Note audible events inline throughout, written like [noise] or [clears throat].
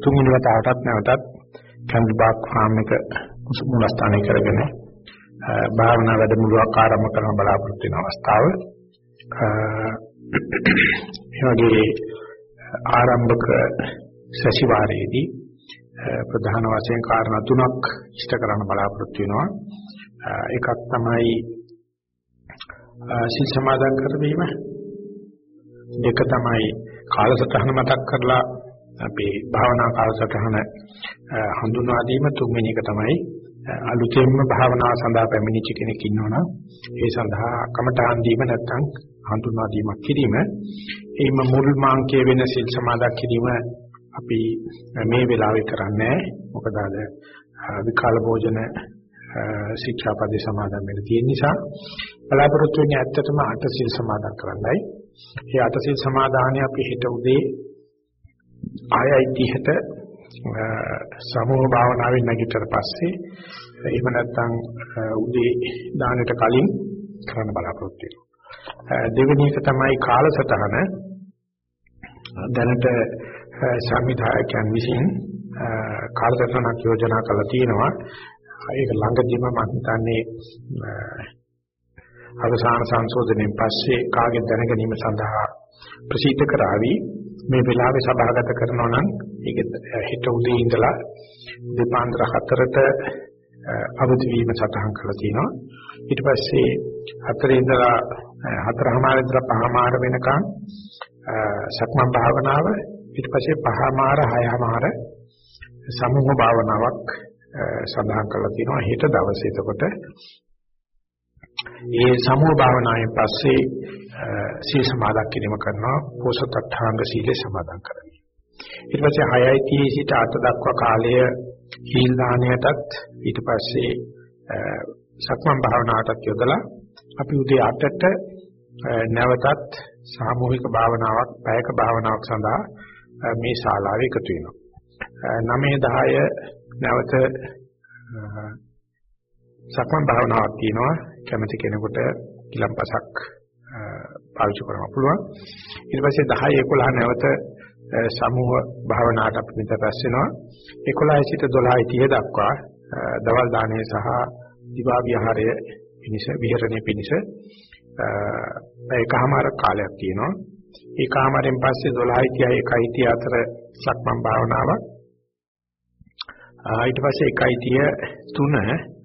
තුන්වෙනි වතාවටත් නැවතත් කන්දබාක් ෆාම් එක මුලස්ථානය කරගෙන භාවනා වැඩමුළුවක් ආරම්භ කරන බලාපොරොත්තු වෙන අවස්ථාව. ඒ වගේ ආරම්භක සතිವಾರයේදී ප්‍රධාන වශයෙන් කාරණා තුනක් ඉෂ්ට කරන්න බලාපොරොත්තු වෙනවා. එකක් තමයි සිල් සමාදන් කරවීම. දෙක තමයි කාලසටහන මතක් කරලා අපේ භාවනා කාලසටහන හඳුන්වා දීම තුන්වෙනි එක තමයි අලුතෙන්ම භාවනාව සඳහා පැමිණිච්ච කෙනෙක් ඉන්නවනම් ඒ සඳහා කමඨාන් දීම නැත්නම් හඳුන්වා දීමක් කිරීම එයිම මුල් මාංකයේ වෙන සිල් සමාදන් කිරීම අපි මේ වෙලාවේ කරන්නේ මොකද අද විකාල භෝජන ශික්ෂාපදේ සමාදන් වෙන්න තියෙන නිසා බලාපොරොත්තු වෙන්නේ ඇත්තටම අට සිල් සමාදන් කරන්නයි. ඒ අට සිල් සමාදානය අපි හෙට උදේ ආයයි 30ට සමෝහ භාවනාවෙන් නැගිටතර පස්සේ එහෙම නැත්නම් උදේ දානට කලින් කරන්න බලාපොරොත්තු වෙනවා. දෙවෙනි එක තමයි කාලසටහන. දැනට සංවිධායකයන් විසින් කාලසටහනක් යෝජනා කරලා තියෙනවා. ඒක ළඟදීම මම හිතන්නේ අවසාන සංශෝධනයෙන් පස්සේ කාගේ දැනගැනීම සඳහා ප්‍රසිද්ධ කරાવી මේ වෙලාවේ සභාගත කරනවා නම් ඒක හෙට උදේ ඉඳලා දෙපාන්දර හතරට අවදි වීම සටහන් කරලා තිනවා. ඊට පස්සේ හතරේ ඉඳලා හතරමාර ඉඳලා පහමාර වෙනකන් සක්මන් භාවනාව ඊට පස්සේ පහමාර හයමාර සමුහ භාවනාවක් සඳහන් කරලා තිනවා හෙට දවසේ එතකොට. ඒ සමුහ භාවනාවෙන් පස්සේ සීල සමාදන් කිරීම කරනවා. පෝසතඨාංග සීලය සමාදන් කරනවා. ඊට පස්සේ 6යි 30 සිට 8 දක්වා කාලය සීල් දානයටත් ඊට පස්සේ සක්මන් භාවනාවටත් යොදලා අපි උදේ 8ට නැවතත් සාමූහික භාවනාවක් පැයක භාවනාවක් සඳහා මේ ශාලාවේ එකතු වෙනවා. 9 10 නැවත සක්මන් භාවනාවක් තියෙනවා. කැමති කෙනෙකුට කිලම්පසක් පාවිච්චි කරන්න පුළුවන්? ඊට පස්සේ 10 11 නැවත සමූහ භාවනාවට අපි මෙතන රැස් වෙනවා. 11 සිට 12 30 දක්වා දවල් දාණය සහ දිවා විහාරය පිනිස විහරණය පිනිස ඒකමාර කාලයක් තියෙනවා. ඒකමාරෙන් පස්සේ 12 30 1 අතර සක්මන් භාවනාවක්. ඊට පස්සේ 1 30 3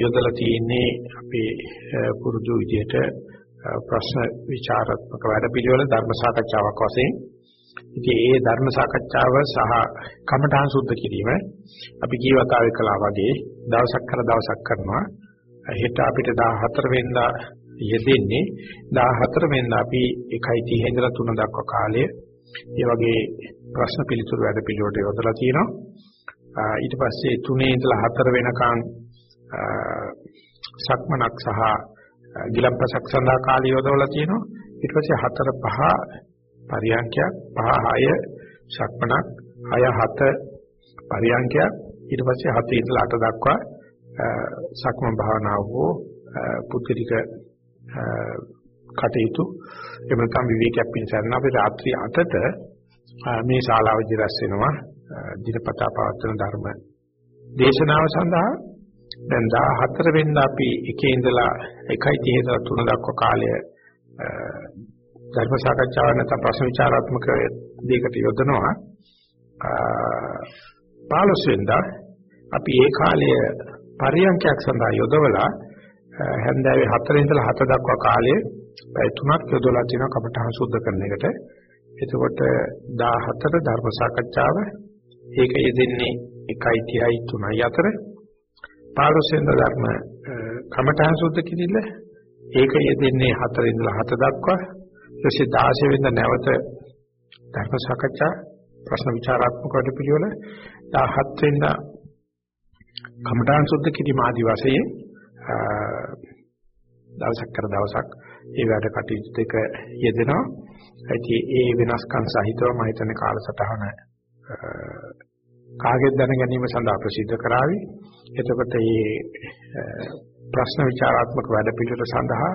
යොදලා තියෙන්නේ අපේ පුරුදු විදිහට ප්‍රශ්න විචාරාත්මක වැඩපිළිවෙල ධර්ම සාකච්ඡාවක් වශයෙන්. ඉතින් ඒ ධර්ම සාකච්ඡාව සහ කමඨාන් සුද්ධ කිරීම අපි කී වතාවේ කළා වගේ දවසක් කර දවසක් කරනවා. හෙට අපිට 14 වෙනිදා යෙදෙන්නේ 14 වෙනිදා අපි 1:30 ඉඳලා 3 දක්වා කාලය ඒ වගේ ප්‍රශ්න පිළිතුරු වැඩ පිළිවෙලට යොදලා තියෙනවා ඊට පස්සේ 3 ඉඳලා 4 වෙනකන් සක්මනක් සහ ගිලම්පසක් සඳහා කාලය යොදවලා තියෙනවා. ඊට පස්සේ 4 5 පරියන්කයක් 5 6 ශක්මණක් 6 7 පරියන්කයක්. ඊට පස්සේ 7 ඉඳලා 8 දක්වා සක්මන් භාවනාව හෝ පුත්‍රික කටයුතු. එහෙම නැත්නම් විවේකයක් පිණිසන අපි රාත්‍රී 8ට මේ ශාලාවේදී රැස් වෙනවා. දිනපතා පවත්වන ධර්ම දේශනාව සඳහා දැන් 14 වෙනිදා අපි එකේ ඉඳලා 1:30 ඉඳලා 3 දක්වා කාලය ධර්ම සාකච්ඡාවක් නැත්නම් ප්‍රශ්න විචාරාත්මක දෙයකට යොදනවා 15 වෙනිදා අපි ඒ කාලය පරියන්කයක් සඳහා යොදවලා හැන්දෑවේ 4 ඉඳලා 7 දක්වා කාලය පැය 3ක් යොදලා තියෙනවා කමඨහං සුද්ධ කරන එකට. එතකොට 14 ධර්ම සාකච්ඡාව ඒක යෙදෙන්නේ 1:30යි 3යි අතර 15 වෙනිදා ධර්ම කමඨහං සුද්ධ කිරිල්ල ඒක යෙදෙන්නේ 4 ඉඳලා 7 දක්වා ඊටසේ 16 වෙනිදා නැවත ධර්ම සාකච්ඡා ප්‍රශ්න විචාරාත්මක වැඩපිළිවෙල 17 වෙනිදා කමඨාන් සුද්ධ කිරීම ආදි වශයෙන් දවසක් කර දවසක් ඒ වැඩ කටයුතු දෙක යෙදෙනවා. ඉතින් ඒ වෙනස්කම් සහිතව මම හිතන්නේ කාලසටහන කාගෙත් දැන ගැනීම සඳහා ප්‍රසිද්ධ කරાવી. එතකොට මේ ප්‍රශ්න විචාරාත්මක වැඩ පිළිවෙල සඳහා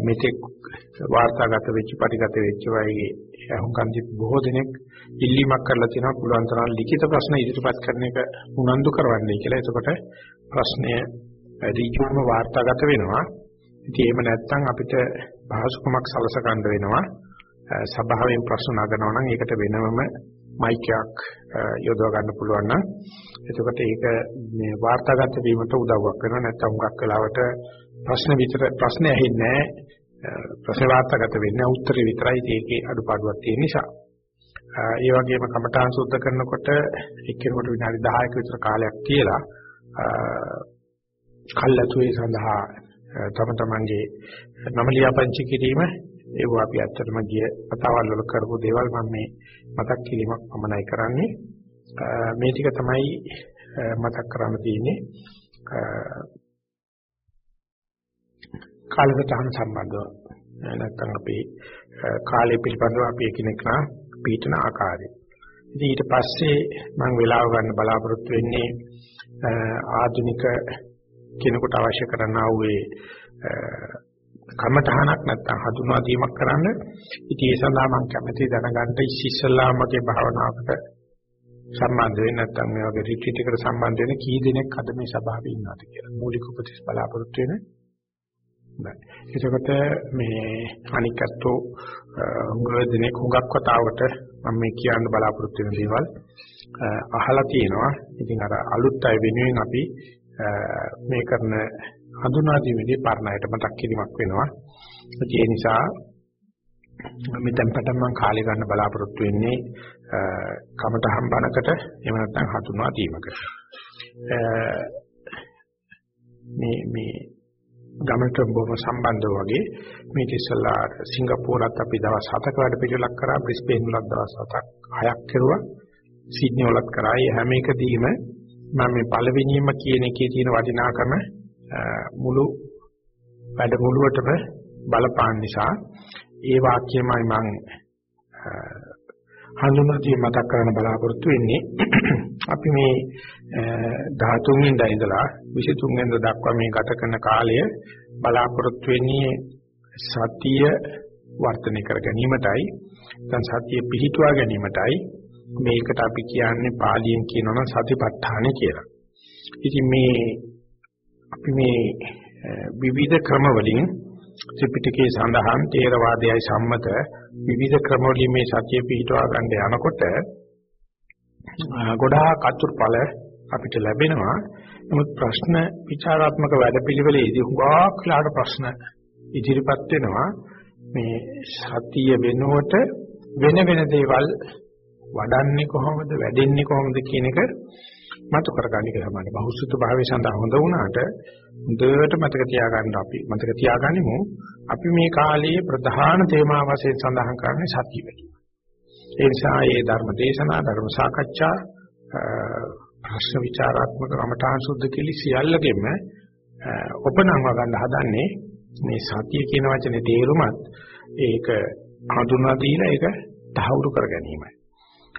මෙතෙක් වාර්තාගත වෙච්ච පරිගත වෙච්ච වගේ අහුම්කන්දි බොහෝ දෙනෙක් ඉල්ලීමක් කරලා තියෙනවා පුළුවන් තරම් ලිඛිත ප්‍රශ්න ඉදිරිපත් කරන එක උනන්දු කරවන්නයි කියලා. එතකොට ප්‍රශ්නය ඍජුවම වාර්තාගත වෙනවා. ඉතින් එහෙම නැත්නම් අපිට භාෂකමක් සලස ගන්න වෙනවා. සභාවෙන් ප්‍රශ්න නගනවා නම් ඒකට වෙනමම මයික් එකක් යොදව ගන්න පුළුවන් නම්. එතකොට ඒක මේ වාර්තාගත වීමට උදව්වක් වෙනවා. නැත්නම් හුඟක් වෙලාවට ප්‍රශ්න විතර ප්‍රශ්න ඇහෙන්නේ නැහැ. ප්‍රශ්න වාර්තාගත වෙන්නේ උත්තරේ විතරයි ඒකේ අඩුපාඩුවක් තියෙන නිසා. ඒ වගේම කමඨාන් සුද්ධ කරනකොට එක්කෙනෙකුට විනාඩි 10ක විතර කාලයක් කියලා කල්ලාතුවේ සඳහා තම තමන්ගේ නම ලියාපදිංචි කිරීම ඒව අපි ඇත්තටම ගිය කතාවල් වල කරපු දේවල් මම මේ මතක් කිරීමක් පමණයි කරන්නේ. මේ ටික තමයි මතක් කරන්න තියෙන්නේ. කාලසටහන සම්බන්ධව. නැත්නම් අපි කාලය පිළිබඳව අපි එකිනෙකා පිටන ආකාරය. ඉතින් ඊට පස්සේ මම වෙලාව ගන්න බලාපොරොත්තු වෙන්නේ ආධුනික කෙනෙකුට අවශ්‍ය කරනා වූ කමඨහනක් නැත්නම් හඳුනා දීමක් කරන්න. ඉතින් ඒ සඳහා මම කැමැති දැනගන්න ඉස්සෙල්ලාමගේ භාවනාවකට සම්බන්ධ වෙන්නේ නැත්නම් මේ වගේ රිට්‍රීට් එකට සම්බන්ධ වෙන කී දෙනෙක් අද මේ සභාවේ ඉන්නවද කියලා. මූලික උපදෙස් බලාපොරොත්තු වෙන. එතකොට මේ අනිකත්ෝ හුඟ දෙනෙක් හුඟක් වතාවට මම මේ කියන්න බලාපොරොත්තු වෙන දේවල් අහලා තියෙනවා. ඉතින් අර අලුත් අය වෙනුවෙන් අපි මේ කරන හඳුනා දීමේදී පරණයට මතක් කිරීමක් වෙනවා. ඒ නිසා මෙතෙන් පටන් මම කාලය ගන්න බලාපොරොත්තු වෙන්නේ කමටහම් බණකට එහෙම නැත්නම් හඳුනා දීමකට. මේ මේ ගමනට බොහොම සම්බන්ධව වගේ මේ ඉස්සලා සිංගප්පූරත් අපි දවස් 7ක වැඩ පිළිවෙලක් කරා බ්‍රිස්බේන් වලත් දවස් 7ක් 6ක් කරුවා සිඩ්නි වලත් කරා. ඒ හැම එකදීම මම මේ පළවෙනියම කියන එකේ තියෙන වටිනාකම මුළු වැඩමුළුවටම බලපාන නිසා ඒ වාක්‍යමයි මම හඳුනා දී මතක් කරන්න බලාපොරොත්තු වෙන්නේ [clears throat] අපි මේ 13 වෙනිදා ඉඳලා 23 වෙනිදා දක්වා මේ ගත කරන කාලය බලාපොරොත්තු වෙන්නේ සතිය වර්ධනය කර ගැනීමටයි දැන් සතිය පිහිටුවා ගැනීමටයි මේකට අපි කියන්නේ පාලියෙන් කියනවා සතිපට්ඨාන කියලා. ඉතින් මේ අපි මේ විවිධ ක්‍රම වලින් ත්‍රිපිටකයේ සඳහන් තේරවාදයයි සම්මත විවිධ ක්‍රම වලින් මේ සත්‍ය පිහිටවා ගන්න යනකොට ගොඩාක් අතුරුඵල අපිට ලැබෙනවා. නමුත් ප්‍රශ්න විචාරාත්මක වැඩපිළිවෙලේදී හුඟක් ලාඩ ප්‍රශ්න ඉදිරිපත් වෙනවා. මේ සතිය වෙනුවට වෙන වෙන දේවල් වඩන්නේ කොහොමද වැඩෙන්නේ කොහොමද කියන එක මතු කරගන්න එක තමයි බහුසුත භාවයේ සඳහා හොඳ වුණාට හොඳට මතක තියාගන්න අපි මතක තියාගනිමු අපි මේ කාලයේ ප්‍රධාන තේමා වශයෙන් සඳහන් කරන්නේ සතිය වැඩි. ඒ නිසා මේ ධර්ම දේශනා ධර්ම සාකච්ඡා ප්‍රශ්න විචාරාත්මක කමඨාන් සුද්ධ කිලි සියල්ලගෙම උපනංව ගන්න හදන්නේ මේ සතිය කියන වචනේ තේරුමත් ඒක හඳුනා දීලා ඒක තහවුරු කර ගැනීමයි.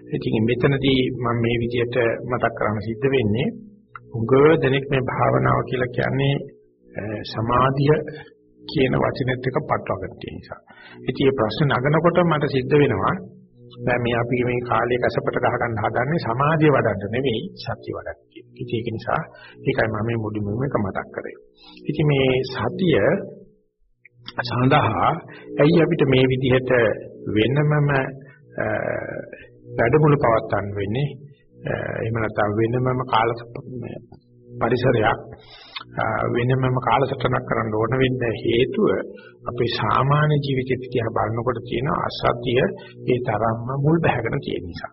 ඉතින් මෙතනදී මම මේ විදිහට මතක් කරන්න සිද්ධ වෙන්නේ උගව දෙනෙක් මේ භාවනාව කියලා කියන්නේ සමාධිය කියන වචනේත් එක පටවගත්ත නිසා. ඉතින් මේ ප්‍රශ්න නගනකොට මට සිද්ධ වෙනවා දැන් මේ අපි මේ කාලේ කසපට ගහ ගන්න හදන්නේ සමාධිය වඩන්න නෙවෙයි සත්‍ය වඩන්න කියන. ඉතින් ඒක නිසා ඒකයි මම මේ මුලින්ම එක මතක් කරේ. ඉතින් මේ සතිය සඳහා ඇයි අපිට මේ විදිහට වෙනමම වැඩමුළු පවත්වන්න වෙන්නේ එහෙම නැත්නම් වෙනමම කාල පරිසරයක් වෙනමම කාලසටහනක් කරන්න ඕන වෙන්න හේතුව අපේ සාමාන්‍ය ජීවිතය දිහා බලනකොට තියෙන අසත්‍ය ඒ තරම්ම මුල් බැහැගෙන තියෙන නිසා.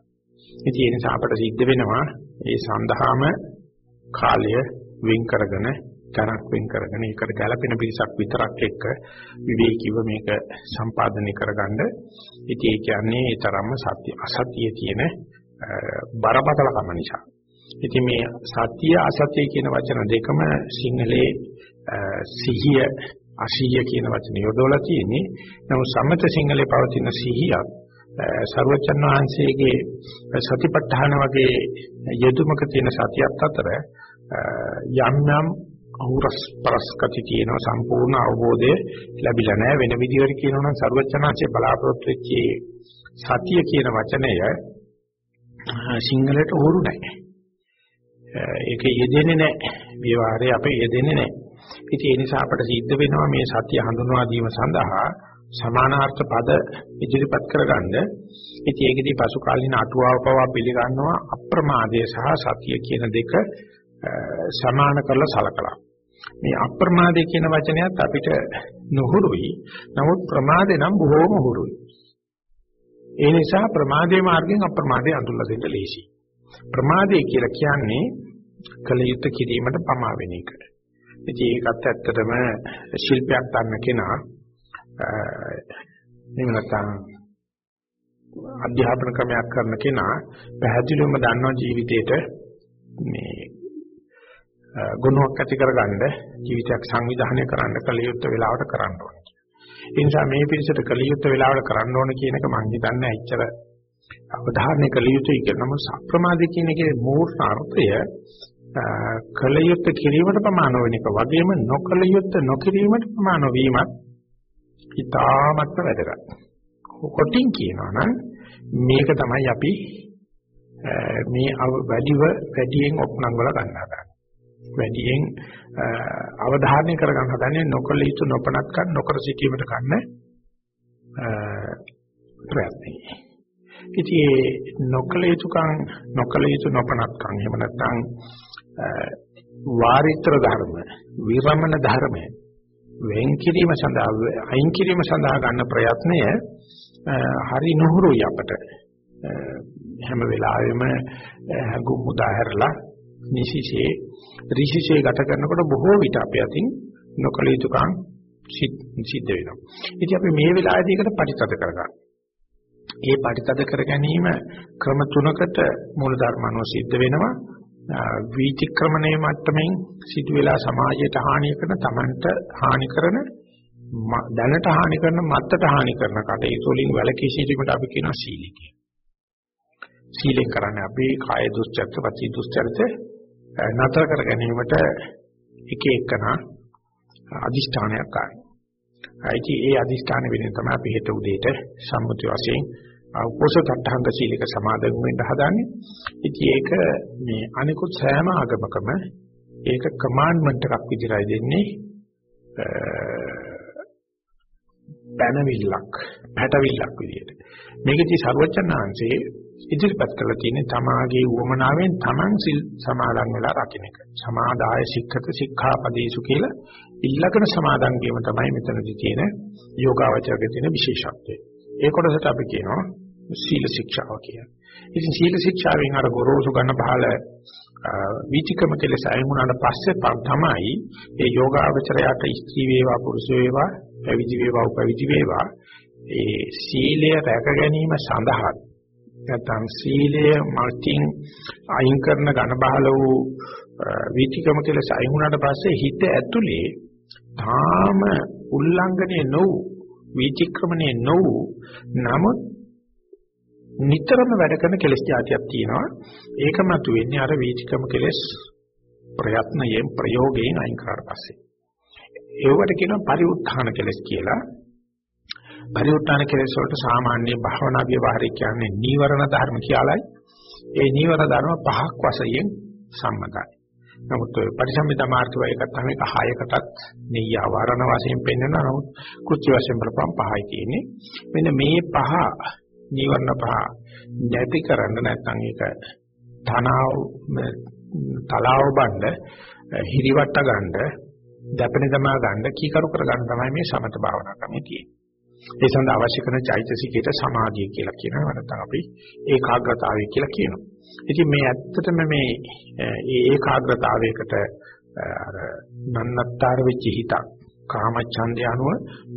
ඉතින් ඒ නිසා අපට සිද්ධ වෙනවා ඒ සඳහාම කාලය වෙන් කරගෙන තරක් වෙන් කරගෙන ඒකට ගැළපෙන පිරිසක් විතරක් එක්ක විවේකීව මේක සම්පාදනය කරගන්න. ඉතින් ඒ කියන්නේ ඒ තරම්ම සත්‍ය අසත්‍ය තියෙන බරපතලකම නිසා. ඉතින් මේ සත්‍ය අසත්‍ය කියන වචන දෙකම සිංහලේ සිහිය අසීය කියන වචනේ යොදවලා තියෙන්නේ. නමුත් සම්මත සිංහලේ පවතින සිහියක් සර්වචන් වහන්සේගේ සතිපට්ඨාන වගේ යෙදුමක තියෙන සතියත් අතර යම් යම් අහුරස් පරස්කති කියන සම්පූර්ණ අවබෝධය ලැබිලා නැහැ වෙන විදිහකට කියනවා නම් සරුවචනාංශයේ බලාපොරොත්තු වෙච්ච සතිය කියන වචනය සිංහලට උරු නැහැ. ඒක යෙදෙන්නේ නැහැ. විවරේ අපේ යෙදෙන්නේ නැහැ. ඉතින් ඒ නිසා අපට සිද්ධ වෙනවා මේ සතිය හඳුන්වා දීම සඳහා සමානාර්ථ පද ඉදිරිපත් කරගන්න. ඉතින් ඒකෙදී පසු කාලින අටුවාව පවා පිළිගන්නවා අප්‍රමාදය සහ සතිය කියන දෙක සමාන කරලා සලකලා. මේ අප්‍රමාදය කියන වචනයත් අපිට නොහුරුයි. නමුත් ප්‍රමාදේ නම් බොහෝම හුරුයි. ඒ නිසා ප්‍රමාදයේ මාර්ගයෙන් අප්‍රමාදයේ අඳුල්ලා දෙන්න ලේසි. ප්‍රමාදය කියලා කියන්නේ කලියුත් කිරීමට පමා වෙන එක. ඉතින් ඒකත් ඇත්තටම ශිල්පයක් ගන්න කෙනා එහෙම නැත්නම් අධ්‍යාපන ක්‍රමයක් කරන කෙනා පැහැදිලිවම දන්නවා ජීවිතේට මේ ගුණයක් ඇති කරගන්න ජීවිතයක් සංවිධානය කරන්න කලියුත් වෙලාවට කරන්න ඕනේ. ඒ නිසා මේ පිළිසෙට කලියුත් වෙලාවට කරන්න ඕන කියන එක මම හිතන්නේ ඇච්චර අවධාරණය කළ යුතුයි කියන නම සප්‍රමාදී කියන එකේ මූර්ත අර්ථය කලියුත් කිරීමට ප්‍රමාණ වෙන එක වගේම නොකලියුත් නොකිරීමට ප්‍රමාණ වීමත් ඉතාමත් වැදගත්. කොටින් කියනවා නම් මේක තමයි අපි මේ වැඩිව වැඩියෙන් ඔප්නංග වල ගන්නවා. වැඩියෙන් අවධානය කරගන්න හදන්නේ නොකල යුතු නොපනත්කම් නොකර සිටීමට ගන්න ප්‍රයත්නයි. ඉතින් නොකල යුතුකම් නොකල යුතු නොපනත්කම් එහෙම නැත්නම් වාරිත්‍ර ධර්ම විරමණ ධර්ම වෙන් කිරීම සඳහා අයින් කිරීම සඳහා ගන්න ප්‍රයත්නය හරි නොහුරුයි අපට හැම වෙලාවෙම හගු මුදාහැරලා නිසිසේ ඍෂිසේ ගත කරනකොට බොහෝ විට අපි අතින් නොකල යුතුකම් සිද්ධ වෙනවා. ඉතින් අපි මේ වෙලාවේදී ඒකට පරිත්‍යාග කරගන්න. ඒ පරිත්‍යාග කර ගැනීම ක්‍රම තුනකට මූල ධර්මano සිද්ධ වෙනවා. වීතික්‍රමණය මට්ටමින් සිදු වෙලා සමාජයට හානි කරන තමන්ට හානි කරන දැනට හානි කරන මත්තට හානි කරන කටයුතු වලින් වැළකී සිටීමට අපි කියනවා සීලය කියලා. සීලෙන් කරන්නේ අපි කාය දුස්චර්ත, වචී දුස්චර්ත නතර කර ගැනීමට එක එකන අදිෂ්ඨානයක් ගන්න. ඒකී ඒ අදිෂ්ඨාන වෙනින් තමයි අපි හෙට උදේට සම්මුති වශයෙන් උපෝසතට්ඨංග සීලක සමාදන් වෙන්න හදාන්නේ. ඉතින් ඒක මේ අනිකුත් සෑම ආගමකම ඒක කමාන්ඩ්මන්ට් එකක් විදිහටයි දෙන්නේ. පැනවිල්ලක්, පැටවිල්ලක් විදිහට. මේකදී ਸਰවචනාංශයේ ඉදිරිපත් කරලා තියෙන්නේ තමාගේ උවමනාවෙන් තමන් සිල් සමාදන් වෙලා රකින්න එක. සමාදාය සික්ඛත සික්ඛාපදේසු කියලා ඉල්ලගෙන සමාදන් වීම තමයි මෙතනදී තියෙන යෝගාවචරයේ තියෙන විශේෂත්වය. ඒ කොටසට අපි කියනවා සීල ශික්ෂාව කියලා. ඉතින් සීල ශික්ෂාවෙන් අර ගොරෝසු ගන්න බහල විචිකම කෙලෙස අයිමුණාට පස්සේ තමයි ඒ යෝගාවචරයට ස්ත්‍රී වේවා පුරුෂ වේවා පැවිදි වේවා උපවිදි වේවා ඒ සීලය රැක ගැනීම සඳහා නැත්නම් සීලය මතින් අයින් කරන ඝන බහල වූ විචිකම කෙලෙස අයිමුණාට පස්සේ හිත ඇතුලේ තාම උල්ලංඝනය නොවු විචක්‍රමණය නොවු නමුත් නිතරම වැඩ කරන කෙලස් જાතියක් තියෙනවා. ඒක මතු වෙන්නේ අර වීතිකම කෙලස් ප්‍රයත්නයෙන් ප්‍රයෝගයෙන් අයින් කරාට පස්සේ. ඒවට කියනවා පරිඋත්ථාන කෙලස් කියලා. පරිඋත්ථාන කෙලස් වලට සාමාන්‍ය භාවනා ව්‍යවහාරය කියන්නේ නීවරණ ධර්ම කියලායි. ඒ නීවරණ ධර්ම පහක් වශයෙන් සම්මතයි. නමුත් පරිසම්මිත මාර්ගය එකක් තමයි එක හයකටත් නෙయ్య වරණ වශයෙන් පෙන්වනවා. නමුත් කුච්ච වශයෙන් බලපම් පහයි තියෙන්නේ. මෙන්න මේ පහ නීවරණ පහ නැති කරන්න නැත්නම් ඒක තනාව තලාව බණ්ඩ හිරිවට ගන්න දැපෙන දමා ගන්න කීකරු කර ගන්න තමයි මේ සමත භාවනා ක්‍රමයේ තියෙන්නේ. ඒ සඳහා අවශ්‍ය කරන චෛතසිකයට සමාධිය කියලා කියනවා නැත්නම් අපි ඒකාග්‍රතාවය කියලා කියනවා. ඉතින් මේ ඇත්තටම මේ ඒකාග්‍රතාවයකට අර නන්නත්තර වෙච්ච හිතක් කාමච්ඡන්දය අනුව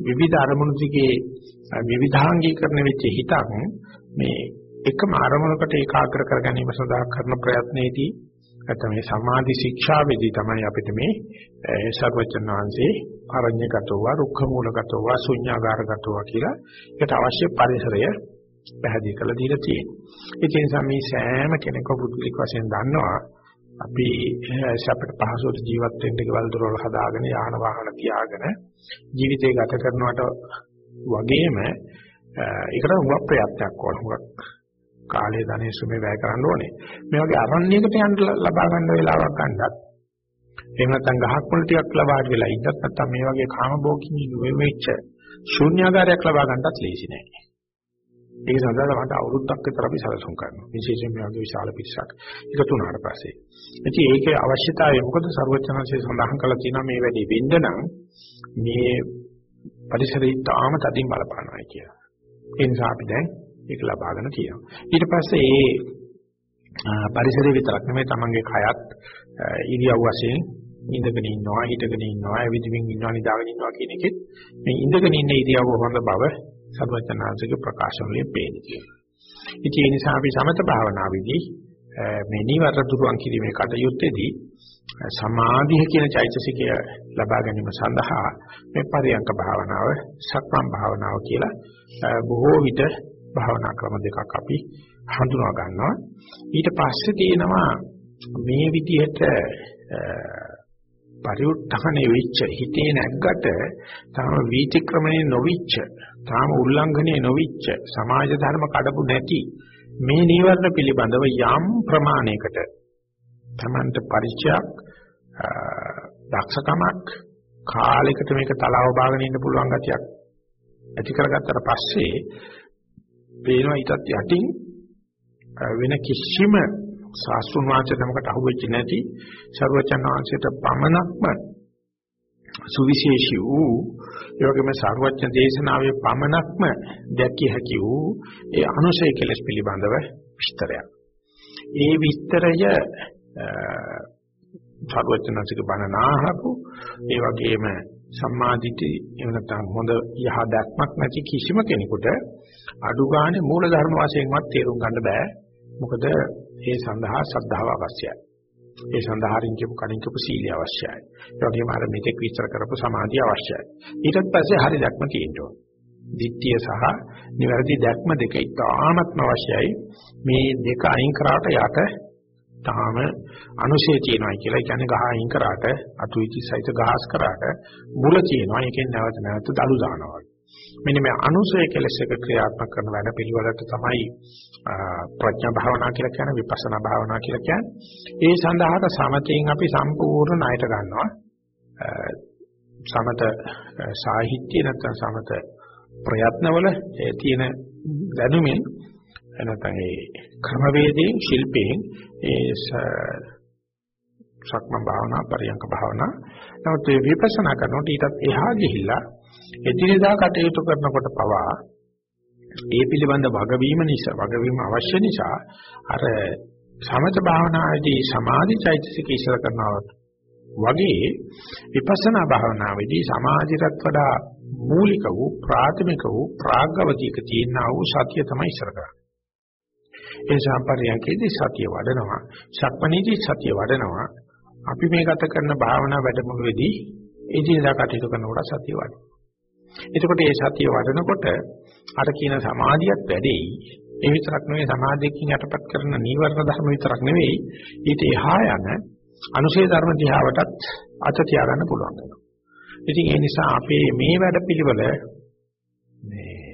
විවිධ අරමුණු දිගේ විවිධාංගීකරණ වෙච්ච හිතක් මේ එකම අරමුණකට ඒකාග්‍ර කර ගැනීම සඳහා කරන ප්‍රයත්නයේදී නැත්නම් මේ සමාධි ශික්ෂාවේදී තමයි අපිට මේ සර්වචන් වහන්සේ අරඤ්‍යගතව රුක්ඛ මූලගතව ශුඤ්ඤාගාරගතව කියලා ඒකට අවශ්‍ය පරිසරය පැහැදිලි කරලා දීලා තියෙනවා. ඒ නිසා මේ සෑම කෙනෙකු පුදුලික වශයෙන් දන්නවා අපි අපිට පහසුවට ජීවත් වෙන්න ගෙවල් දොරවල් හදාගෙන යාන වාහන තියාගෙන ජීවිතය ගත කරනවට වගේම ඒකට උගක් ප්‍රයත්නයක් ඕන. උගක් කාලය ධනෙ සුමේ වැය කරන්න ඕනේ. මේ වගේ අරණ්‍යයකට යන්න ලබා ගන්න වෙලාවක් ගන්නත් එහෙම නැත්නම් ගහක් මුල ටිකක් ලබා ගන්න ඉන්නත් නැත්නම් මේ වගේ කාමභෝගී වෙවෙච්ච ශූන්‍යාකාරයක් ලබා ගන්නත් ලේසි නෑ. ඒක සඳහා මට අවුරුද්දක් විතර අපි සැලසුම් කරනවා. විශේෂයෙන් මේ වගේ විශාල පිරිසක් එකතු වුණාට පස්සේ. ඉතින් ඒකේ අවශ්‍යතාවය මොකද ਸਰවඥාන්සේ සඳහන් කළා තියෙනවා මේ වැඩේ වෙන්න නම් මේ පරිසරය තාම තදින් බලපානවායි කියලා. ඒ නිසා අපි දැන් ඒක ලබාගෙන තියෙනවා. ඊට පස්සේ ඒ පරිසරය විතරක් නෙමෙයි තමන්ගේ කයත් ඉරියව් වශයෙන් ඉඳගෙන ඉන්නවා හිටගෙන ඉන්නවා ඇවිදින්මින් ඉන්නවා නිදාගෙන ඉන්නවා කියන එකෙත් මේ ඉඳගෙන ඉන්න ඉරියව්ව හොඳ බව සර්වචනාංශික ප්‍රකාශන වලින් පේන්නේ. ඉතින් ඒ නිසා අපි සමත භාවනාවේදී මේ නිවර දුරුවන් කිරීමේ කටයුත්තේදී සමාධිය කියන චෛතසිකය ලබා ගැනීම සඳහා මේ පරියංක භාවනාව, සක්මන් භාවනාව කියලා බොහෝ විට භාවනා ක්‍රම දෙකක් අපි හඳුනා ගන්නවා. ඊට පස්සේ තියෙනවා මේ විදිහට පරිඋත්ථානේ වෙච්ච හිතේ නැග්ගට තාම වීතික්‍රමණය නොවිච්ච තාම උල්ලංඝනය නොවිච්ච සමාජ ධර්ම කඩපු නැති මේ නීවරණ පිළිබඳව යම් ප්‍රමාණයකට Tamanට පරිචයක් දක්ෂකමක් කාලයකට මේක තලාව බාගෙන ඉන්න පුළුවන් ගතියක් ඇති කරගත්තට පස්සේ පේනවා ඊටත් යටින් වෙන කිසිම සාස්ෘණ වාචක නමකට අහුවෙච්ච නැති ਸਰවචන් වහන්සේට පමණක්ම සුවිශේෂී වූ ඒ වගේම සර්වඥ දේශනාවේ පමණක්ම දැකිය හැකි වූ ඒ අනුශය කෙලස් පිළිබඳව විස්තරයක්. ඒ විස්තරය සර්වඥාසික බණ නාහපු ඒ වගේම සම්මාදිටි එහෙම නැත්නම් හොඳ යහ දැක්මක් නැති කිසිම කෙනෙකුට අඩු ගානේ මූල ධර්ම වශයෙන්වත් තේරුම් ගන්න බෑ. මොකද ඒ සඳහා ශ්‍රද්ධාව අවශ්‍යයි. ඒ සඳහා රින් කියපු කලින් කියපු සීලය අවශ්‍යයි. ඒ වගේම අර මෙතෙක් විස්තර කරපු සමාධිය අවශ්‍යයි. ඊට පස්සේ හරි දැක්ම තියෙන්න ඕන. දිට්ඨිය සහ නිවැරදි දැක්ම දෙක ඉතාමත්ම අවශ්‍යයි. මේ දෙක අයින් කරාට යට තාම අනුශේ තියෙනවා කියලා. ඒ කියන්නේ ගහ අයින් කරාට අතු ඉති සහිත ගහස් කරාට මුල තියෙනවා. ඒකෙන් නැවත නැවත දලු දානවා. මෙන්න මේ අනුසය කෙලස් එක ක්‍රියාත්මක කරන වැඩ පිළිවෙලට තමයි ප්‍රඥා භාවනා කියලා කියන්නේ විපස්සනා භාවනා කියලා කියන්නේ. ඒ සඳහාට සමතෙන් අපි සම්පූර්ණ ණයට ගන්නවා. සමත සාහිත්‍ය නැත්නම් සමත ප්‍රයත්නවල තියෙන දැනුමින් නැත්නම් ඒ ක්‍රමවේදයෙන් ශිල්පයෙන් ඒ සක්ම භාවනා පරියංක භාවනා නමුත් මේ විපස්සනා කරනකොට ඊටත් එහා ගිහිල්ලා එදිනෙදා කටයුතු කරනකොට පවා ඒ පිළිබඳ වගවීම නිසා වගවීම අවශ්‍ය නිසා අර සමත භාවනාවේදී සමාධි චෛතසික ඉස්සර කරනවා වගේ විපස්සනා භාවනාවේදී සමාධියට වඩා මූලික වූ ප්‍රාථමික වූ ප්‍රාග්ගවතික තියෙනා වූ සතිය තමයි ඉස්සර කරන්නේ. ඒ සම්පර්යයන්කේදී සතිය වඩනවා, සක්මණේදී සතිය වඩනවා. අපි මේ ගත කරන භාවනා වැඩමුළුවේදී එදිනදා කටයුතු කරනකොට සතිය වඩනවා. එතකොට මේ සතිය වඩනකොට අර කියන සමාධියත් වැඩෙයි. ඒ විතරක් නෙවෙයි සමාධියකින් යටපත් කරන නීවරණ ධර්ම විතරක් නෙවෙයි ඊට එහා යන අනුශේධ ධර්ම දිහාවටත් අත තියාගන්න පුළුවන් වෙනවා. ඉතින් ඒ නිසා අපේ මේ වැඩපිළිවෙල මේ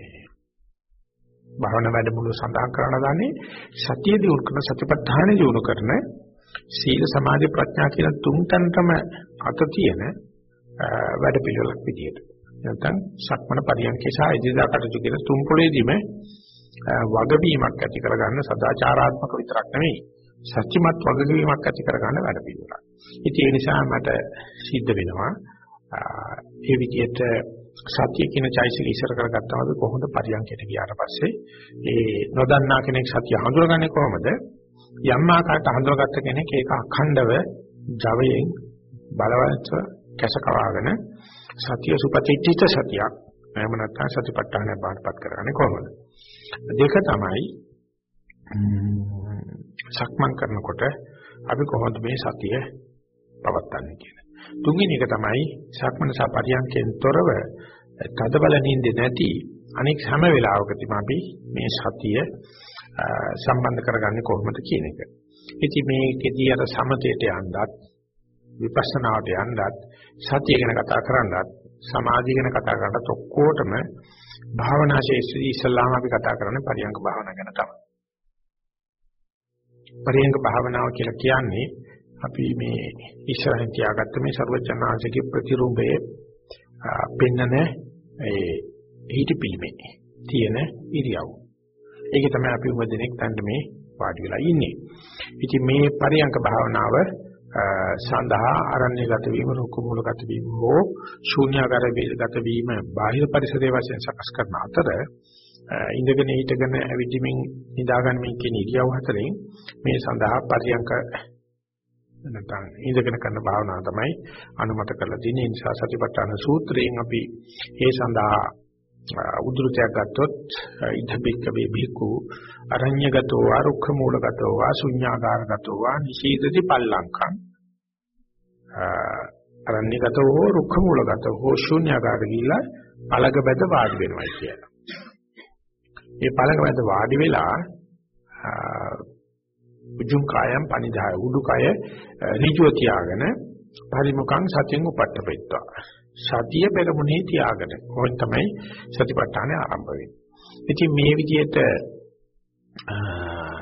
භාවනා වැඩමුළු සඳහන් කරන දන්නේ සතිය දියුණු කරන සතිපට්ඨාන දියුණු කරන සීල සමාධි ප්‍රඥා කියන තුන් තැනටම අත තියෙන වැඩපිළිවෙලක් විදියට. නැත්නම් සක්මන පරියන්කේ සහ ඉදිරියට කටයුතු කියන තුන් පොළේදීම වගවීමක් ඇති කරගන්න සදාචාරාත්මක විතරක් නෙවෙයි සත්‍යමත් වගවීමක් ඇති කරගන්න වැඩ පිළිවෙලක්. ඉතින් ඒ නිසා මට සිද්ධ වෙනවා ඒ විදිහට සත්‍ය කියන චෛසික ඉස්සර කරගත්තාම අපි කොහොමද පරියන්කයට ගියාට පස්සේ ඒ නොදන්නා කෙනෙක් සත්‍ය හඳුනගන්නේ කොහොමද? යම් ආකාරයට හඳුනගත්ත කෙනෙක් ඒක අඛණ්ඩව ජවයෙන් බලවත් කැස කවාගෙන සතිය සුපතිච්චිත සතියක්. එහෙම නැත්නම් සතිපට්ඨානය බාටපත් කරගන්නේ කොහොමද? දෙක තමයි සක්මන් කරනකොට අපි කොහොමද මේ සතිය පවත්න්නේ කියන්නේ තුන්වෙනි එක තමයි සක්මන සහ පරියන්කෙන් තොරව තද බල නින්දේ නැති අනෙක් හැම වෙලාවකදීම අපි මේ සතිය සම්බන්ධ කරගන්නේ කොහොමද කියන එක. ඉතින් මේකෙදී අර සමතේට යන්නත් විපස්සනාවට යන්නත් සතිය ගැන කතා කරන්නත් සමාධිය ගැන කතා කරන්නත් ඔක්කොටම භාවනා ශේෂ්ත්‍රී ඉස්ලාම අපි කතා කරන්නේ පරියංග භාවනා ගැන තමයි. පරියංග භාවනාව කියලා කියන්නේ අපි මේ ඉස්සරහින් තියාගත්ත මේ ਸਰවචනාංශිකේ ප්‍රතිරූපයේ පෙන්නන ඒ හිටි පිළිමේ තියෙන ඉරියව්. ඒක තමයි අපි උපදිනෙක් තන්න මේ වාඩි වෙලා ඉන්නේ. ඉතින් මේ පරියංග භාවනාව සඳහා අරණ්‍යගත වීම රුක්ක මූලගත වීම හෝ ශූන්‍යාකාරගත වීම බාහිර පරිසරයේ වශයෙන් සකස් කරන අතර ඉඳගෙන හිටගෙන ඇවිදිමින් නිදාගන්නමින් කියන ඉරියව් හතරෙන් මේ සඳහා පරියංග නැත්නම් ඉඳගෙන කරන භාවනාව තමයි අනුමත කරලා තියෙන්නේ. ඒ නිසා සතිපට්ඨාන සූත්‍රයෙන් අපි ඒ සඳහා උද්ෘතයක් ගත්තොත් ඉදබික්ක වේ බිකු අරඤ්‍යගතෝ වා රුක්ඛ මූලගතෝ වා ශුඤ්ඤාගාරගතෝ වා නිශීදති පල්ලංකං අරඤ්‍යගතෝ හෝ රුක්ඛ මූලගතෝ හෝ ශුඤ්ඤාගාර ගිහිලා පළග බැද වාඩි වෙනවා කියලා. ඒ පළග බැද වාඩි වෙලා උජුම් කායම් පනිදාය උඩුකය ඍජුව තියාගෙන පරිමුඛං සතියෙන් උපට්ඨපෙත්වා සතිය පෙරමුණේ තියාගෙන ඕන් තමයි සතිපට්ඨානය ආරම්භ වෙන්නේ. ඉතින් මේ විදිහට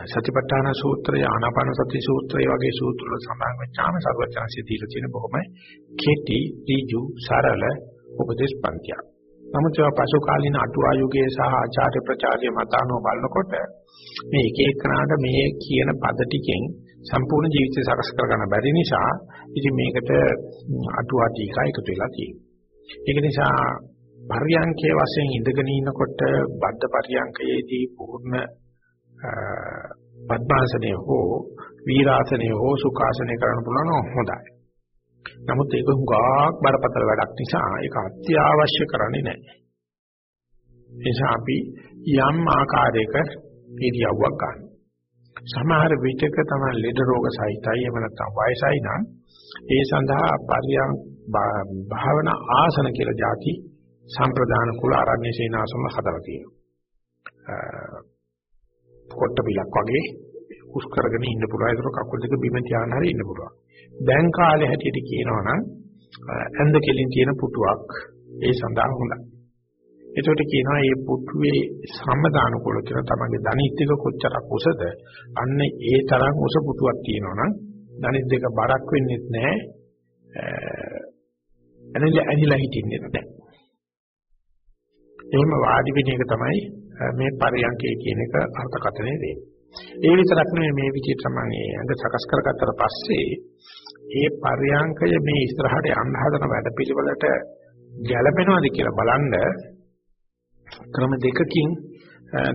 සතිපට්ඨාන සූත්‍රය ආනාපාන සති සූත්‍රය වගේ සූත්‍ර වල සඳහන් වෙච්චාම සර්වචනසිය දීලා තියෙන බොහොම කෙටි, ඍජු, සරල උපදේශ පන්තියක්. නමුත් ඒවා පසු කාලීන අටුවා යුගයේ සහ ආචාර්ය ප්‍රචාරය මතානෝ බලනකොට මේ එක එකනට මේ කියන පද ටිකෙන් සම්පූර්ණ ජීවිතය සකස් කරගන්න බැරි නිසා ඉතින් මේකට අටුවා ටීකා එකතු වෙලා තියෙනවා. ඒක නිසා පර්යංකයේ වශයෙන් ඉඳගෙන ඉන්නකොට බද්ධ පර්යංකයේදී පූර්ණ පద్මාසනය හෝ වීරාසනය හෝ සුඛාසනය කරන්න පුළුවන් හොඳයි. නමුත් ඒක හුඟක් බරපතල වැඩක් නිසා ඒක අත්‍යවශ්‍ය කරන්නේ නැහැ. ඒ නිසා අපි යම් ආකාරයක ඉරියව්වක් ගන්න. සමහර විටක තමයි ලෙඩ රෝග සහිතයි එහෙම නැත්නම් වයසයි නම් ඒ සඳහා පරියන් භාවනා ආසන කියලා જાති සම්ප්‍රදාන කුල ආරණ්‍ය සේනාසන හදලා තියෙනවා. කොට පිලක් වගේ උස් කරගෙන ඉන්න පුළුවන්. ඒක කකුල් දෙක බිම තියාගෙන හරි ඉන්න පුළුවන්. දැන් කාලේ හැටියට කියනවා නම් ඇඳ කෙලින් තියෙන පුටුවක් ඒ සඳහා හොඳයි. එතකොට කියනවා මේ පුටුවේ සම්මදාන කුල කියන තමගේ ධනිත් එක කොච්චරක් උසද අන්න ඒ තරම් උස පුටුවක් තියෙනවා නම් ධනිත් දෙක බරක් වෙන්නේ නැහැ. එනilla ඇනිලා හිටින්නේ නැහැ. එහෙම වාඩි වෙන එක තමයි මේ පරියන්කේ කියන එක අර්ථකථනය දෙන්නේ. ඒ විතරක් නෙමෙයි මේ විදිහට තමයි අඟ සකස් කරගත්තට පස්සේ ඒ පරියන්කය මේ ඉස්සරහට යන්න හදන වැඩපිළිවෙලට ගැළපෙනවද කියලා බලන්න ක්‍රම දෙකකින්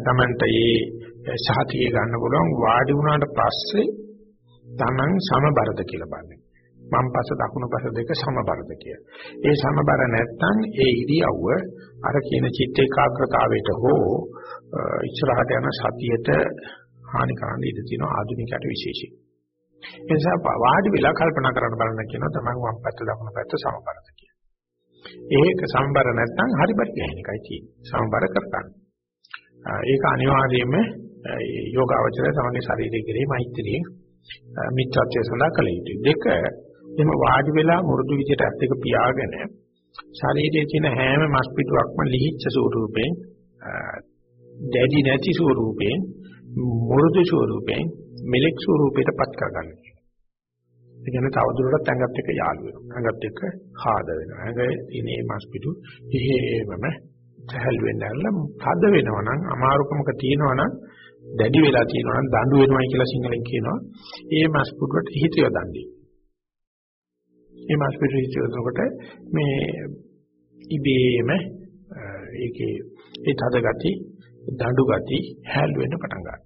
තමන්ට මේ සහතිය ගන්න පුළුවන් වාඩි වුණාට පස්සේ තමන් සමබරද කියලා බලන්න. වම් පස දකුණු පස දෙක සමබරද කියලා. ඒ සමබර නැත්නම් ඒ ඉරියව්ව අර කියන චිත්ත ඒකාග්‍රතාවයට හෝ ඉස්සරහට යන සතියට හානි කරන්න ඉඩ තියෙනවා ආධුනිකයට විශේෂයෙන්. ඒ නිසා වාඩි වෙලා කල්පනා කරන්න බලන්න කියනවා තමයි වම් පැත්ත දකුණු පැත්ත සමබරද කියලා. ඒක සමබර නැත්නම් හරි බරි ගහන එකයි තියෙන්නේ. සමබර කරගන්න. ඒක අනිවාර්යයෙන්ම යෝගාවචරය තමගේ ශරීරයේ කෙරෙහි මෛත්‍රියෙන් මිත්‍යාත්වය සඳහා කළ යුතුයි. දෙක එහෙම වාඩි වෙලා මුරුදු විදියට ඇස් දෙක පියාගෙන ශරීරයේ තියෙන හැම මස් පිටුවක්ම ලිහිච්ඡ ස්වරූපයෙන් දැඩි නැති ස්වරූපයෙන් මුරුදු ස්වරූපයෙන් මෙලෙක් ස්වරූපයට පත් කරගන්න. ඒ කියන්නේ තවදුරටත් ඇඟත් එක්ක යාළු වෙනවා. ඇඟත් එක්ක හාද වෙනවා. ඇඟේ තියෙන මස් පිටු එහෙමම සහල් වෙන්න ඇරලා හද වෙනවා නම් අමාරුකමක තියෙනවා නම් දැඩි වෙලා තියෙනවා නම් දඬු වෙනවයි කියලා සිංහලෙන් කියනවා. ඒ මස් පිටුවට හිත යොදන්නේ. මේ මාස් පිටු හිතනකොට මේ ඉබේම ඒකේ ඒ තද ගති දඬු ගති හැල් වෙන්න පටන් ගන්නවා.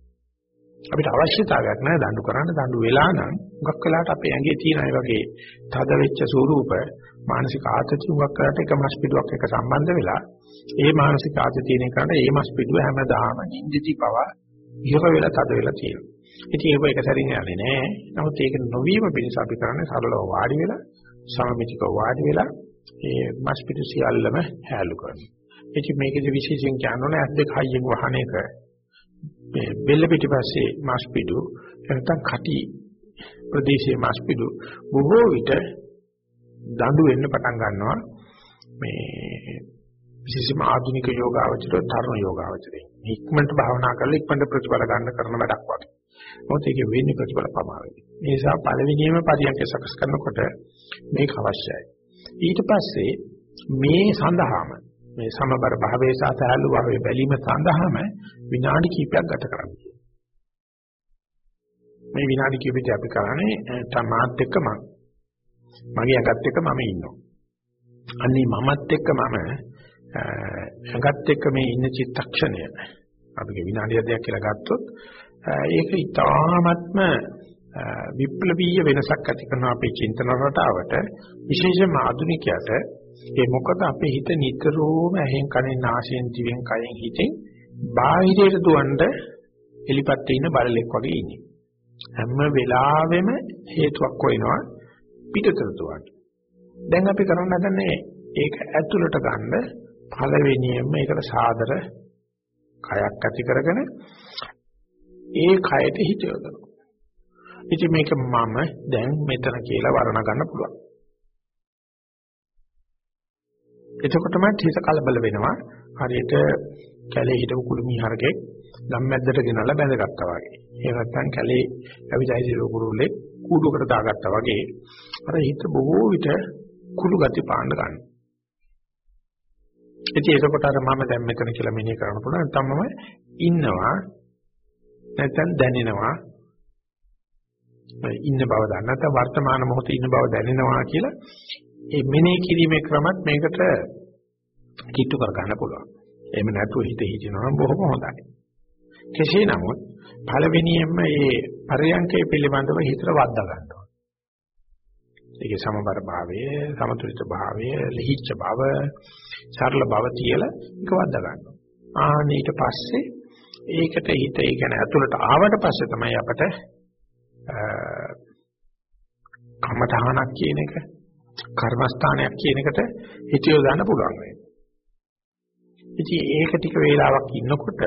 අපිට අවශ්‍යතාවයක් නැහැ දඬු කරන්න දඬු වෙලා නම් හුඟක් වෙලාවට අපේ ඇඟේ තියෙන ඒ වගේ තද වෙච්ච ස්වරූප මානසික ආතති හුඟක් වෙලාවට එක මස් පිටුවක් එක සම්බන්ධ වෙලා ඒ මානසික ආතතිය තියෙන එකට ඒ මස් පිටුව හැමදාම නිින්දති පවා ඉහළ වෙලා තද වෙලා තියෙනවා. ඉතින් ඒක එක සැරින් යන්නේ නෑ. නමුත් ඒක නොවීම පිණිස අපි කරන්නේ සරලව වාඩි වෙලා සමමිතික වාඩි වෙලා ඒ මස් පිටු සියල්ලම හැලු කරනවා. ඉතින් මේකෙදි විශේෂයෙන් කියනෝනේ ඇස් දෙක හයියෙන් වහන එක මේ බෙල්ල පිටිපස්සේ මාස් පිටු නැත්නම් කටි ප්‍රදේශයේ මාස් පිටු බොහෝ විට දඬු වෙන්න පටන් ගන්නවා මේ විශේෂම ආධුනික යෝගාවචරය තරුණ යෝගාවචරය. ඉක්මනට භාවනා කරලා ඉක්මනට ප්‍රතිඵල ගන්න කරන වැඩක් වගේ. මොකද ඒක වෙන්නේ ප්‍රතිඵල පමාවෙන්නේ. ඒ නිසා පළවෙනියම පරියන්ක සකස් කරනකොට මේක අවශ්‍යයි. ඊට පස්සේ මේ සඳහාම මේ සමබර භාවයේ සහ සහැල්ලු භාවයේ බැලීම සඳහාම විනාඩි කිහිපයක් ගත කරන්න මේ විනාඩි කිහිපෙදී අපි කරන්නේ තමාත් එක්ක මම. මගේ අගත් එක්ක මම ඉන්නවා. අන්නේ මමත් එක්ක මම අගත් එක්ක මේ ඉන්න චිත්තක්ෂණය. අපි විනාඩිය දෙකක් කියලා ගත්තොත් ඒක ඊටාත්ම විප්ලවීය වෙනසක් ඇති කරන අපේ චින්තන රටාවට විශේෂයෙන්ම ආධුනිකයට ඒ මොකද අපේ හිත නිතරම ඇහෙන් කනෙන් නාසයෙන් දිවෙන් කයෙන් හිතෙන් බාහිරයට දුවන්න එලිපත් ඉන්න බලලෙක් වගේ ඉන්නේ. හැම වෙලාවෙම හේතුවක් වෙනවා පිටතට දුවන්න. දැන් අපි කරන්න හදන්නේ ඒක ඇතුළට ගන්න පළවෙනියෙන්ම ඒකට සාදර කයක් ඇති කරගෙන ඒ කයට හිත යොදනවා. ඉතින් මේක මම දැන් මෙතන කියලා වර්ණ ගන්න පුළුවන්. එතකොටම හිත කලබල වෙනවා. හරියට කැලේ හිටපු කුළුමි හරකෙක් ගම්මැද්දට ගෙනල්ලා බැඳගත්තා වගේ. ඒ නැත්තම් කැලේ අවිජයසිර කුරුල්ලේ කූඩුවකට දාගත්තා වගේ. අර හිත බොහෝ විට කුළු ගති පාන්න ගන්නවා. ඉතින් ඒකකොට අර මම දැන් මෙතන කියලා මෙනෙහි කරන්න පුළුවන්. නැත්නම් මම ඉන්නවා නැත්නම් දැනෙනවා ඉන්න බව දන්න නැත්නම් වර්තමාන මොහොතේ ඉන්න බව දැනෙනවා කියලා ඒ මෙනෙහි කිරීමේ ක්‍රමත් මේකට කිට්ටු කර ගන්න පුළුවන්. එහෙම නැතුව හිත හිතනවා බොහොම හොඳයි. කෙසේ නමුත් පළවෙනියෙන්ම මේ පරයන්කේ පිළිබඳව හිතට වද්දා ගන්නවා. ඒකේ සමබර භාවය, සමතුලිත භාවය, ලිහිච්ඡ බව, සරල බව කියලා ඒක වද්දා ගන්නවා. ආන්න ඊට පස්සේ ඒකට හිත ඒ කියන්නේ ඇතුළට ආවට පස්සේ තමයි අපට කමඨහනක් කියන එක කර්මස්ථානයක් කියන එකට හිතියෝ ගන්න පුළුවන් වෙන්නේ. ඉතින් ඒක ටික වේලාවක් ඉන්නකොට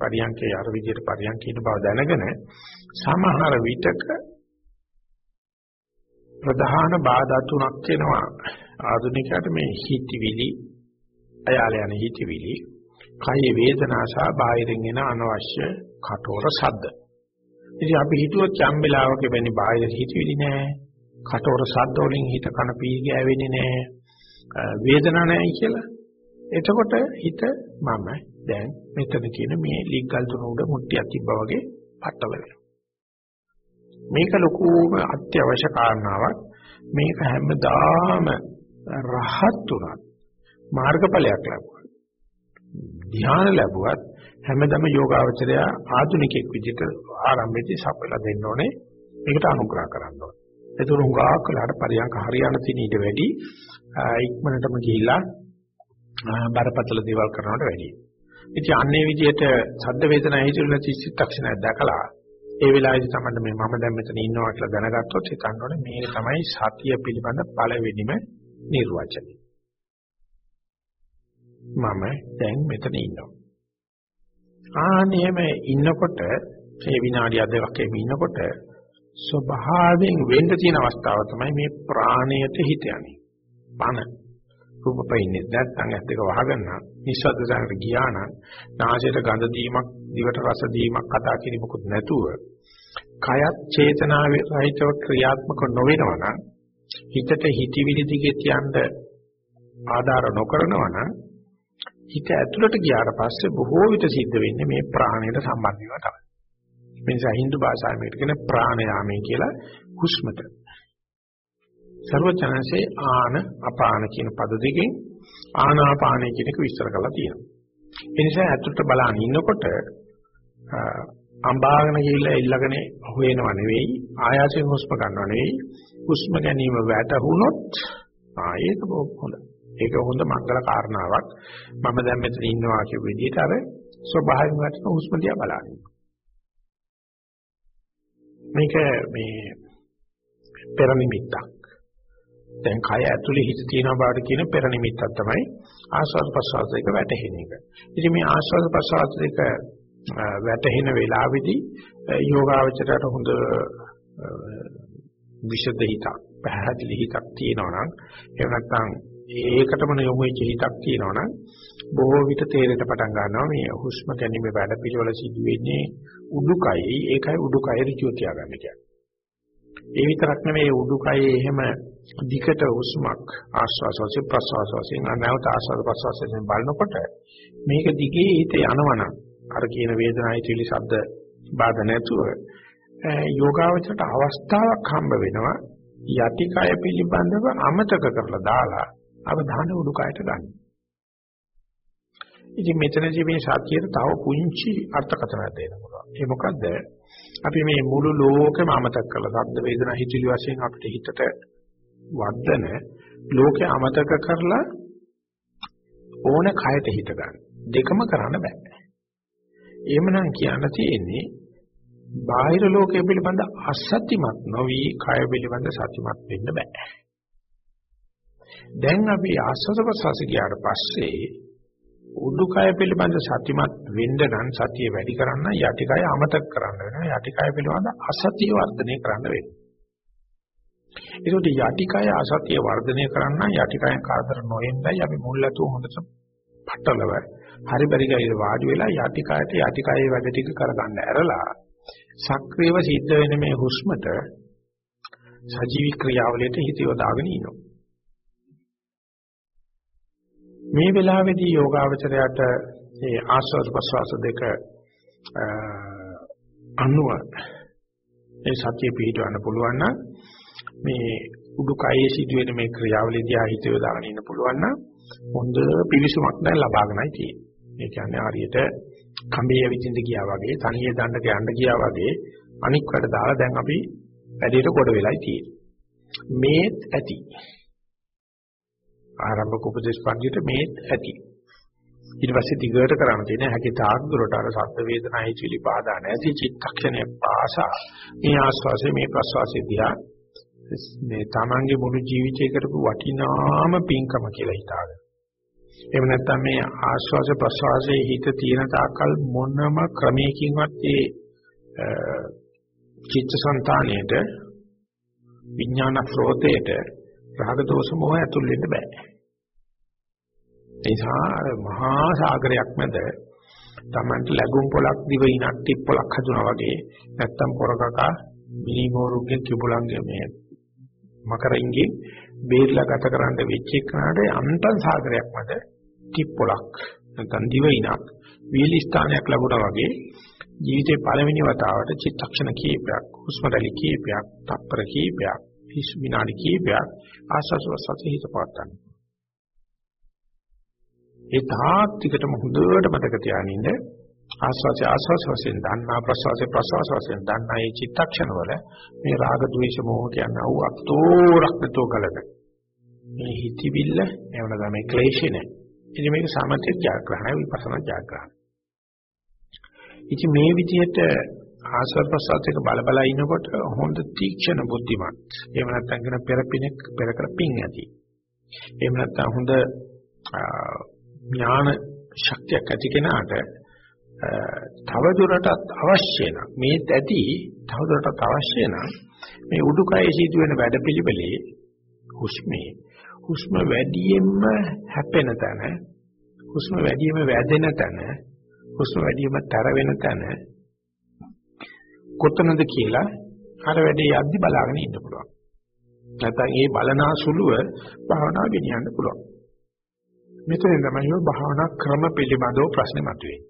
පරියන්කේ අර විදිහට පරියන්කේ ඉන්න බව දැනගෙන සමහර විටක ප්‍රධාන බාධා තුනක් වෙනවා ආධුනිකයට මේ හිතවිලි අයාල යන හිතවිලි කය වේදනා සහ බාහිරින් එන අනවශ්‍ය කටෝර ශබ්ද ඉතින් අපි හිතුවත් යම් වෙලාවක වෙන්නේ බාහිර හිතවිලි නෑ. කටවර සද්ද වලින් හිත කන පී ගෑවෙන්නේ නෑ. වේදනාවක් නෑ කියලා. එතකොට හිත මම දැන් මෙතන කියන මේ ලිග්ගල් තුන උඩ මුට්ටියක් තිබ්බා වගේ පట్టල වෙනවා. මේක ලොකුම අත්‍යවශ්‍ය කාරණාවක්. මේක හැමදාම රහත් උනත් මාර්ගඵලයක් ලැබුවා. ධ්‍යාන ලැබුවත් හැමදම යෝගාවචරය ආධුනිකෙක් විදිහට ආරම්භයේදී සපයලා දෙන්න ඕනේ. මේකට අනුග්‍රහ කරන්න ඕනේ. ඒතර හුඟා කලකට පරියන්ක හරියන තියෙන ඊට වැඩි ඉක්මනටම ගිහිල්ලා බරපතල දේවල් කරනවට වැඩි. ඉතින් අන්නේ විදිහට සද්ද වේදනා හිතුන චිත්තක්ෂණයක් දැකලා ඒ වෙලාවේදී තමයි මේ මම දැන් මෙතන ඉන්නවා කියලා දැනගත්තොත් හිතන්න ඕනේ මේක තමයි සතිය පිළිබඳ පළවෙනිම නිර්වචනය. මම දැන් මෙතන ඉන්නවා. ආනෙම ඉන්නකොට මේ විනාඩිය දෙකක් එහෙම ඉන්නකොට ස්වභාවයෙන් වෙන්න තියෙන අවස්ථාව තමයි මේ ප්‍රාණයට හිත යන්නේ. පන රූප පයින්නේ නැත්නම් ඇස් දෙක වහගන්න නිස්සද්ද සංකට ගියා නම් නාසයට ගඳ දීමක් දිවට රස දීමක් කතා කිරීමකුත් නැතුව කයත් චේතනාවේ රහිතව ක්‍රියාත්මක නොවෙනවා නම් හිතට හිතවිලි දිගේ තියන්න ආධාර නොකරනවා නම් හිත ඇතුළට ගියාට පස්සේ බොහෝ විට සිද්ධ වෙන්නේ මේ ප්‍රාණයට සම්බන්ධ වෙනවා තමයි. මේ නිසා Hindu භාෂාවෙන් මේකට කියන ප්‍රාණයාමය කියලා හුස්මට. සර්වචනසේ ආන අපාන කියන පද දෙකෙන් ආනාපානය කියන එක විස්තර කරලා තියෙනවා. ඒ නිසා ඇතුළට බලන ඉන්නකොට අම්බාගෙන ගිහිල්ලා ඉල්ලගෙන හොයනව නෙවෙයි ආයාසයෙන් හුස්ම ගන්නව නෙවෙයි හුස්ම ගැනීම වැටහුනොත් ආයෙක හොඳයි. ඒක හොඳ මංගල කාරණාවක්. මම දැන් මෙතන ඉන්නවා කියපු විදිහට අර ස්වභාවයෙන් වටන හුස්ම දිහා බලන්න. මේක මේ පෙර නිමිත්තක්. දැන් කය ඇතුලේ හිත තියෙන බවට කියන පෙර නිමිත්තක් තමයි ආස්වාද ප්‍රසආස දෙක වැටහෙන එක. ඉතින් මේ ආස්වාද ප්‍රසආස දෙක වැටෙන වෙලාවේදී යෝගාවචරයට හොඳ විෂද හිතක් පැහැදිලි හිතක් තියෙනවා නම් එහෙම නැත්නම් ඒකටම යොමු වෙච්ච හිතක් තියෙනවා නම් බොහෝ විට තේරෙන්න පටන් ගන්නවා මේ හුස්ම ගැනීම වැඩ පිළිවෙල සිදු වෙන්නේ උඩුකයයි ඒකයි උඩුකය ඍජුව තියාගන්න කියන්නේ. ඒ විතරක් නෙමෙයි උඩුකයේ එහෙම දිකට හුස්මක් ආශ්වාස වශයෙන් ප්‍රශ්වාස වශයෙන් අනවත ආශ්වාස ප්‍රශ්වාස වශයෙන් බලනකොට මේක දිගේ හිත යනවනම් අර කියන වේදනායි තිලි ශබ්ද බාධා නැතුව යෝගාවචරයට අවස්ථාවක් හම්බ වෙනවා යටිකය පිළිබඳව අමතක කරලා දාලා අවධානය උඩුකයට ගන්න. ඉතින් මෙතනදී මේ සතියේ තව පුංචි අර්ථකථනයක් දෙන්න පුළුවන්. ඒ මොකද්ද? අපි මේ මුළු ලෝකෙම අමතක කරලා ශබ්ද වේදනා හිතිලි වශයෙන් අපිට හිතට වද්දන ලෝකේ අමතක කරලා ඕන කයට හිත ගන්න. දෙකම කරන්න බෑ. එහෙමනම් කියන්න තියෙන්නේ බාහිර ලෝකයේ පිළිබඳ අසත්‍යමත් නොවි කය පිළිබඳ සත්‍යමත් වෙන්න බෑ. දැන් අපි ආස්වාද ප්‍රසවාස ගියාට පස්සේ උඩුකය පිළිබඳ සත්‍යමත් වෙන්න නම් සතිය වැඩි කරන්න යටිකය අමතක කරන්න වෙනවා. යටිකය පිළිබඳ අසත්‍ය වර්ධනය කරන්න වෙනවා. ඒකට යටිකය අසත්‍ය වර්ධනය කරන්න යටිකය කාදර නොවෙන්නයි අපි මුල්ලතු හොඳට පටලව හරි බරි ගිහලා වාඩි වෙලා යටිකයට යටිකයේ වැඩ ටික කරගන්න ඇරලා සක්‍රියව සිද්ධ වෙන මේ හුස්මට සජීවී ක්‍රියාවලියට හිත යොදාගෙන ඉන්නවා. මේ වෙලාවේදී යෝගාවචරයට මේ ආස්වාද ප්‍රසවාස දෙක අනුව ඒ සතිය පිටවන්න පුළුවන් නම් මේ උඩුකයේ සිදුවෙන මේ ක්‍රියාවලිය දිහා හිත යොදාගෙන ඉන්න පුළුවන් නම් හොඳ පිවිසුමක් දැන් ලබාගෙනයි තියෙන්නේ. ඒ කියන්නේ හරියට කඹේ විදින්ද ගියා වගේ තනියේ දණ්ඩක යන්න ගියා වගේ අනික් වැඩ දාලා දැන් අපි වැඩේට කොට වෙලයි තියෙන්නේ. මේත් ඇති. ආරම්භක උපදේශ පන්තියට මේත් ඇති. ඊට පස්සේ දිගට කරන්න තියෙන හැකි තාක් දුරට අර සද්ද වේදනා හිචිලි බාධා නැති චිත්තක්ෂණය පාසා මේ ආස්වාසේ මේ ප්‍රස්වාසයේ දිහා මේ තමන්ගේ මුළු ජීවිතේ කරපු වටිනාම පින්කම කියලා හිතාගෙන. එහෙම නැත්නම් මේ ආස්වාස ප්‍රස්වාසයේ හිත තියෙන තාක්කල් මොනම ක්‍රමයකින්වත් ඒ චිත්තසංතානයේට විඥාන ෆ්‍රෝතේට රාග දෝෂ මොහ ඇතුල් වෙන්න බෑ. ඒ නිසා මහා සාගරයක් මැද Tamanට ලැබුම් පොලක් දිවිනක් ටිප් පොලක් හදුනා වගේ නැත්තම් පොරකක මිනිමෝරුගේ කිඹුලන්ගේ මේ මකරින්ගේ බේරලා ගත කරන්න වෙච්ච එකනට අන්තන් සාගරයක් මැද ටිප් පොලක් නැත්තම් දිවිනක් වීලි ස්ථානයක් ලැබුණා වගේ ජීවිතේ පළවෙනි වතාවට චිත්තක්ෂණ කීපයක් හුස්ම රැලි කීපයක් තප්පර කීපයක් හිස් විනාඩි කීපයක් ආස්වාස් වසත හිත පවත්තන්න. ඒ තාක් ටිකටම හොඳට මතක තියාගන්න ආස්වාසේ ආස්වාස වශයෙන් දන්නා ප්‍රසවාසේ ප්‍රසවාස වශයෙන් දන්නා මේ චිත්තක්ෂණ වල මේ රාග ద్వේෂ මෝහ කියන අව අතෝරක්තෝ කලක මේ හිතවිල්ල එවනදා මේ ක්ලේශය නෑ ඉතින් මේක සමථ ජාග්‍රහණය විපස්සනා ජාග්‍රහණය ඉතින් මේ විදිහට ආස්වාද ප්‍රසආතයක බල බල ඉනකොට හොඳ තීක්ෂණ බුද්ධිමත්. එහෙම නැත්නම් කියන පෙරපිනෙක් පෙර කර පිං ඇති. එහෙම නැත්නම් හොඳ ඥාන ශක්තියක් ඇති කෙනාට තව දුරටත් අවශ්‍ය නම් මේ ඇති තව දුරටත් අවශ්‍ය නම් මේ උඩුකයේ සිදුවෙන වැඩපිළිවෙලේ හුස්මේ හුස්ම වැඩියෙන්ම හැපෙන තැන හුස්ම වැඩියෙන්ම වැදෙන තැන හුස්ම වැඩියෙන්ම තර වෙන තැන කොතනද කියලා අර වැඩේ යද්දි බලාගෙන ඉන්න පුළුවන්. නැත්නම් ඒ බලනා සුළුව භාවනා ගෙනියන්න පුළුවන්. මෙතන තමයි ඔය භාවනා ක්‍රම පිළිබඳව ප්‍රශ්නේ මතුවේ.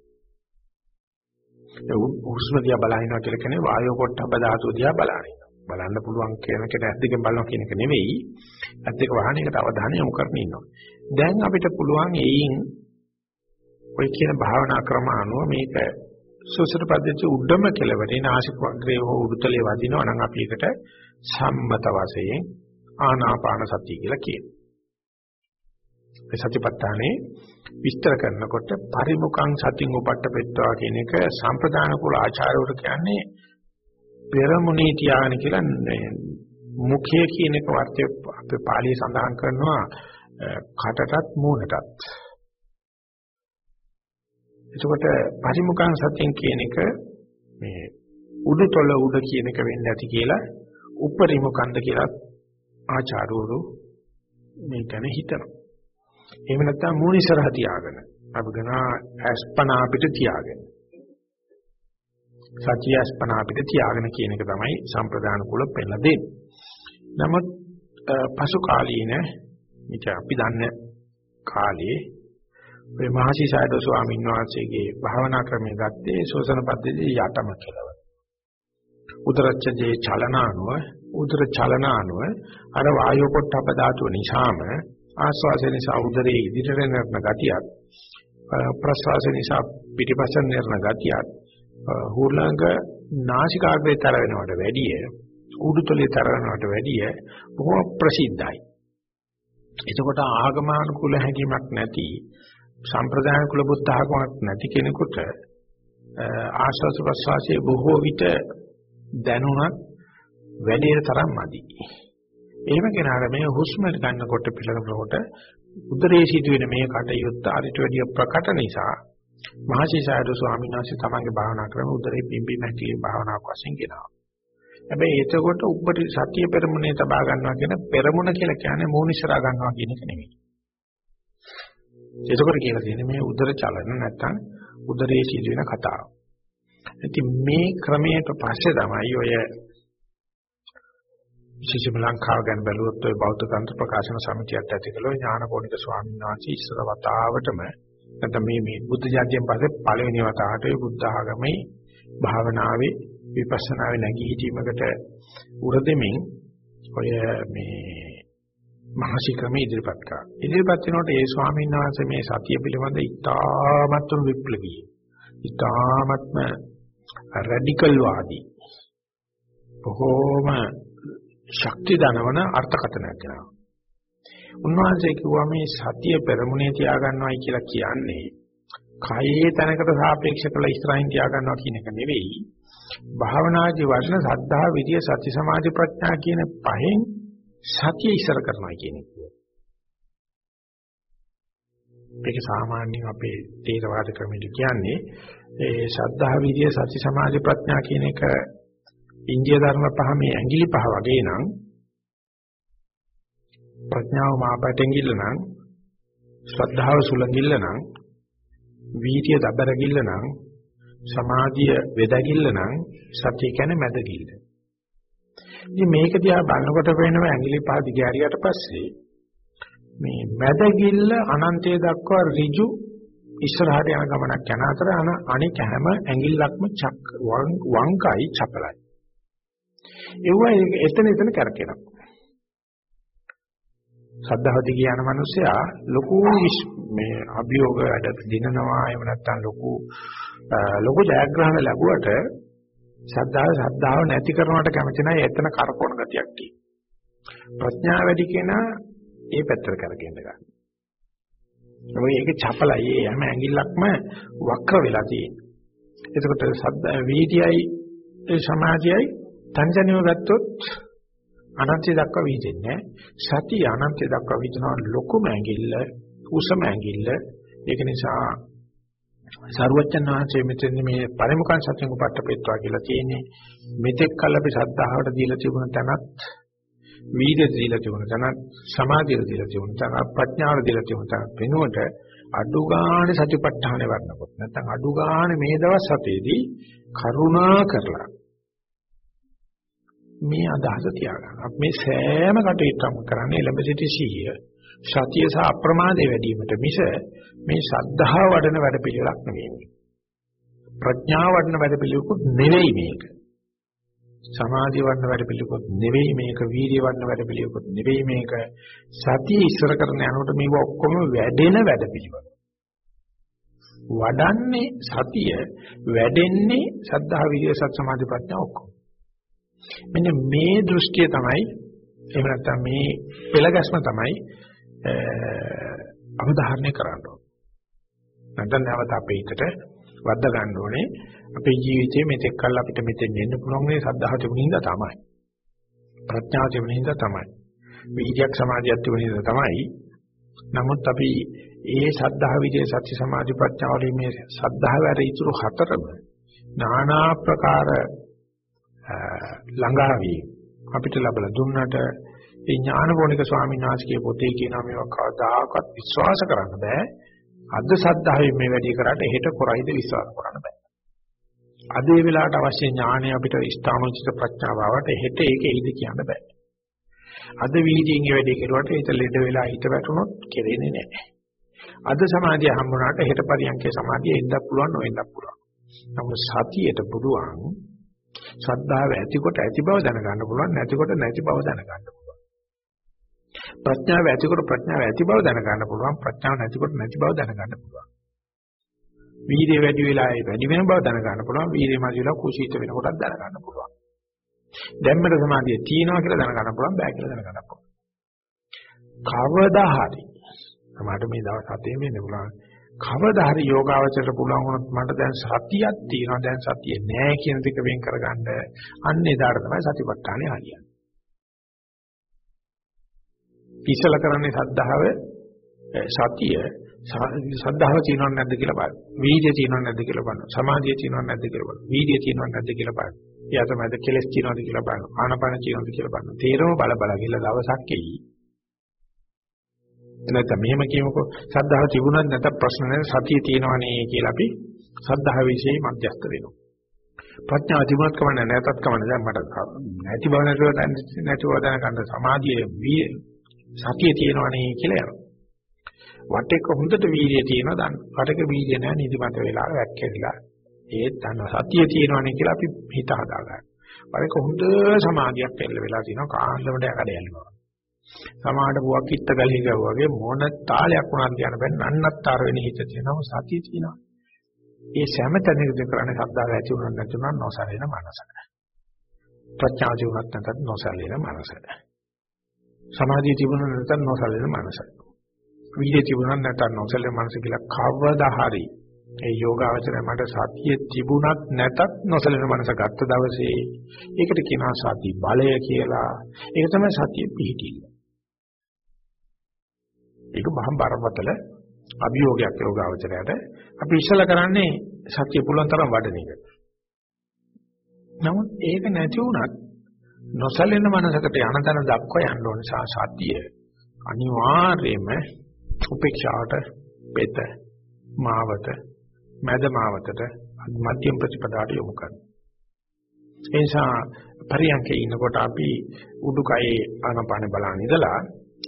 ඒ හුස්ම දිහා බලහිනවා කියලා කියන්නේ වායෝ පොට්ටබ්බ ධාතුව දිහා බලහිනවා. බලන්න පුළුවන් කියන කෙන ඇස් දෙකෙන් බලනවා කියන එක නෙවෙයි. ඇස් දෙක වහන එකට අවධානය යොමු කරගෙන ඉන්නවා. දැන් අපිට පුළුවන් එයින් ඔය කියන භාවනා ක්‍රම අනුව මේක සෝසර පද්ධතිය උඩම කෙලවරේ නාසික වග්‍රේ හෝ උඩුතලයේ වදිනවා නම් අපි ඒකට සම්මත වශයෙන් ආනාපාන සතිය කියලා කියනවා. මේ සතිපට්ඨානේ විස්තර කරනකොට පරිමුඛං සතින් උපට්ඨපෙත්වා කියන එක සම්ප්‍රදාන කුල ආචාර්යවරු කියන්නේ පෙරමුණේ තියාගෙන කියලා මුඛය කියන එක වර්ථය අපේ පාළියේ සඳහන් කරනවා කටටත් මූණටත් එතකොට පරිමුඛං සතියෙන් කියන එක මේ උඩුතොල උඩ කියන එක වෙන්නේ නැති කියලා උපරිමුඛන්ද කියලා ආචාර්යවරු මේ ගැන හිතනවා. එහෙම නැත්නම් මූණිසරහ තියාගෙන අපගෙන අස්පනා අපිට තියාගෙන සත්‍ය අස්පනා අපිට තියාගෙන කියන එක තමයි සම්ප්‍රදාන කුල පෙළ දෙන්නේ. නමුත් පසු කාලීන මිච අපි දන්න කාලේ මේ මහසි සයඩ ස්වාමීන් වහන්සේගේ භාවනා ක්‍රමය ගත්තේ ශෝෂණ පද්ධතිය යටම කෙලව. උදරච්ඡදේ චලනානුව උදර චලනානුව අර වායෝ පොට්ටප ධාතුව නිසාම ආස්වාසය නිසා උදරයේ ඉදිරියට යන ගතියක් ප්‍රස්වාසය නිසා පිටිපස්සෙන් යන ගතියක් හුලඟ නාසිකාග්‍රේ තර වෙනවට වැඩිය උඩුතලයේ තර වෙනවට වැඩිය බොහොම ප්‍රසිද්ධයි. එතකොට ආගමානුකූල හැඟීමක් නැති සම්ප්‍රදාන කුල බුද්ධ ආගමක් නැති කෙනෙකුට ආශ්වාස ප්‍රශ්වාසයේ බොහෝ විට දැනුණත් වැඩේ තරම් මදි. එහෙම කෙනාට මේ හුස්ම ගන්නකොට පිළිගනකොට උදරයේ සිදුවෙන මේ කටයුත්ත අරිට වැඩිය ප්‍රකට නිසා මහසිසාරද ස්වාමීන් වහන්සේ තමන්ගේ භාවනා ක්‍රම උදරේ පිම්බි නැතිේ භාවනාවක් වශයෙන් ගෙනාවා. හැබැයි එතකොට උපරි සතිය පෙරමුණේ තබා ගන්නවා කියන පෙරමුණ කියලා කියන්නේ මූණිසරා ගන්නවා කියන එක නෙමෙයි. එතකොට කියලා තියෙන්නේ මේ උදර චලන නැත්තම් උදරයේ සිදුවෙන කතාව. ඉතින් මේ ක්‍රමයට පස්සේ තමයි ඔය විශේෂම ලංකාව ගැන බැලුවොත් ඔය බෞද්ධ තන්ත්‍ර ප්‍රකාශන සමිතියත් ඇති කළෝ ඥානපෝනික ස්වාමීන් වහන්සේ ඉස්සර වතාවටම නැත්නම් මේ මේ බුද්ධ ජාතියෙන් පස්සේ පළවෙනි වතාවට ඔය බුද්ධ ආගමේ භාවනාවේ විපස්සනාවේ නැගී හිටීමකට උරදෙමින් ඔය මේ මහසි ක්‍රම ඉදිරිපත් කරා. ඉදිරිපත් වෙනකොට ඒ ස්වාමීන් වහන්සේ මේ සතිය පිළිබඳ ඉතාමත්ම විප්ලවීය. ඉතාමත්ම රැඩිකල් වාදී. බොහෝම ශක්ති දනවන අර්ථකථනයක් දෙනවා. උන්වහන්සේ කිව්වා මේ සතිය පෙරමුණේ තියාගන්නවයි කියලා කියන්නේ කයේ තැනකට සාපේක්ෂ කළ ඉස්සරහින් තියාගන්නවා කියන එක නෙවෙයි. භාවනාදී වර්ණ සද්ධා විද්‍ය සති සමාධි ප්‍රඥා කියන පහෙන් සතිය ඉස්සර කරනවා කියන එක. මේක සාමාන්‍යයෙන් අපේ තේරවාද ක්‍රමෙට කියන්නේ ඒ සද්ධා විද්‍ය සති සමාධි ප්‍රඥා කියන එක ඉන්දිය ධර්ම පහ මේ ඇඟිලි පහ වගේ නම් ප්‍රඥාව මාපටෙන්ගිල්ල නම් ශ්‍රද්ධාව සුලංගිල්ල නම් වීර්ය දබරගිල්ල නම් සමාධිය වෙදගිල්ල නම් සතිය කියන්නේ මැදගිල්ල. ඉතින් මේක දිහා බලනකොට වෙනව ඇඟිලි පහ දිගහැරියට පස්සේ මේ මැදගිල්ල අනන්තය දක්වා ඍජු ඉස්සරහට යන ගමනක් යන අතර අනික හැම ඇඟිල්ලක්ම චක් වංකයි චපලයි. ඒවා එතන එතන කරකිනවා. සද්ධාවති කියන මිනිසයා ලොකු මේ අභියෝග වැඩ දිනනවා එහෙම නැත්නම් ලොකු ලොකු ජයග්‍රහණ ලැබුවට ශ්‍රද්ධාව ශ්‍රද්ධාව නැති කරනවට කැමති නැහැ එතන කරකවන ගතියක් තියෙනවා. ප්‍රඥාව වැඩි කෙනා ඒ පැත්තට කරගෙන ගන්න. මොකද ඒක චපලයි ඒ හැම ඇඟිල්ලක්ම වක්‍ර වෙලා තියෙනවා. එතකොට සද්ද වීර්යයි සමාධියයි තංජනියව ගත්තොත් අනන්තය දක්වා වීදෙන්නේ සතිය අනන්තය දක්වා වීදනවා ලොකුම ඇඟිල්ල උසම ඇඟිල්ල. ඒක නිසා සරුවච්චන් වහන්සේ මෙතන මේ පරිමුඛං සත්‍යං උපට්ඨපෙත්වා කියලා තියෙන්නේ. මෙතෙක් කල අපි සද්ධාවට දීලා තිබුණ තැනත් වීර්ය දීලා තිබුණ තැනත් සමාධිය දීලා තිබුණ තැනත් ප්‍රඥාව දීලා තිබුණ තැනත් වෙනුවට අඩු ගානේ සතිපට්ඨානෙ වඩනකොට නැත්නම් අඩු ගානේ මේ දවස් හතේදී කරුණා කරලා මේ අදහස තියාගන්න. අපි මේ සෑම කටයුත්තක්ම කරන්නේ එළඹ සිටි සිහිය. සතිය සහ අප්‍රමාදයේ වැඩිවීමට මිස මේ ශ්‍රද්ධාව වඩන වැඩ පිළිවෙලක් නෙවෙයි. ප්‍රඥාව වඩන වැඩ පිළිවෙලකුත් නෙවෙයි මේක. සමාධිය වඩන වැඩ පිළිවෙලකුත් නෙවෙයි මේක. වීර්ය වඩන වැඩ පිළිවෙලකුත් නෙවෙයි මේක. සතිය ඉස්සර කරන යනකොට මේක ඔක්කොම වැඩෙන වැඩ පිළිවෙල. වඩන්නේ සතිය වැඩෙන්නේ සද්ධා විරිය සත් සමාධි ප්‍රඥා ඔක්කොම. මෙන්න මේ දෘෂ්ටිය තමයි එහෙම නැත්නම් මේ පෙළගැස්ම තමයි අවධාරණය කරන්න ඕනේ. නැත්නම් නැවත අපේ හිතට වද්දා ගන්න ඕනේ අපේ ජීවිතයේ මෙතෙක් කල් අපිට මෙතෙන් එන්න පුළුවන් මේ සද්ධාහ තිබුණින්ද තමයි. ප්‍රඥාව තිබුණින්ද තමයි. විද්‍යාවක් සමාධියක් තිබුණින්ද තමයි නමුත් අපි ඒ සද්ධා විදේ සති සමාධි ප්‍රඥා වලින් මේ සද්ධාව ඇර ඉතුරු හතරම নানা ප්‍රකාර ළඟාවී අපිට ලැබලා දුන්නට ඒ ඥානපෝනික ස්වාමීන් වහන්සේගේ පොතේ කියනවා මේවා කවදාකවත් විශ්වාස කරන්න බෑ. අද සද්ධාවෙන් මේ වැඩේ කරාට හෙට කරයිද විශ්වාස කරන්න බෑ. අද ඒ වෙලාවට අවශ්‍ය ඥානය අපිට ස්ථානෝචිත ප්‍රඥාවට හෙට ඒක එයිද කියන්න බෑ. අද වීදියෙන් ඒ වැඩේ කරුවට ඒක ලෙඩ වෙලා හිත වැටුනොත් කෙරෙන්නේ නැහැ. අද සමාධිය හම්බුනාට හෙට පරියන්කේ සමාධිය එන්නත් පුළුවන් නොඑන්නත් පුළුවන්. නමුත් සතියට පුළුවන් ශ්‍රද්ධාව ඇතිකොට ඇති බව දැනගන්න පුළුවන් නැතිකොට නැති බව දැනගන්න පුළුවන්. ප්‍රඥාව ඇතිකොට ප්‍රඥාව ඇති බව දැනගන්න පුළුවන් ප්‍රඥාව නැතිකොට නැති බව දැනගන්න පුළුවන්. වීර්ය වැඩි වෙලාවේ වැඩි වෙන බව දැනගන්න පුළුවන් වීර්ය මදි වෙලා කුසීත වෙනකොටත් දැනගන්න පුළුවන්. දැම්මට සමාධිය තියෙනවා කියලා දැනගන්න පුළුවන් බෑ කියලා දැනගන්න පුළුවන්. කවදා හරි මට මේ දවස් හතේ වෙන්න පුළුවන්. කවදා හරි යෝගාවචරයට පුළුවන් වුණොත් මට දැන් සතියක් තියෙනවා දැන් සතිය නෑ කියන දෙක වෙන් කරගන්න අන්න එදාට තමයි සතිපට්ඨානෙ හරියන්නේ. ඉස්සල කරන්නේ සද්ධාව සතිය සද්ධාව තියෙනවද නැද්ද කියලා බලන්න. වීර්යය තියෙනවද නැද්ද කියලා බලන්න. සමාධිය තියෙනවද නැද්ද කියලා බලන්න. වීර්යය තියෙනවද නැද්ද කියලා බලන්න. එයා තමයි කෙලස් තියෙනවද කියලා බලන්න. ආනපන තියෙනවද කියලා බලන්න. තේරම බල බල ගිහලා දවසක් එයි. නැත්නම් මෙහෙම කියමුකෝ සද්ධාව තිබුණත් නැත්නම් ප්‍රශ්න නැහැ සතිය තියෙනවනේ කියලා අපි සද්ධාව વિશે මධ්‍යස්ත වෙනවා. ප්‍රඥාව තිබුණත් කමන්නේ නැතත් කමන්නේ දැන් මට නැති බව නැතුව නැතිව දැනගන්න සමාධියේ සතිය තියෙනවනේ කියලා යනවා. වටේක හොඳට වීර්යය තියෙනවා දන්න. වටේක වීර්යය නැහැ නිදිමත වෙලා වැක්කෙලා. ඒත් දන්න සතිය තියෙනවනේ කියලා අපි හිත හදාගන්න. වටේක හොඳ සමාධියක් එල්ල වෙලා තිනවා කාන්දමට යකඩ යනවා. සමාඩ බුවක් කිත්ත ගලේ ගාවා වගේ මොන තාලයක් වුණාද කියන බෑ නන්නත්තර වෙන හිත තියෙනවා සතිය තියෙනවා. ඒ සෑම තැනකදී කරන්නේ ශ්‍රද්ධාව ඇති වුණා නැතුණා නොසලෙන මනසක. ප්‍රඥාව ජීවත් නැතත් නොසලෙන මනසක. සමාධිය තිබුණා නැත්නම් නොසලෙන මනසක. වීර්යය තිබුණා නැත්නම් නොසලෙන මනස කියලා කවදා හරි ඒ යෝගාවචරය මට සතිය තිබුණත් නැතත් නොසලෙන මනස ගත්ත දවසේ ඒකට කියනවා සති බලය කියලා. ඒක තමයි සතිය පිහිටිල්ල. ඒක මහා බරපතල අභියෝගයක් යෝගාවචරයට. අපි ඉස්සලා කරන්නේ සත්‍ය පුළුවන් තරම් වඩන එක. නමුත් ඒක නැති වුණත් නොසලෙන මනසකට යන තැන දක්වා යන්න ඕන සාසතිය අනිවාර්යයෙන්ම උපේක්ෂාවට පෙත මාවත මැද මාවතට මධ්‍යම ප්‍රතිපදාට යොමු කරනවා. ඒ නිසා පරියන්කේ ඉන්නකොට අපි උඩුකයේ ආනපාන බලන ඉඳලා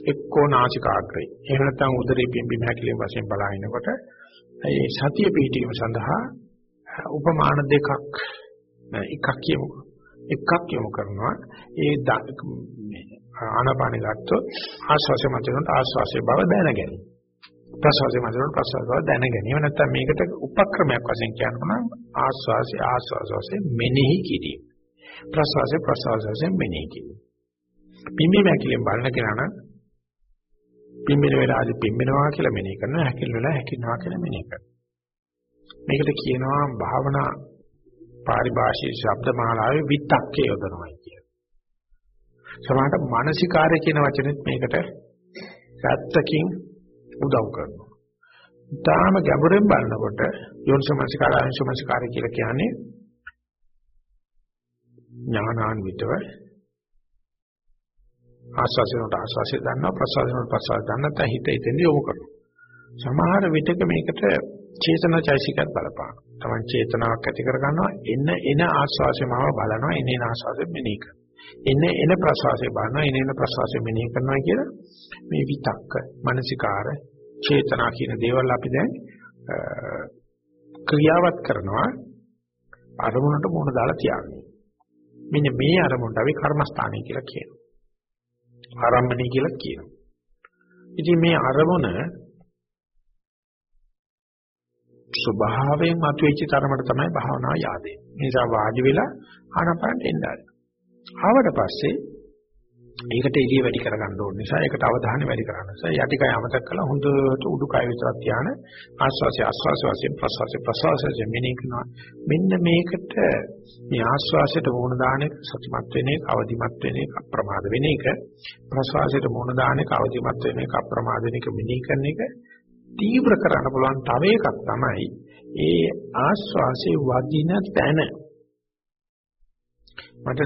එක්කෝ නාසිකාග්‍රේ. එහෙම නැත්නම් උදරේ පිම්බීම හැකිලිම වශයෙන් බලනකොට ඒ සතිය පිහිටීම සඳහා උපමාන දෙකක් එකක් කියමු. එකක් යොමු කරනවා. ඒ ආනාපානෙ ගත්තොත් ආශ්වාසය මතනට ආශ්වාසයේ බව දැනගැනීම. ප්‍රශ්වාසය මතනට ප්‍රශ්වාස බව දැනගැනීම. නැත්නම් මේකට උපක්‍රමයක් වශයෙන් කියනවා ආශ්වාසය ආශ්වාසයෙන් මෙනෙහි කිරීම. ප්‍රශ්වාසය ප්‍රශ්වාසයෙන් මෙනෙහි කිරීම. පිම්බීම හැකිලිම බලන කෙනා නම් පිම්බෙන වෙලාවදී පිම්බෙනවා කියලා මෙනෙහි කරනවා හැකිල වෙලාව හැකිනවා කියලා මෙනෙහි කරනවා. මේකට කියනවා භාවනා පාරිභාෂික ශබ්ද මාලාවේ විතක්කේ යොදනවා කියලා. සමහරට මානසිකාරය කියන වචනේත් මේකට සත්‍යකින් උදව් කරනවා. ඊටාම ගැඹුරෙන් බලනකොට යෝනිසමනසිකාර ආයෝනිසමනසිකාරය කියලා කියන්නේ ඥානාන්විතව ආස්වාසයට ආස්වාසය දන්නවා ප්‍රසවාසයට ප්‍රසවාසය දන්නවා නැත්නම් හිත එතෙන්ද යොමු කරනවා. සමහර විටක මේකට චේතනාචෛසිකත් බලපාන. තමන් චේතනාවක් ඇති කර ගන්නවා එන එන ආස්වාසය මාව බලනවා එන එන ආස්වාසය මෙනෙහි කරනවා. එන එන ප්‍රසවාසය බලනවා එන එන ප්‍රසවාසය මෙනෙහි කරනවා කියලා මේ විතක්ක, මානසිකාර, චේතනා කියන දේවල් අපි දැන් ක්‍රියාවත් කරනවා අරමුණට මොන දාලා තියන්නේ. මෙන්න මේ අරමුණට අපි කර්මස්ථානය කියලා කියනවා. ආරම්භණී කියලා කියනවා. ඉතින් මේ අරමුණ ස්වභාවයෙන් මතුවෙච්ච තරමට තමයි භාවනාව yaadේ. මේ නිසා වාඩි වෙලා ආනපනට එන්න ආරයි. ආවට පස්සේ ඒකට එළිය වැඩි කරගන්න ඕන නිසා ඒකට අවධානය වැඩි කරන්න නිසා යටිකය අමතක කළා හොඳට උඩුකය විතරක් ධාන ආස්වාසය ආස්වාස වශයෙන් ප්‍රසවාසය ප්‍රසවාසය මෙනෙහි කරනවා. මෙන්න මේකට මේ ආස්වාසයට මුණ දාන එක සතිමත් වෙන එක අවදිමත් වෙන එක අප්‍රමාද වෙන එක ප්‍රසවාසයට මුණ දාන එක අවදිමත් වෙන එක අප්‍රමාද වෙන එක මෙනෙහි කරන එක තීව්‍ර කරන්න පුළුවන් තව එකක් තමයි ඒ ආස්වාසේ වදින තැන. මට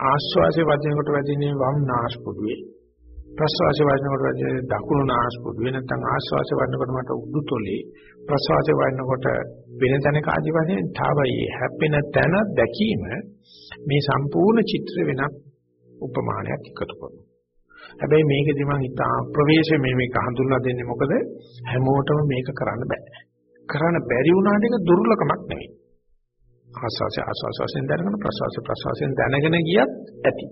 ආශ්වාසයේ වදිනකොට වැදින්නේ වම් නාස්පුඩුවේ ප්‍රශ්වාසයේ වදිනකොට වැදින්නේ දකුණු නාස්පුඩුවේ නැත්නම් ආශ්වාසයේ වදිනකොට මට උඩුතොලේ ප්‍රශ්වාසයේ වදිනකොට වෙන තැනක ආදි වශයෙන් තාවයේ හැපෙන තැන දැකීම මේ සම්පූර්ණ චිත්‍ර වෙනත් උපමානයක් එකතු කරනවා. හැබැයි මේකදී මම හිතා ප්‍රවේශය මේ මේක හඳුන්වා දෙන්නේ මොකද? හැමෝටම මේක කරන්න බෑ. කරන්න බැරි වුණාට ඒක දුර්ලභමක් නෙවෙයි. ආස්වාසය ආස්වාසයෙන් දැනගෙන ප්‍රසවාසය ප්‍රසවාසයෙන් දැනගෙන ගියත් ඇති.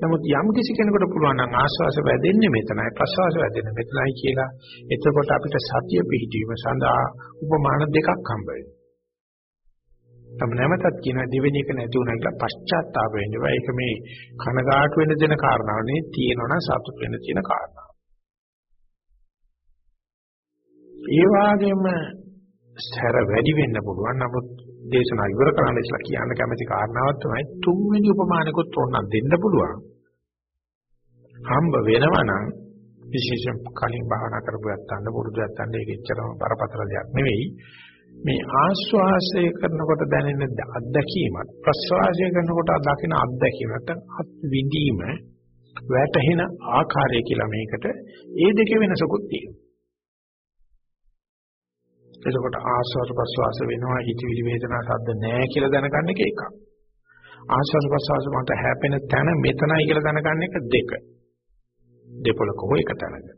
නමුත් යම් කිසි කෙනෙකුට පුළුවන් නම් ආස්වාස වැදෙන්නේ මෙතනයි ප්‍රසවාස වැදෙන්නේ මෙතනයි කියලා එතකොට අපිට සතිය පිහිටීම සඳහා උපමාන දෙකක් හම්බ වෙනවා. තම නැමතත් කියන දෙවෙනි එක නැති වුණා කියලා පශ්චාත්තාප වෙනවා. ඒක මේ කනගාටු වෙන දෙන කාරණාව නේ තියෙනවනම් සතුට වෙන තියෙන කාරණාව. ඒ වගේම සැර වැඩි වෙන්න පුළුවන්. නමුත් දේශනා ඉවර කරන්න ඉස්සලා කියන්න කැමති කාරණාවක් තමයි තුන්වෙනි උපමානකුත් ඕනනම් දෙන්න පුළුවන්. හම්බ වෙනවා නම් විශේෂයෙන් කලින් භාවනා කරපු යත්තන්න පුරුදු යත්තන්න ඒක එච්චරම බරපතල දෙයක් නෙවෙයි. මේ ආස්වාසය කරනකොට දැනෙන අත්දැකීමත් ප්‍රස්වාසය කරනකොට දකින අත්දැකීම නැත්නම් අත් විඳීම වැටහෙන ආකාරය කියලා මේකට ඒ දෙකේ වෙනසකුත් තියෙනවා. එතකොට ආස්වාද ප්‍රසවාස වෙනවා හිතවිලි වේදනා සද්ද නැහැ කියලා දැනගන්න එක එකක්. ආස්වාද ප්‍රසවාස මත හැපෙන තැන මෙතනයි කියලා දැනගන්න එක දෙක. දෙපොලක හෝ එක තැනක.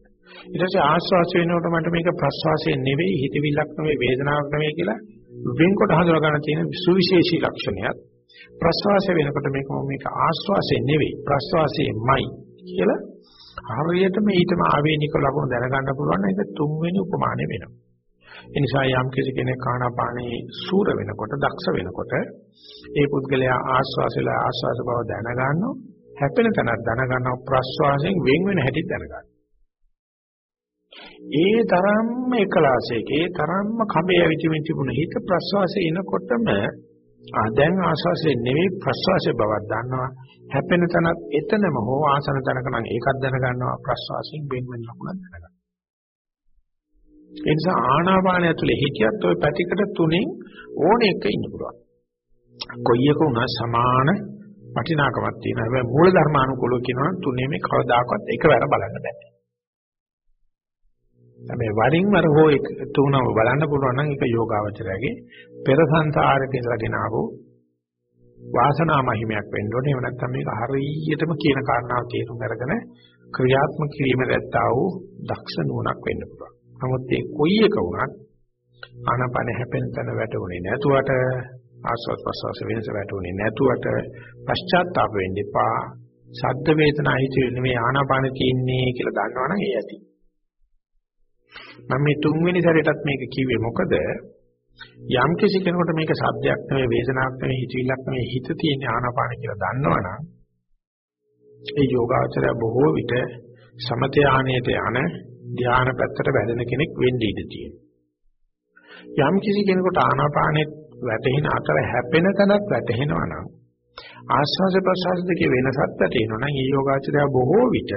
ඊට පස්සේ ආස්වාස වෙනකොට මට මේක ප්‍රසවාසය නෙවෙයි හිතවිල්ලක් නෙවෙයි වේදනාවක් නෙවෙයි කියලා වෙන්කොට හඳුනා ගන්න තියෙන සුවිශේෂී ලක්ෂණයක්. ප්‍රසවාසය වෙනකොට මේක මේක ආස්වාසය නෙවෙයි ප්‍රසවාසයමයි කියලා හරියටම ඊටම ආවේනික ලකුණු දැනගන්න පුළුවන් ඒක තුන්වෙනි උපමානය වෙනවා. ඒ නිසා යම් කෙනෙක් ආනාපානේ සූර වෙනකොට දක්ෂ වෙනකොට ඒ පුද්ගලයා ආස්වාසල ආස්වාස බව දැනගන්නවා. හැපෙන තැනක් දැනගන්නවා. ප්‍රස්වාසයෙන් වෙන් වෙන හැටි දැනගන්නවා. ඒ තරම්ම එකලාසයක ඒ තරම්ම කඹේ ඇවිදින්න තිබුණ හිත ප්‍රස්වාසයේ එනකොටම ආ දැන් ආස්වාසයේ නෙවෙයි ප්‍රස්වාසයේ බවක් දන්නවා. හැපෙන තැනත් එතනම හෝ ආසන තැනක නම් ඒකත් දැනගන්නවා. ප්‍රස්වාසයෙන් වෙන් වෙන ලකුණක් දැනගන්නවා. ඒ නිසා ආනාපානය ඇතුලේ හිටියත් ওই පැතිකඩ තුනෙන් ඕන එක ඉන්න පුළුවන්. කොයි එක වුණා සමාන වටිනාකමක් තියෙනවා. හැබැයි මූල ධර්මානුකූලව කියනවා තුනේ මේ කවදාකවත් එකවර බලන්න බෑ. හැබැයි වරින් වර හෝ එක තුනම බලන්න පුළුවන් නම් ඒක යෝගාවචරයගේ පෙර සංසාරේ ඉඳලාගෙන ආවෝ වාසනා මහිමයක් වෙන්න ඕනේ. එහෙම නැත්නම් මේක හරියටම කියන කාරණාව තේරුම් අරගෙන ක්‍රියාත්මක කිරීම දැත්තා වූ දක්ෂ නුවණක් වෙන්න පුළුවන්. නමුත් ඒ කොයි එක වුණත් ආනාපාන හැපෙන තැන වැටුනේ නැතුවට ආස්වාද ප්‍රසවාස වෙනස වැටුනේ නැතුවට පශ්චාත්තාප වෙන්න එපා. සද්ද වේදනා හිතෙන්නේ මේ ආනාපාන තියෙන්නේ කියලා දන්නවනම් ඒ ඇති. මම මේ තුන්වෙනි සැරේටත් මේක කිව්වේ මොකද යම් කිසි කෙනෙකුට මේක සද්දයක් නෙවෙයි වේදනාවක් නෙවෙයි හිතවිල්ලක් නෙවෙයි හිත තියෙන ආනාපාන කියලා දන්නවනම් ඒ යෝගාචරය බොහෝ විට සමත යානයට යන ධානා පැත්තට වැදෙන කෙනෙක් වෙන්න ඉඩ තියෙනවා. යම් කිසි කෙනෙකුට ආනාපානෙ වැටෙන අතර හැපෙන තැනක් වැටෙනවා නම් ආස්වාද ප්‍රසආස දෙකේ වෙනසක් වැටෙනවා නම් ඒ යෝගාචරය බොහෝ විට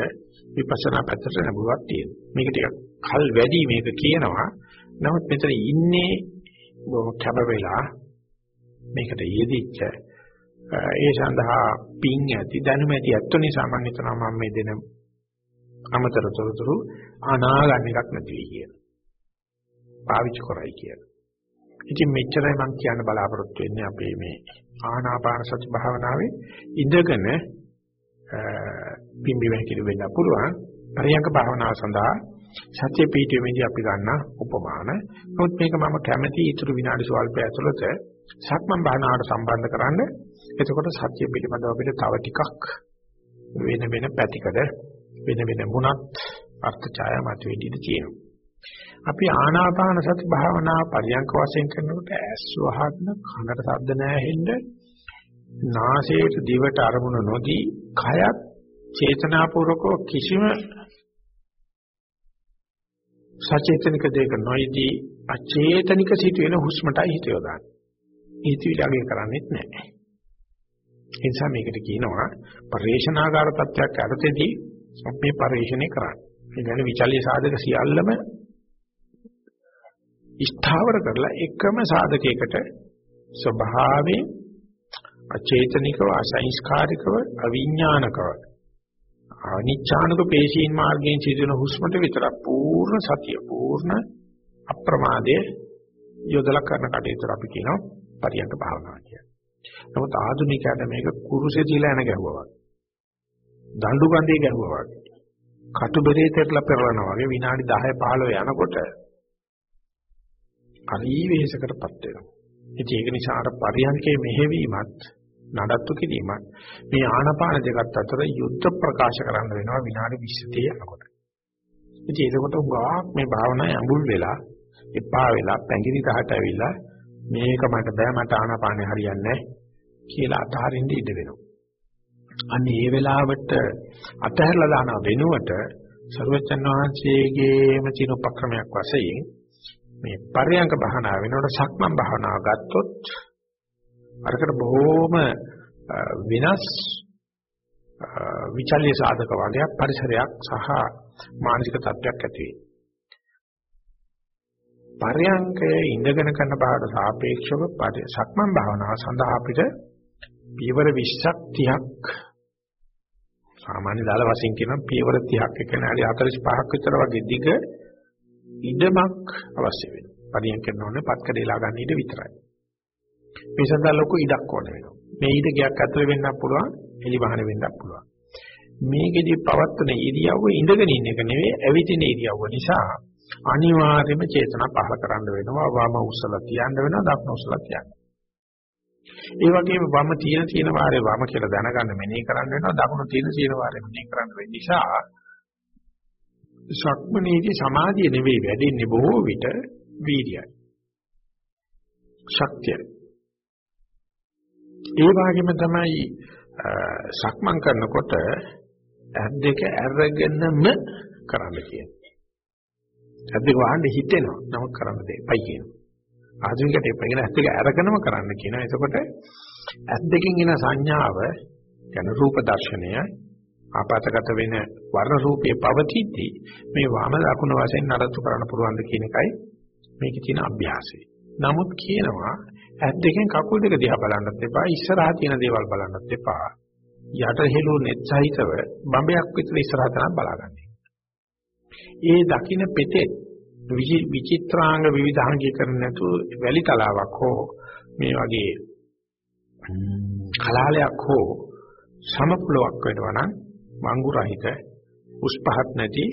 විපස්සනා පැත්තට නැඹුරුවක් තියෙනවා. මේක ටිකක් කල් වැඩි මේක කියනවා. නමුත් මෙතන ඉන්නේ බොහොම කැප වෙලා මේකට යෙදිච්ච ඒ සඳහා පිං ඇති දැනුම ඇති ඇත්ත නිසා මම හිතනවා මම මේ දෙන අමතර තොරතුරු අනාගන්න එකක් නැති වෙයි කියන. පාවිච්චි කරයි කියන. ඉතින් මෙච්චරයි මම කියන්න බලාපොරොත්තු වෙන්නේ අපේ මේ ආනාපාන සති භාවනාවේ ඉඳගෙන පිම්බි වැකිලි වෙන්න පුළුවන් පරියංග භාවනාව සඳහා සත්‍ය පීඨෙමේදී අපි ගන්න උපමාන. නමුත් මේක මම කැමැති ඊටු විනාඩි සල්පය ඇතුළත සක්මන් භාවනාවට සම්බන්ධ කරන්න. එතකොට සත්‍ය පිළිබඳව අපිට තව ටිකක් වෙන වෙන පැතිකඩ වෙන වෙන මුණත් අර්ථ ඡායා මත වෙඩිද තියෙනවා. අපි ආනාපාන සති භාවනා පරියන්ක වශයෙන් කරනකොට ඇස් වහන්න කනට ශබ්ද නැහැ හෙන්න නාසයට දිවට අරමුණ නොදී කයත් චේතනාපූර්වකව කිසිම සචේතනික දෙයක නොයදී අචේතනික සිටින හුස්මටයි හිත යොදාන්නේ. හිතවිලගේ කරන්නේත් නැහැ. ඒ නිසා මේකට කියනවා පරේශනාකාර තත්ත්වයක් අරතේදී අපි පරිශ්‍රණය කරන්නේ. ඒ කියන්නේ විචල්්‍ය සාධක සියල්ලම ස්ථාවර කරලා එකම සාධකයකට ස්වභාවයෙන් අචේතනිකව අසංස්කාරිකව අවිඥානිකව අනිච්ඡානක පේශීන් මාර්ගයෙන් සිදුවන හුස්මට විතර පූර්ණ සතිය පූර්ණ අප්‍රමාදයේ යොදලා කරන කටයුතු අපි කියනවා පරියන්ක භාවනාව කියලා. නමුත් ආධුනිකයාට මේක කුරුසේ තියලා එන ගැහුවා වගේ. දඬු ගඳේ ගැහුවා වගේ. කටු බෙරේ තෙරලා පෙරලනවා වගේ විනාඩි 10 15 යනකොට හරි වෙහෙසකටපත් වෙනවා. ඉතින් ඒක නිසා අර පරියන්කේ මෙහෙවීමත් නඩත්තු කිරීමත් මේ ආනාපාන දෙකත් අතර යුද්ධ ප්‍රකාශ කරන්න වෙනවා විනාඩි 20 යනකොට. ඉතින් ඒකකොට උගාක් මේ භාවනාවේ අඹුල් වෙලා එපා වෙලා පැංගිරි තහට ඇවිල්ලා මේක මට බෑ මට ආනාපානේ හරියන්නේ කියලා අතහරින්න ඉඩ වෙනවා. අන්න ඒ වෙලාවට අතහැරලා දාන වෙනුවට සර්වචන් වහන්සේගේම තියෙන උපක්‍රමයක් වශයෙන් මේ පරයන්ක භාවනාව වෙනකොට සක්මන් භාවනාව ගත්තොත් අරකට බොහොම වෙනස් විචල්්‍ය සාධක වගේක් පරිසරයක් සහ මානසික තත්ත්වයක් ඇති වෙනවා. පරයන්කය ඉඳගෙන කරන බවට සාපේක්ෂව සක්මන් භාවනාව සඳහා අපිට පියවර 20ක් 30ක් සාමාන්‍ය දාල වශයෙන් කියන පියවර 30ක් ඒ කියන්නේ හරි 45ක් විතර වගේ දිග ඉඩමක් අවශ්‍ය වෙනවා. පරියන්ක කරනෝනේ පත් කඩේලා ගන්න ඉඩ විතරයි. මේ සඳහා ලොකු ඉඩක් ඕන වෙනවා. මේ ඉඩ ගයක් ඇතුලේ වෙන්නත් පුළුවන්, එලි වහන වෙන්නත් පුළුවන්. මේකෙදි පවත්වන ඉරියව්ව ඉඳගෙන ඉන්න එක නෙවෙයි, ඇවිදින ඉරියව්ව නිසා අනිවාර්යයෙන්ම චේතනා පහල කරන්න වෙනවා. වම උස්සලා තියන්න වෙනවා, දකුණ උස්සලා තියන්න. ඒ වගේම වම තියෙන තියෙන වාරේ වම කියලා දැනගන්න මෙනෙහි කරන්න වෙනවා, දකුණ තියෙන තියෙන වාරේ මෙනෙහි කරන්න වෙන නිසා සක්මනේදී සමාධිය නෙවෙයි වැඩෙන්නේ බොහෝ විට වීර්යයි. ශක්තියයි. ඒ වගේම තමයි සක්මන් කරනකොට ඇස් දෙක අරගෙනම කරන්න කියන්නේ. ඇස් දෙක වහන්න හිතෙනවා. නමුත් කරන්න දෙපයි කියනවා. ආධුනිකට එපගෙන ඇස් දෙක අරගෙනම කරන්න කියනවා. එතකොට ඇස් දෙකෙන් එන සංඥාව යන රූප දර්ශනය ආපතගත වෙන වර්ණ රූපයේ පවතිද්දී මේ වම දකුණ වශයෙන් නඩත්තු කරන්න පුළුවන් ද කියන එකයි මේකේ තියෙන අභ්‍යාසය. නමුත් කියනවා ඇස් දෙකෙන් කකුල් දෙක දිහා බලන්නත් එපා ඉස්සරහා තියෙන දේවල් බලන්නත් එපා යට හෙළු net සහිතව බඹයක් විතර ඉස්සරහා තමයි බලාගන්නේ. ඒ දකින්න පෙතේ විචිත්‍රාංග විවිධාංගීකරණ නැතු වැලි තලාවක් හෝ මේ වගේ කලාලයක් හෝ සමපුලක් වෙනවා නම් වංගු රහිත උස් පහත් නැති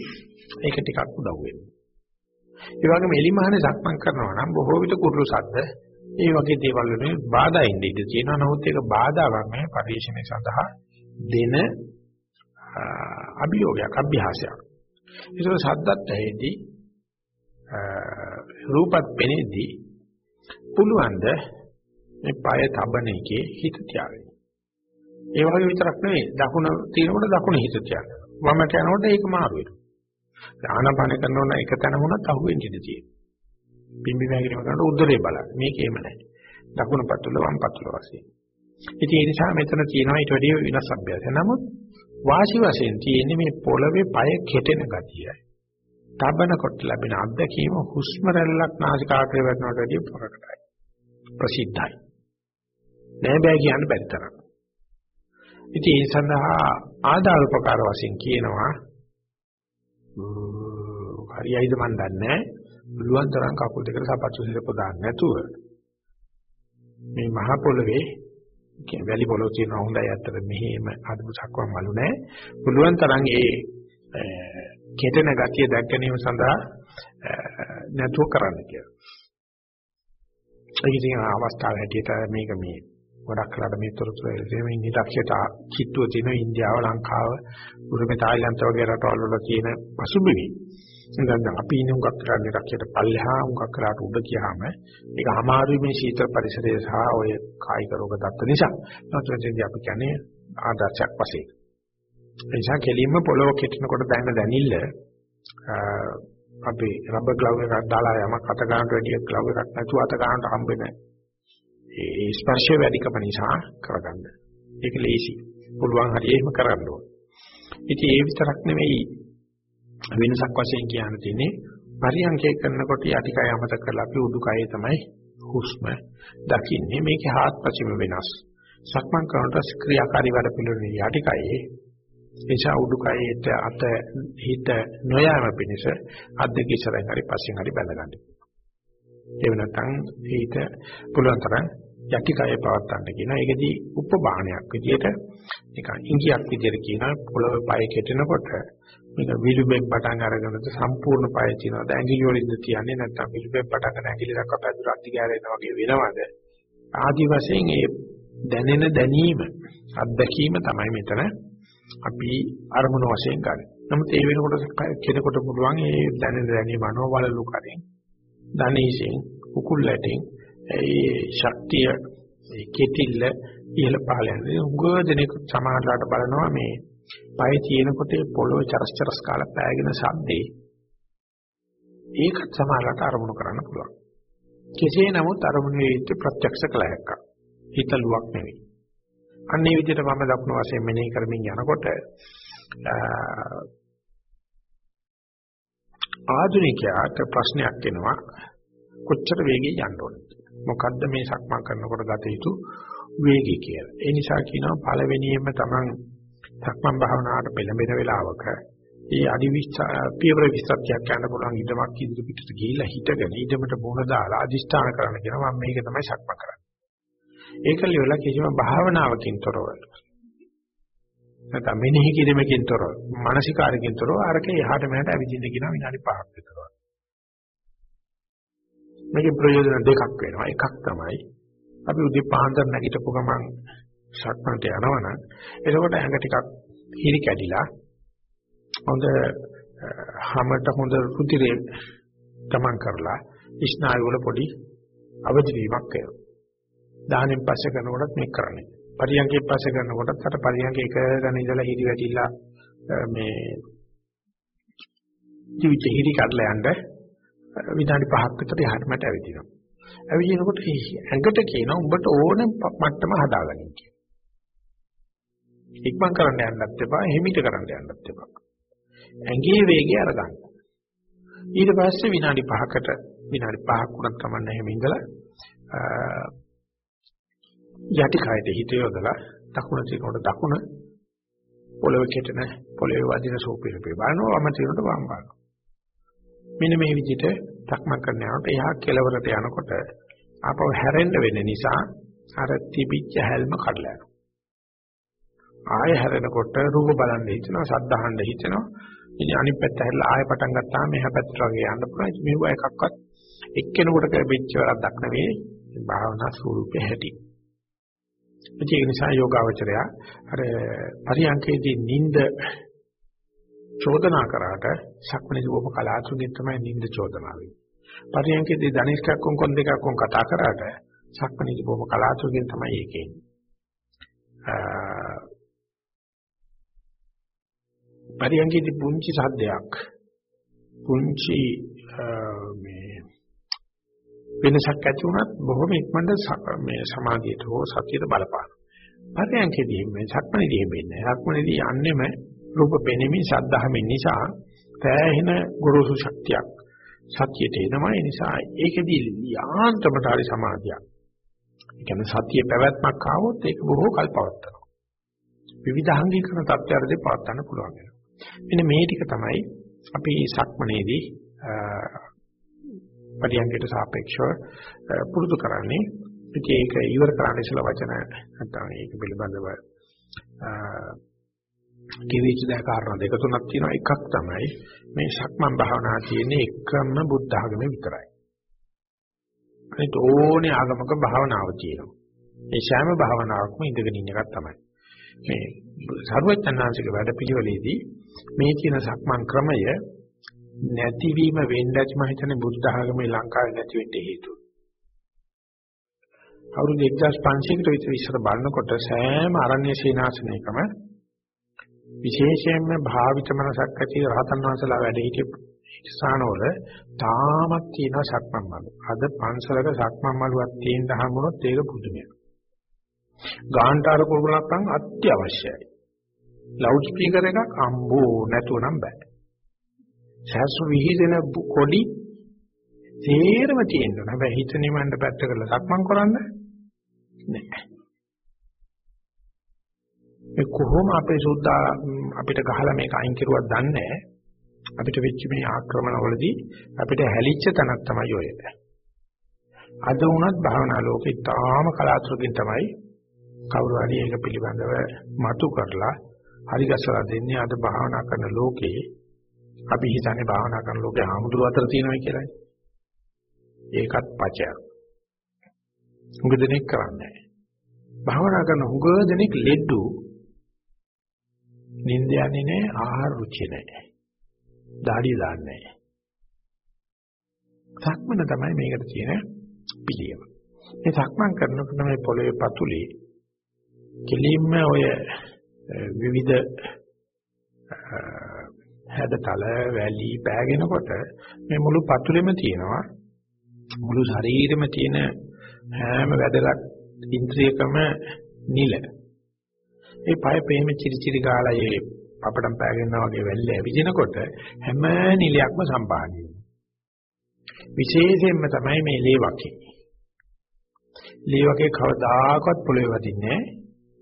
ඒක ටිකක් උදව් වෙනවා. ඒ වගේම එලිමහනේ සක්මන් කරනවා නම් බොහෝ විට කුරුළු සද්ද ඒ වගේ දේවල් වලින් බාධා ඉන්න ඉඩ තියෙනවා. නමුත් ඒක බාධාවක් නෙවෙයි පරිශ්‍රණය සඳහා දෙන අභියෝගයක් අභ්‍යාසයක්. ඒක සද්දත් ඇහිදී රූපත් පෙනෙද්දී පුළුවන්ද මේ পায় තබන එකේ හිත තියාගන්න. ඒ වගේ විතරක් නෙවෙයි දකුණ තියෙනකොට දකුණ හිත තියාගන්න. වමට යනකොට ඒක මාරු වෙනවා. ආනාපාන කරනකොට එක තැන වුණත් අහුවෙන්න ඉඩ තියෙනවා. පිම්බි වැගිරීම කරනකොට උදරේ බලන්න. මේක එහෙම නැහැ. දකුණු පතුල වම් පතුල වශයෙන්. ඉතින් ඒ නිසා මෙතන තියෙනවා ඊට වැඩිය වෙනස් අභ්‍යාසය. නමුත් වාසි වශයෙන් තියෙන්නේ මේ පොළවේ පය කෙටෙන ගතියයි. තබනකොට ලැබෙන අත්දැකීම හුස්ම රැල්ලක් නාසිකාග්‍රේ වැටෙනට වැඩිය ප්‍රකටයි. ප්‍රසිද්ධයි. නෑ බෑ කියන්න බැරි තරම්. ඉතින් ඒ සඳහා ආදාළ උපකාර වශයෙන් කියනවා හරියයිද මන් දන්නේ නැහැ. පුළුවන් තරම් කකුල් දෙකට සපත්තු සිරප දාන්න නැතුව මේ මහ පොළවේ වැලි පොළොව තියෙන හොඳයි අතර මෙහෙම අදපු සක්වම් වලු නැහැ. පුළුවන් තරම් ඒ කෙටෙන ගතිය දැක් ගැනීම සඳහා නැතුව කරන්න කියලා. ඒක ඉතින් අවස්ථාව හැටියට මේක මේ ගොඩක් කලකට මේ තොරතුරු එළදෙමින් ඉන්නේ දක්ෂතා චිත්තුව තියෙන ඉන්දියාව ලංකාව බුරුමේ තායිලන්ත වගේ රටවල් වල තියෙන පසුබිම දැන් අපි ඉන්නේ උගක් කරන්නේ රක්කියට පල්ලෙහා උගක් කරාට උඩ ගියාම ඒක අමාරුයි මේ සීතල පරිසරය සහ ඔය කායික රෝග තත්ත්ව නිසා. නැත්නම් අපි කියන්නේ ආදර්ශයක් වශයෙන්. ඒ නිසා කෙලින්ම පොළොව කෙටෙනකොට දැනෙන දැනිල්ල අපි රබර් ග්ලව් එකක් දාලා යමක් අත ගන්නට වැඩිය ග්ලව් එකක් නැතුව අත ගන්නට හම්බෙන ඒ ස්පර්ශය වැඩිකම නිසා කරගන්න. ඒක ලේසි. පුළුවන් හරිය එහෙම කරන්න ඕන. ඉතින් ඒ විතරක් නෙවෙයි වෙනසක් වශයෙන් කියන්න තියෙන්නේ පරියන්කේ කරනකොට යටිකය අමතක කරලා අපි උඩුකයේ තමයි හුස්ම දකින්නේ මේකේ හාත්පසින්ම වෙනස් සක්මන් කරනකොට ක්‍රියාකාරී වැඩ පිළිවෙලේ යටිකයේ එසා උඩුකයේට අත හිත නොයෑම පිණිස අත් දෙක ඉස්සරහින් හරි පස්සෙන් හරි බැඳගන්න. ඒ වෙනතන් හිත පුළුවන් තරම් යටිකය පවත්තන්න කියන එකදී උපබාහනයක් විදියට නිකන් ඉංගියක් විදියට කියන පොළොවේ පය කෙටෙනකොට මේක විලුඹෙන් පටන් අරගෙනද සම්පූර්ණ පය තියනවාද ඇඟිලි වලින්ද තියන්නේ නැත්නම් විලුඹෙන් පටන් අරගෙන ඇඟිලි දක්වා පැදුර අත්ති ගෑරෙනා වගේ වෙනවද ආදි වශයෙන් ඒ දැනෙන දැනීම අත්දැකීම තමයි මෙතන අපි අරමුණු වශයෙන් ගන්න. නමුත් ඒ වෙනකොට කෙනෙකුට පුළුවන් ඒ දැනෙන දැනීම අනෝබලලු කරින් ධනීසෙන් උකුල් ඇටින් ඒ ශක්තිය ඒ කෙටිල්ල ඉහළ පහළ යන උග දෙනෙක් සමාහලට බලනවා මේ පය තියෙනකොට පොළොව චරස් චරස් කාලා පෑගෙන සද්දේ ඒකත් සමාහලට අරමුණු කරන්න පුළුවන්. කෙසේ නමුත් අරමුණේ ප්‍රත්‍යක්ෂ කලයක්. හිතලුවක් නෙවෙයි. අන්නේ විදිහට මම දක්න වශයෙන් මෙනෙහි කරමින් යනකොට ආධුනිකයාට ප්‍රශ්නයක් එනවා කොච්චර වේගෙන් යන්න ඕනද මොකද්ද මේ සක්මන් කරනකොට ගත යුතු වේගය කියලා. ඒ නිසා කියනවා පළවෙනියෙන්ම Taman සක්මන් භාවනාවට පෙළඹෙන වෙලාවක ඒ අඩි 20 පියවර 20ක් යන්න පුළුවන් ඉදමක් ඉදිරි පිටට ගිහිල්ලා හිටගෙන ඉදමට බොන දාලා අදිෂ්ඨාන කරන්න කියනවා මම මේක තමයි සක්මන් කරන්නේ. ඒක ලියලා කිසිම භාවනාවකින් තොරව නැත්නම් මෙනෙහි කිරීමකින් තොරව මානසිකාරකින් තොරව අරක එහාට මෙහාට ඇවිදින්න කියන විනාඩි 5ක් විතර. මේකේ ප්‍රයෝජන දෙකක් වෙනවා. එකක් තමයි අපි උදේ පාන්දර නැගිටපු ගමන් සක්මන්ට යනවනම් එතකොට ඇඟ ටිකක් හිරි කැඩිලා හොඳ හැමත හොඳ රුධිරේ ගමන් කරලා ස්නායු වල පොඩි අවදි වීමක් වෙනවා. දාහනෙන් පස්සේ කරනකොටත් මේක කරන්නේ. පරියන්කේ පස්සේ කරනකොටත් අර පරියන්කේ එක ගණ ඉඳලා හිරි වැටිලා මේ ජීවිත හිරි කඩලා යන්න විනාඩි 5ක් විතර යහට මට ඇවිදිනවා. ඇවිදිනකොට ඇඟට කියනවා උඹට ඕන මට්ටම හදාගන්න කියලා. ඉක්මන් කරන්න යන්නත් එපා, හිමිට කරන්න යන්නත් එපා. ඇඟේ වේගය අරගන්න. ඊට පස්සේ විනාඩි 5කට විනාඩි 5ක් වුණත් කමන්න එහෙම ඉඳලා යටි කයට හිත යොදලා දකුණ තියනකොට දකුණ. පොළවේ කෙටෙන පොළවේ වදින සෝපිරපේ බලනවා වම තියනකොට වම් බලනවා මෙන්න මේ විදිහට තක්මක් කරන යනකොට එහා කෙලවරට යනකොට ආපහු හැරෙන්න වෙන නිසා අර තිබිච්ච හැල්ම කඩලා යනවා. ආය හැරෙනකොට රූප බලන්න හිතෙනවා ශබ්ද අහන්න හිතෙනවා. ඉතින් අනිත් පැත්ත හැරලා ආය පටන් ගත්තාම මෙහා පැත්තට වගේ යන්න පුළුවන්. මේව එකක්වත් එක්කෙනෙකුට ලැබෙච්ච වරක් නෙවෙයි භාවනා ස්වරූපේ හැටි. ඒක නිසා යෝගාවචරය අර පරියන්කේදී නිින්ද චෝදනා කරාට සක්මණේදී බොහොම කලාතුරකින් තමයි නිින්ද චෝදනා වෙන්නේ. පරියන්කේදී ධනිෂ්ඨක් කොන් දෙකක් කොන් කතා කරාට සක්මණේදී බොහොම කලාතුරකින් තමයි ඒකේ. පරියන්කේදී පුංචි සද්දයක් පුංචි මේ වෙනසක් ඇති වුණත් බොහොම ඉක්මනට මේ සමාධියට හෝ සතියට බලපාන. පරයන්කෙදී මේ සක්මණේදී වෙන්නේ. සක්මණේදී යන්නෙම රූප පෙනෙමින් සද්ධාමෙන් නිසා තෑහෙන ගුරුසු ශක්තියක් සතියට එනවා. ඒ නිසා ඒකෙදී යාන්ත්‍රමට හරි සමාධියක්. ඒ කියන්නේ සතිය පැවැත්මක් ආවොත් ඒක බොහෝ කල් පවත්නවා. විවිධාංගීකරණ තත්ත්වයන්දී පවත්වන්න පුළුවන් වෙනවා. මෙන්න මේ ටික තමයි අපි සක්මණේදී පරියන්කයට සාපේක්ෂව පුරුදු කරන්නේ. ඉතින් ඒක ඉවර කරන්න ඉස්සලා වචන නැත්නම් ඒක පිළිබඳව කිවිච දා කාරණා දෙක තුනක් තියෙනවා. එකක් තමයි මේ සක්මන් භාවනා තියෙන්නේ එකම බුද්ධ ආගමේ විතරයි. අනිත් ඕනේ ආගමක භාවනාව තියෙනවා. ඒ සෑම භාවනාවක්ම ඉඳගෙන ඉන්න එකක් තමයි. මේ සර්වඥාන්සික වැඩ පිළිවෙලේදී මේ කියන සක්මන් ක්‍රමය නැතිවීම වෙන්න ඇති මම හිතන්නේ බුද්ධ ආගමේ ලංකාවේ නැති වෙන්න හේතුව. අවුරුදු 1500කට විතර ඉස්සර බලනකොට සෑම අරණ්‍ය සීනාසනයකම විශේෂයෙන්ම භාවිත මනසක් ඇති රහතන් වහන්සේලා වැඩ සිටි ස්ථානවල තාමත් තියෙන සක්මන් මළු. අද පන්සලක සක්මන් මළුවක් තියෙන්න හම්බුනොත් ඒක පුදුමයක්. ගාන්ටාර කුරුලක්නම් අත්‍යවශ්‍යයි. ලවුඩ් ස්පීකර් එකක් අම්බෝ නැතුව නම් බෑ. සැසු විහිදෙන කොඩි තේරම තියෙනවා. හැබැයි හිත නිවන්න පැත්ත කරලා සක්මන් කරන්න නෑ. ඒ කොහොම අපේ සුද්ධා අපිට ගහලා මේක අයින් කරුවක් දන්නේ නැහැ. අපිට වෙච්ච මේ ආක්‍රමණවලදී අපිට හැලිච්ච තැනක් තමයි ඔය. අද වුණත් භාවනා ලෝකේ තාම කලාතුරකින් තමයි කවුරු හරි ඒක පිළිබඳව මතු කරලා හරි ගැසලා දෙන්නේ අද භාවනා කරන ලෝකේ අපි හිතන්නේ භාවනා කරන ලෝකේ ආමුදුර අතර තියෙනවා කියලානේ. ඒකත් පචයක්. හුඟ දෙනෙක් කරන්නේ භාවනා කරන හුඟ දෙනෙක් ලෙඩු නිින්ද යන්නේ නැහැ ආහාර රුචි නැහැ. දාඩිය දාන්නේ නැහැ. සක්මන තමයි මේකට තියෙන පිළියම. මේ සක්මන් කරනකොට මේ පොළවේ පතුලේ කෙලින්ම ඔය විවිධ හැඩතල වැලි පෑගෙනකොට මේ මුළු පතුලෙම තියෙනවා මුළු ශරීරෙම තියෙන හැම වැදගත් ඉන්ද්‍රියකම නිල. ඒ පය ප්‍රේම චිරි චිරි ගාලා ඒ අපටම පෑගෙනා වගේ වැල්ල ඇවිදිනකොට හැම නිලයක්ම සම්පාදනය විශේෂයෙන්ම තමයි මේ ලේවකේ. ලේවකේ කවදාකවත් පොළවේ වදින්නේ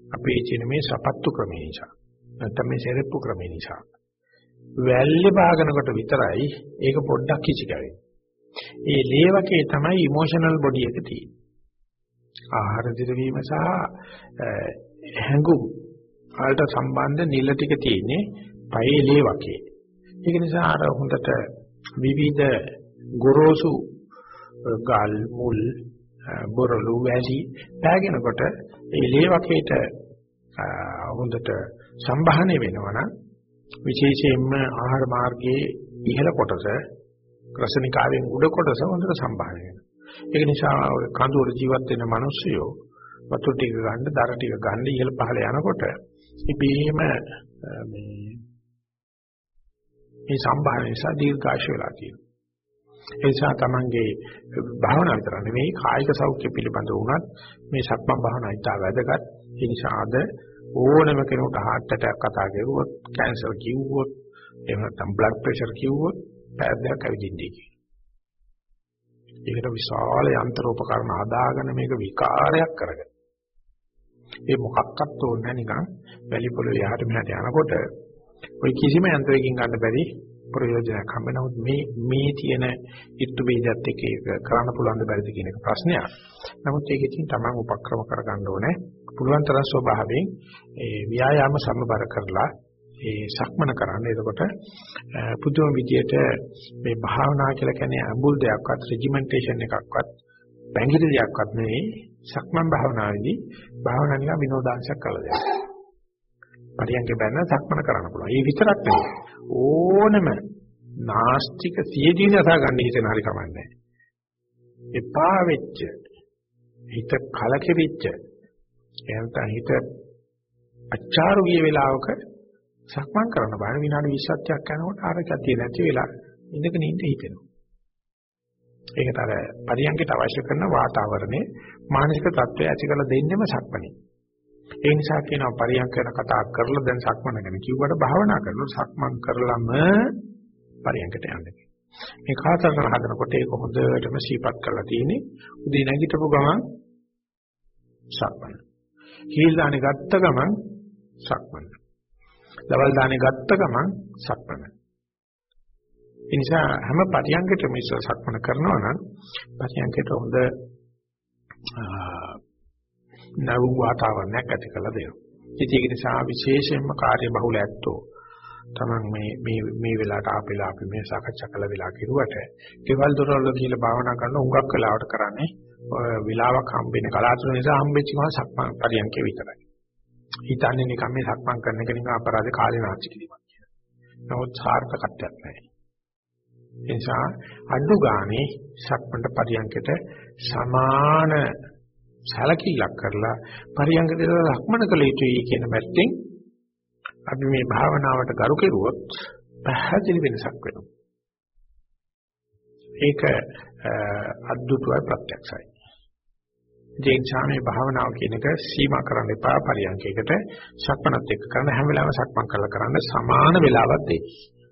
අපේ චින මේ සපත්තු ක්‍රමේ නිසා. නැත්නම් මේ සෙරෙප්පු ක්‍රමේ නිසා. වැල්ලේ බාගනකොට විතරයි ඒක පොඩ්ඩක් කිචි කරන්නේ. ඒ ලේවකේ තමයි ඉමෝෂනල් බොඩි එක තියෙන්නේ. ආහාර දිරවීම සහ හැඟුම් වලට සම්බන්ධ නිල ටික තියෙන්නේ පයේ ලේවකේ. ඒක නිසා අර හොඳට විවිධ ගොරෝසු ගල් මුල් බොරළු වැසි පෑගෙනකොට ඒ ලේවකේට හොඳට සම්බහණය වෙනවා විශේෂයෙන්ම ආහාර මාර්ගයේ ඉහළ කොටස රසනිකාවෙන් උඩ කොටස හොඳට සම්බහණය වෙනවා. ඒක නිසා කඳුර ජීවත් වෙන මිනිස්සුયો වතුර ටික ගන්න, දර ටික ගන්න ඉහළ පහළ යනකොට ඉබේම මේ මේ සම්භාවන නිසා දීර්ඝාෂ වෙලා තියෙනවා. ඒ නිසා තමන්ගේ භාවනාව විතර නෙවෙයි කායික සෞඛ්‍ය පිළිබඳව වුණත් මේ සක්මන් භාවනාව ඉතා වැදගත්. ඒ නිසා අද ඕනම කෙනෙකුට heart attack කතා කරුවොත්, කැන්සර් කිව්වොත්, එහෙම නැත්නම් blood pressure කිව්වොත් පැද්දක් ඇවිදින්නේ කියලා. ඒකට විශාල යන්ත්‍ර උපකරණ හදාගෙන මේක විකාරයක් කරගෙන. ඒ මොකක්වත් ඕනේ නිකන් වැලි පොළොවේ යහට මෙහාට යනකොට ওই කිසිම යන්ත්‍රයකින් ගන්න බැරි ප්‍රයෝජනයක් හම්බ නමුත් මේ මේ තියෙන ඊත්තු බීජත් එක්ක ඒක කරන්න පුළුවන් ද බැරිද කියන එක ප්‍රශ්නයක්. නමුත් ඒකෙන් තමන් උපක්‍රම කරගන්න ඕනේ. පුළුවන් තරම් ස්වභාවයෙන් ඒ ව්‍යායාම සමබර කරලා ඒ සක්මන කරන්න. එතකොට පුදුම විදියට මේ භාවනා කියලා කියන්නේ අඹුල් දෙයක්වත් රෙජිමෙන්ටේෂන් එකක්වත් බැංගිරි දෙයක්වත් නෙවෙයි සක්මන් භාවනාවේදී භාවනා නිකන් විනෝදාංශයක් කළා දෙයක්. පරියන්ක බැන්න සක්මන කරන්න පුළුවන්. ඒ විතරක් නෙවෙයි. ඕනම නාස්තික සියදීන අසා ගන්න හිතන හරි කමන්නේ. එපා වෙච්ච හිත කලකිරිච්ච එහෙනම් හිත අච්චාරු ගිය වෙලාවක සක්මන් කරන බාන විනාඩි 20ක් යනකොට අර කතිය නැති වෙලා ඉඳගෙන ඉඳ හිතෙනවා. ඒකට අර පරියන්කට අවශ්‍ය කරන වාතාවරණය මානසික තත්ත්වය ඇති කරලා දෙන්නෙම සක්මනේ. ඒ නිසා කියනවා පරියන්ක ගැන කතා කරලා දැන් සක්මන ගැන කිව්වට භාවනා කරනවා සක්මන් කරලම පරියන්කට යන්න මේ කාතරන හදනකොට ඒක හොඳටම සීපත් කරලා තියෙන්නේ උදේ නැගිටපු ගමන් සක්මන. හීල් දාන්නේ ගත්ත ගමන් සක්මන. දවල් දාන්නේ ගත්ත ගමන් සක්මන. ඒ නිසා හැම පරියන්කටම ඉස්සර සක්මන කරනවා නම් පරියන්කට හොඳ නවු වාතාවරණයක් ඇති කරලා දෙනවා. ඉතින් ඒක නිසා විශේෂයෙන්ම කාර්ය බහුල ඇත්තෝ තමන් මේ මේ මේ වෙලාවට ආපෙලා අපි මේ සාකච්ඡා කළ වෙලාව කිරුවට කෙවල් දොරවල් කියලා භාවනා කරන උඟක් වෙලාවට කරන්නේ වෙලාවක් හම්බෙන්නේ කලාතුර නිසා හම්බෙච්ච ගමන් සක්මන් පරියන්කේ විතරයි. හිතන්නේ නිකන් මේ සක්මන් කරන එක නිකන් අපරාධ කාලේ නාස්ති කිරීමක් කියලා. නමුත් සාර්ථකත්වයක් නැහැ. ඒ නිසා අඩු ගානේ සක්මණට පරියන්කට සමාන සැලකිල්ලක් කරලා පරියන්කට ලක්මන කළ යුතුයි කියන පැත්තෙන් අපි මේ භාවනාවට ගරු කෙරුවොත් පැහැදිලි වෙනසක් වෙනවා. ඒක අද්දුටුවයි ප්‍රත්‍යක්ෂයි. ඒ ඡාමේ භාවනාව කියන එක සීමා කරන්න එපා පරියන්කයකට සක්මනත් එක්ක කරන හැම වෙලාවෙම සක්මන් කරලා කරන්න සමාන වෙලාවක් දෙයි.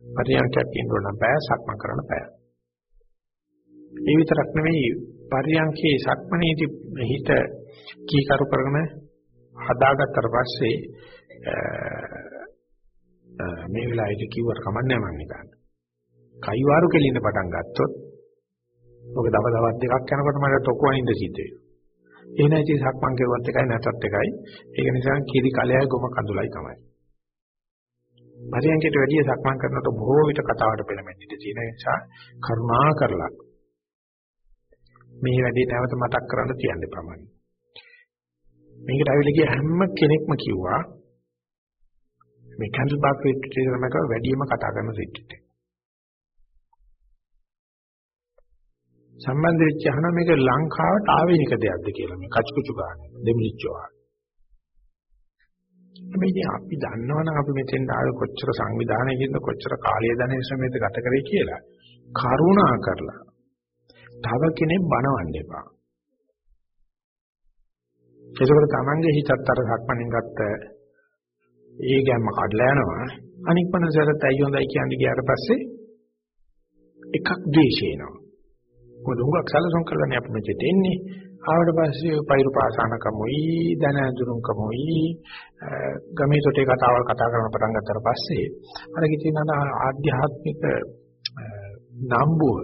පරියන්කයක් ඉන්නකොට නම් බෑ සක්මන් කරන්න බෑ. ඒ විතරක් නෙවෙයි පරියන්කේ සක්මනේදී හිත කීකරු කරගෙන හදාගත්තට පස්සේ මේ වෙලාවේදී කිව්වට කමන්නේ මම නිකන්. කයිවාරු කෙලින්න පටන් ගත්තොත් ඔක දව දවස් දෙකක් යනකොට මට තොකු අනින්න සිද්ධ වෙනවා. ඒ නැති සක්මන් කරුවත් එකයි නැතත් එකයි. ඒක නිසා කිරි කලයයි ගොම කඳුලයි තමයි. පරියන්කයට වැඩිය සක්මන් කරනකොට බොහෝ විට කතාවට පෙළඹෙන්න ඉඩ තියෙන නිසා කරුණා කරලා මේ වැඩේ නැවත මතක් කරන්න තියන්න ප්‍රමාණයි. මේකට ඇවිල්ලා ගිය හැම කෙනෙක්ම කිව්වා මේ කැන්සල් බාක් රිට්‍රීට් එක තමයි වැඩිම කතා කරන රිට්‍රීට් එක. සම්බන්ධ වෙච්ච අහන මේක ලංකාවට ආවේනික දෙයක්ද කියලා මේ කචුකුචු ගන්න දෙමිනිච්චෝ. මේ අපි දන්නවනම් අපි මෙතෙන් ආවේ කොච්චර සංවිධානයකින්ද කොච්චර කාලය දැනෙන සමයද ගත කරේ කියලා කරුණා කරලා තව කෙනෙක් බනවන්න එපා. ඒකවල තමන්ගේ හිතත් අර සක්මණෙන් ගත්ත ඒ ගැම්ම කඩලා යනවා. අනික් මනසට ඇයි හොඳයි කියන්නේ ගියාට පස්සේ එකක් ද්වේෂේනවා. මොකද උඟක් සැලසුම් කරලානේ අපි මෙතෙට එන්නේ. ආවට පස්සේ පෛරු පාසානකමොයි දන අඳුරුම්කමොයි ගමේ තොටේ කතාවල් කතා කරන පටන් ගත්තට පස්සේ අර කිසිම ආධ්‍යාත්මික නම්බුව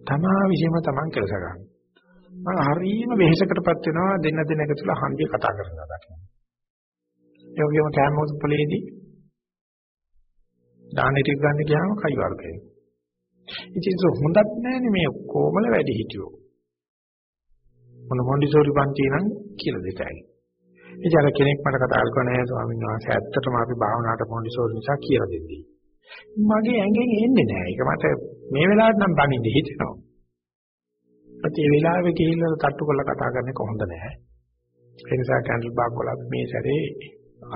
තමා විශ්ීම තමන් කෙලස ගන්න. මම හරියම වෙහෙසකටපත් වෙනවා දෙන්න දෙන්න එක තුල හන්දිය කතා කරනවා දකින්න. ඒ වගේම කැමෝස් පොලේදී දානෙ ටික ගන්න ගියාම කයි වර්ගය. ඉතින් ඒක හොඳක් නෑනේ මේ කොමල වැඩි හිටියෝ. මොන මොන්ඩිසෝරි පන්ති නම් කියලා දෙතයි. ඉතින් අර කෙනෙක් මට කතා කරලා නෑ ස්වාමීන් වහන්සේ ඇත්තටම අපි භාවනාවට මොන්ඩිසෝරි නිසා කියලා දෙන්නේ. මගේ ඇඟෙන් එන්නේ නෑ. ඒක මට මේ වෙලාවට නම් බනින්න හිතෙනවා. ඒත් මේ වෙලාවේ ගිහිල්ලා තට්ටු කරලා කතා කරන්නේ කොහොමද නෑ. ඒ නිසා කැන්ඩල් බාක් වල මේ සැරේ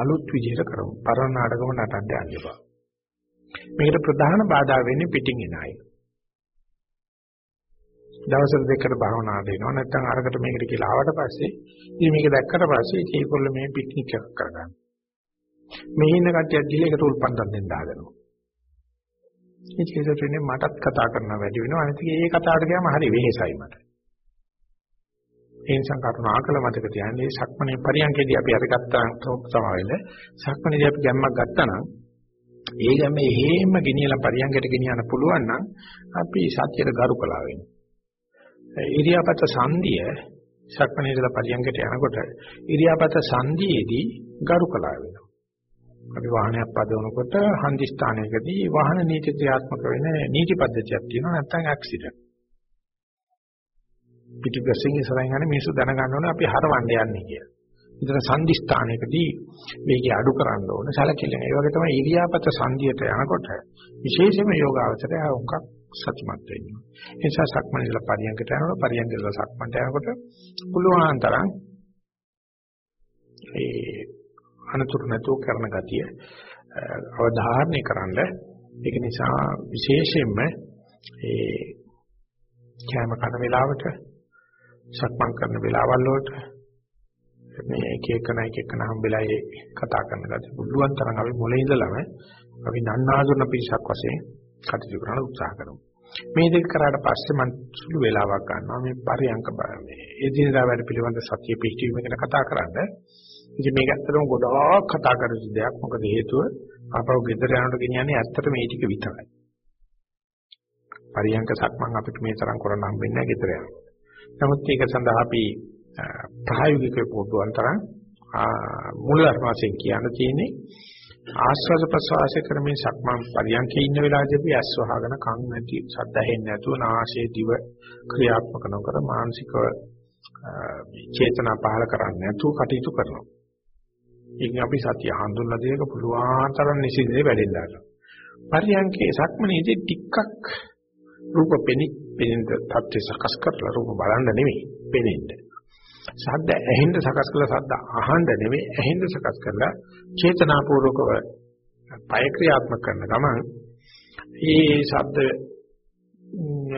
අලුත් විදිහට කරමු. පරණ නාටකම නටන්න යන්න එපා. මේකට ප්‍රධාන බාධා වෙන්නේ පිටින් එන අය. දවසට දෙකකට භාවනා දෙනවා නැත්නම් අරකට මේකට කියලා ආවට පස්සේ ඉතින් මේක දැක්කට පස්සේ ඒකෝල්ල මේ පික්නික් එකක් කරගන්න. මේ ඉන්න කට්ටියක් ගිහලා ඒකට උල්පන්දම් දෙන්න හදනවා. ඒ චේතට වෙන්නේ මටත් කතා කරන්න වැඩි වෙනවා අනිත් ඒ කතාවට ගියාම හරි වෙහෙසයි මට. ඒ නිසා කරුණාකර මතක තියාගන්න සක්මණේ පරියන්කේදී අපි අර ගත්තා සමාවෙල සක්මණේදී අපි ගැම්මක් ගත්තා නම් ඒ ගැම්ම එහෙම ගෙනියලා පරියන්කයට ගෙනියන්න පුළුවන් නම් අපි සත්‍යයට ගරු කළා වෙනවා. ඉරියාපත සංදිය සක්මණේදලා පරියන්කයට යනකොට ඉරියාපත සංදියේදී ගරු කළා වෙනවා. අපි වාහනයක් පදවනකොට හන්දි ස්ථානයකදී වාහන නීති ක්‍රියාත්මක වෙන නීති පද්ධතියක් තියෙනවා නැත්නම් ඇක්සිඩන්ට්. පිටිපස්සෙන් ඉස්සරහින් යන මිනිස්සු දැනගන්න ඕනේ අපි හරවන්න යන්නේ කියලා. විතර සංදි ස්ථානයකදී මේක අඩු කරන්න ඕන සැලකිල්ල. ඒ වගේ තමයි ඉරියාපත සංදියට යනකොට විශේෂම යෝගාවචරය උන්කක් සතුටුමත් වෙන්නේ. ඒ නිසා සක්මණේලා පරියන්කට යනකොට පරියන්කලා සක්මන්ට යනකොට පුළුවන් තරම් ඒ අනතුරු නැතුව කරන ගතිය අවධාරණය කරන්න ඒක නිසා විශේෂයෙන්ම ඒ කැම කන වෙලාවට සක්මන් කරන වෙලාවල් වලට මේ එක එක නැයි එක නම් වෙලාවේ කතා කරන ගතිය පුළුවන් තරම් අපි මොලේ ඉඳලම අපි නන්නාඳුන පිරිසක් වශයෙන් කටයුතු කරන්න උත්සාහ කරමු. මේ දෙක කරාට පස්සේ මම සුළු වේලාවක් ගන්නවා මේ පරියංක මේ එදිනදා වැඩ පිළිබඳ සත්‍ය පිහිටීම ගැන කතා කරන්න. ඉතින් මේක ඇත්තටම ගොඩාක් කතා කර යුතු දෙයක්. මොකද හේතුව ආපහු ගෙදර යනකොට ගෙනියන්නේ ඇත්තට මේ ටික විතරයි. පරියංක සක්මන් අපිට මේ තරම් කරන්න හම්බෙන්නේ නැහැ ගෙදර යනකොට. නමුත් ඒක සඳහා අපි ප්‍රායෝගික පොදුවන් තරම් මුල් වශයෙන් කියන්න තියෙන්නේ ආස්වාද ප්‍රසවාසය කරමින් සක්මන් පරියන්කේ ඉන්න වෙලාවදී අපි ඇස් වහගෙන කන් නැති ශබ්ද ඇහෙන්නේ නැතුව නාසයේ දිව ක්‍රියාත්මක නොකර මානසික චේතනා පහල කරන්නේ නැතුව කටයුතු කරනවා. ඉතින් අපි සතිය හඳුන්ලා දෙයක පුළුවන් තරම් නිසින්දේ වැඩෙන්න ගන්නවා. පරියන්කේ සක්මනේදී ටිකක් රූප පෙනි පෙනෙන තත්ත්ව සකස් කරලා රූප බලන්න නෙමෙයි පෙනෙන්න. ශබ්ද ඇහෙන්න සකස් කරලා ශබ්ද අහන්න නෙමෙයි ඇහෙන්න සකස් කරලා චේතනාපූර්වකව පය ක්‍රියාත්මක කරන ගමන් මේ ශබ්ද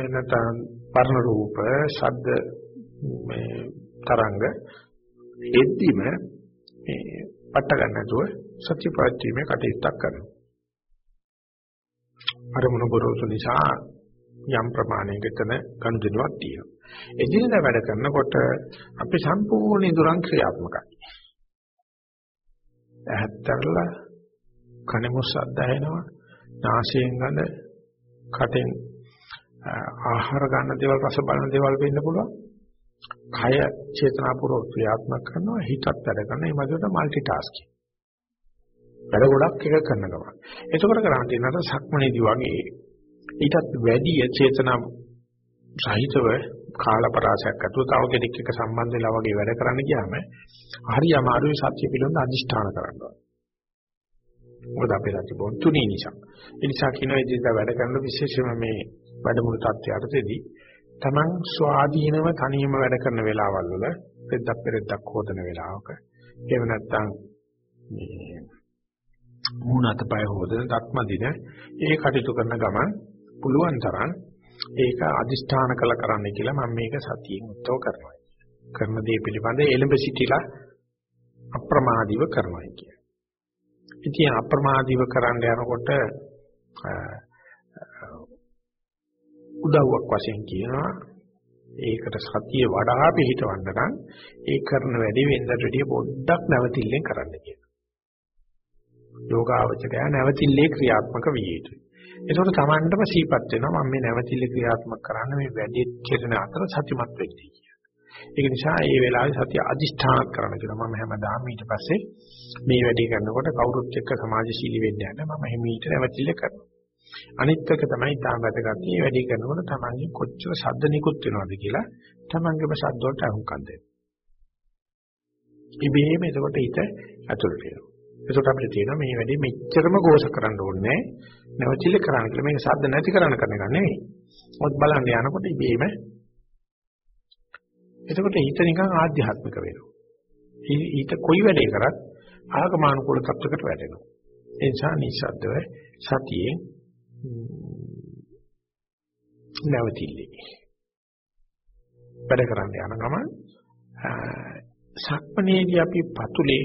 නැත්නම් පර්ණ රූප ශබ්ද මේ තරංග එද්දිම මේ පට්ට ගන්න නැතුව සත්‍ය ප්‍රත්‍යීමේ කටයුත්තක් කරනවා. අරමුණ ගොරෝසු නිසා යම් ප්‍රමාණයකටන ගනුදෙනුවක් තියෙනවා. එදිනෙදා වැඩ කරනකොට අපි සම්පූර්ණ ඉදurang ක්‍රියාත්මකයි. ඇහැත්තරලා කනෙමුස් අද්දයනවා, නාසයෙන් ගඳ, කටෙන් ආහාර ගන්න දේවල් රස බලන දේවල් වෙන්න පුළුවන්. කය චේතනාපූර්වක ක්‍රියාත්මක කරනවා, හිතත් වැඩ කරනවා. මේ මැදට মালටි ටාස්කින්. වැඩ ගොඩක් එක කරන ගමන්. එතකොට කරන්නේ තියෙනවා සක්මණේදී වගේ ඊටත් වැඩි චේතනා සහිතව කාලපරාසයක් අතුව තව කෙනෙක් එක්ක සම්බන්ධ වෙලා වගේ වැඩ කරන්න ගියාම හරි අමාරුයි සත්‍ය පිළිබඳ අදිෂ්ඨාන කරන්න. මොකද අපේ සත්‍ය බොන්තුනේ නිසා. ඒ නිසා කියන විදිහට වැඩ කරන විශේෂයෙන්ම මේ වැඩමුළු තත්ත්වයටදී Taman ස්වාධීනව තනියම වැඩ කරන වෙලාවල් වල පෙද්දක් පෙරෙද්දක් හොදන වෙලාවක එහෙම නැත්නම් මේ මූණ අතපය හොදන දත්ම දින ඒ කටයුතු කරන ගමන් පුළුවන් තරම් ඒක අදිෂ්ඨාන කළ කරන්න කියලා මම මේක සතියෙන් උත්සව කරනවා. කරන දේ පිළිබඳ එළඹ සිටිලා අප්‍රමාදීව කරනවා කිය. ඉතින් අප්‍රමාදීව කරන්න යනකොට උදව්වක් වශයෙන් කියනවා ඒකට සතිය වඩා පිළිටවන්න නම් ඒ කරන වැඩේ වෙනදට වැඩිය පොඩ්ඩක් නැවතිල්ලෙන් කරන්න කියනවා. යෝගාවචකය නැවතිල්ලේ ක්‍රියාත්මක විය යුතුයි. ඒකෝට Tamanටම සීපත් වෙනවා මම මේ නැවතිල්ල ක්‍රියාත්මක කරන්න මේ වැඩි කෙරෙන අතර සත්‍යමත් වෙන්නේ කියලා. ඒක නිසා මේ වෙලාවේ සතිය අදිෂ්ඨාන කරන කියලා මම හැමදාම ඊට පස්සේ මේ වැඩේ කරනකොට කවුරුත් එක්ක සමාජශීලී වෙන්න යන මම හිමීට නැවතිල්ල කරනවා. අනිත් එක තමයි තාම වැදගත් මේ වැඩේ කරනකොට Tamanගේ කොච්චර ශබ්ද නිකුත් වෙනවද කියලා Tamanගේම ශබ්ද වලට අහුම්කම් දෙන්න. ඉබේම එතකොට හිත ඇතුළට එනවා. ඒකට අපිට තියෙනවා මේ වැඩේ මෙච්චරම ගෝෂ කරන්න ඕනේ නැවතිල කරන්න කියලා මේක සද්ද නැති කරන්න කරන එක නෙවෙයි. මොකද බලන්න යනකොට ඉබේම එතකොට හිත නිකන් ආධ්‍යාත්මික වෙනවා. ඊට කොයි වැඩේ කරත් ආගමානුකූල තත්වයකට වැටෙනවා. ඒ නිසා නිසද්දව සතියෙන් නැවතිල්ලේ වැඩ කරන්න යන ගමන් සක්මණේදී අපි පතුලේ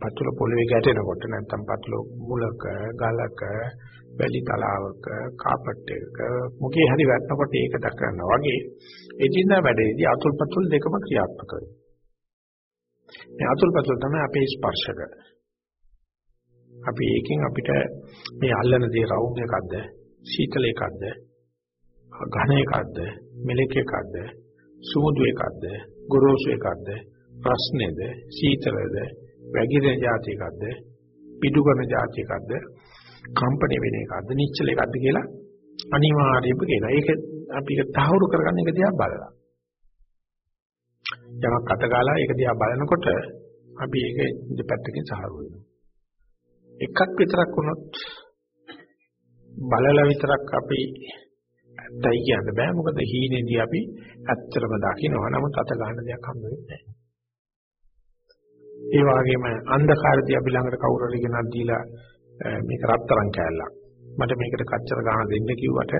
පතුල පොළවේ ගැටෙනකොට නැත්නම් පතුල මුලක ගලක වැලි තලාවක කාපට් එකක මොකේ හරි වැටෙනකොට ඒක දක්වනවා වගේ එදිනදා වැඩේදී අතුල් පතුල් දෙකම ක්‍රියාත්මක වෙනවා. මේ අතුල් පතුල් තමයි අපේ ස්පර්ශක. අපි ඒකෙන් අපිට මේ අල්ලන දේ රවුම් එකක්ද සීතල එකක්ද ඝන එකක්ද මෙලෙක එකක්ද සුමුදු එකක්ද ගොරෝසු එකක්ද ප්‍රශ්නේද සීතලද වැගිරෙන જાති එකක්ද පිටු කරන જાති එකක්ද කම්පණය වෙන එකක්ද නිශ්චල එකක්ද කියලා අනිවාර්යයෙන්ම කියනවා. ඒක අපි ඒක තහවුරු කරගන්න එක දිහා බලලා. යමක් අත ගාලා ඒක දිහා බලනකොට අපි ඒක දෙපැත්තකින් සහරු වෙනවා. එකක් විතරක් වුණොත් බලලා විතරක් අපි ඇත්තයි කියන්න බෑ මොකද හීනේදී අපි ඇත්තටම දකිනවා නමුත් අත ගන්න දෙයක් හම්බ වෙන්නේ නැහැ. ඒ වගේම අන්ධකාරදී අපි ළඟට කවුරු හරි ගෙනත් දීලා මේක රත්තරන් කෑල්ලක්. මට මේකට කච්චර ගන්න දෙන්න කිව්වට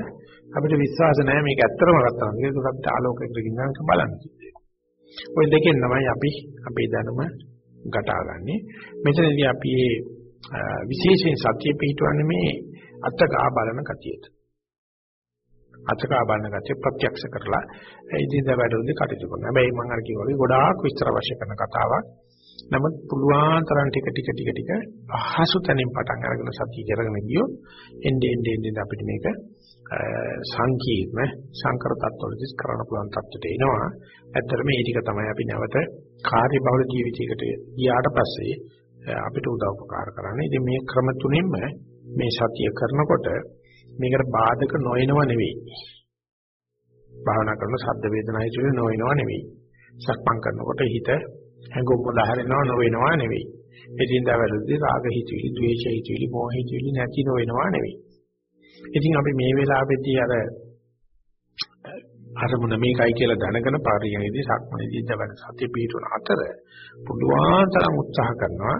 අපිට විශ්වාස නැහැ මේක ඇත්තම රත්තරන්. ඒක අපිට ආලෝකයකට ගින්නාක බලන්න. ওই දෙකෙන් තමයි අපි අපේ දැනුම ගටාගන්නේ. මෙතනදී අපි මේ විශේෂයෙන් සත්‍ය පිහිටවන්නේ මේ අත්කා බලන කතියට. අත්කා බලන කතිය ප්‍රත්‍යක්ෂ කරලා ඉදින්දා වැඩවලදී කටයුතු කරනවා. හැබැයි මම අර කිව්වා වගේ ගොඩාක් විස්තර අවශ්‍ය කරන කතාවක්. නමුත් පුළුවන් තරම් ටික ටික ටික ටික අහසු තැනින් පටන් අරගෙන සතිය කරගෙන ගියොත් එන්නේ එන්නේ එන්නේ අපිට මේක සංකීර්ණ සංකර තත්ත්වවලදී කරන්න පුළුවන් තත්ත්වයට එනවා. ඇත්තටම මේ ටික තමයි අපි නැවත කාර්යබහුල ජීවිතයකට ගියාට පස්සේ අපිට උදව් උපකාර කරන්නේ. ඉතින් මේ ක්‍රම තුනෙන්ම මේ සතිය කරනකොට මේකට බාධක නොයනව නෙවෙයි. භාවනා කරන ශබ්ද වේදනා හිතුවේ නොයනව නෙවෙයි. සක්මන් කරනකොට හිත හැඟුම් වල හැරෙනව නොවෙනවා නෙවෙයි. එදින්දා වැඩදී රාග හිතවිලි, ද්වේෂ හිතවිලි, මෝහ හිතවිලි නැති නොවෙනවා නෙවෙයි. ඉතින් අපි මේ වෙලාවේදී අර අරමුණ මේකයි කියලා දැනගෙන පාරියනේදී සක්මනේදී දවල් සතිය පිටුන අතර පුළුවන් තරම් උත්සාහ කරනවා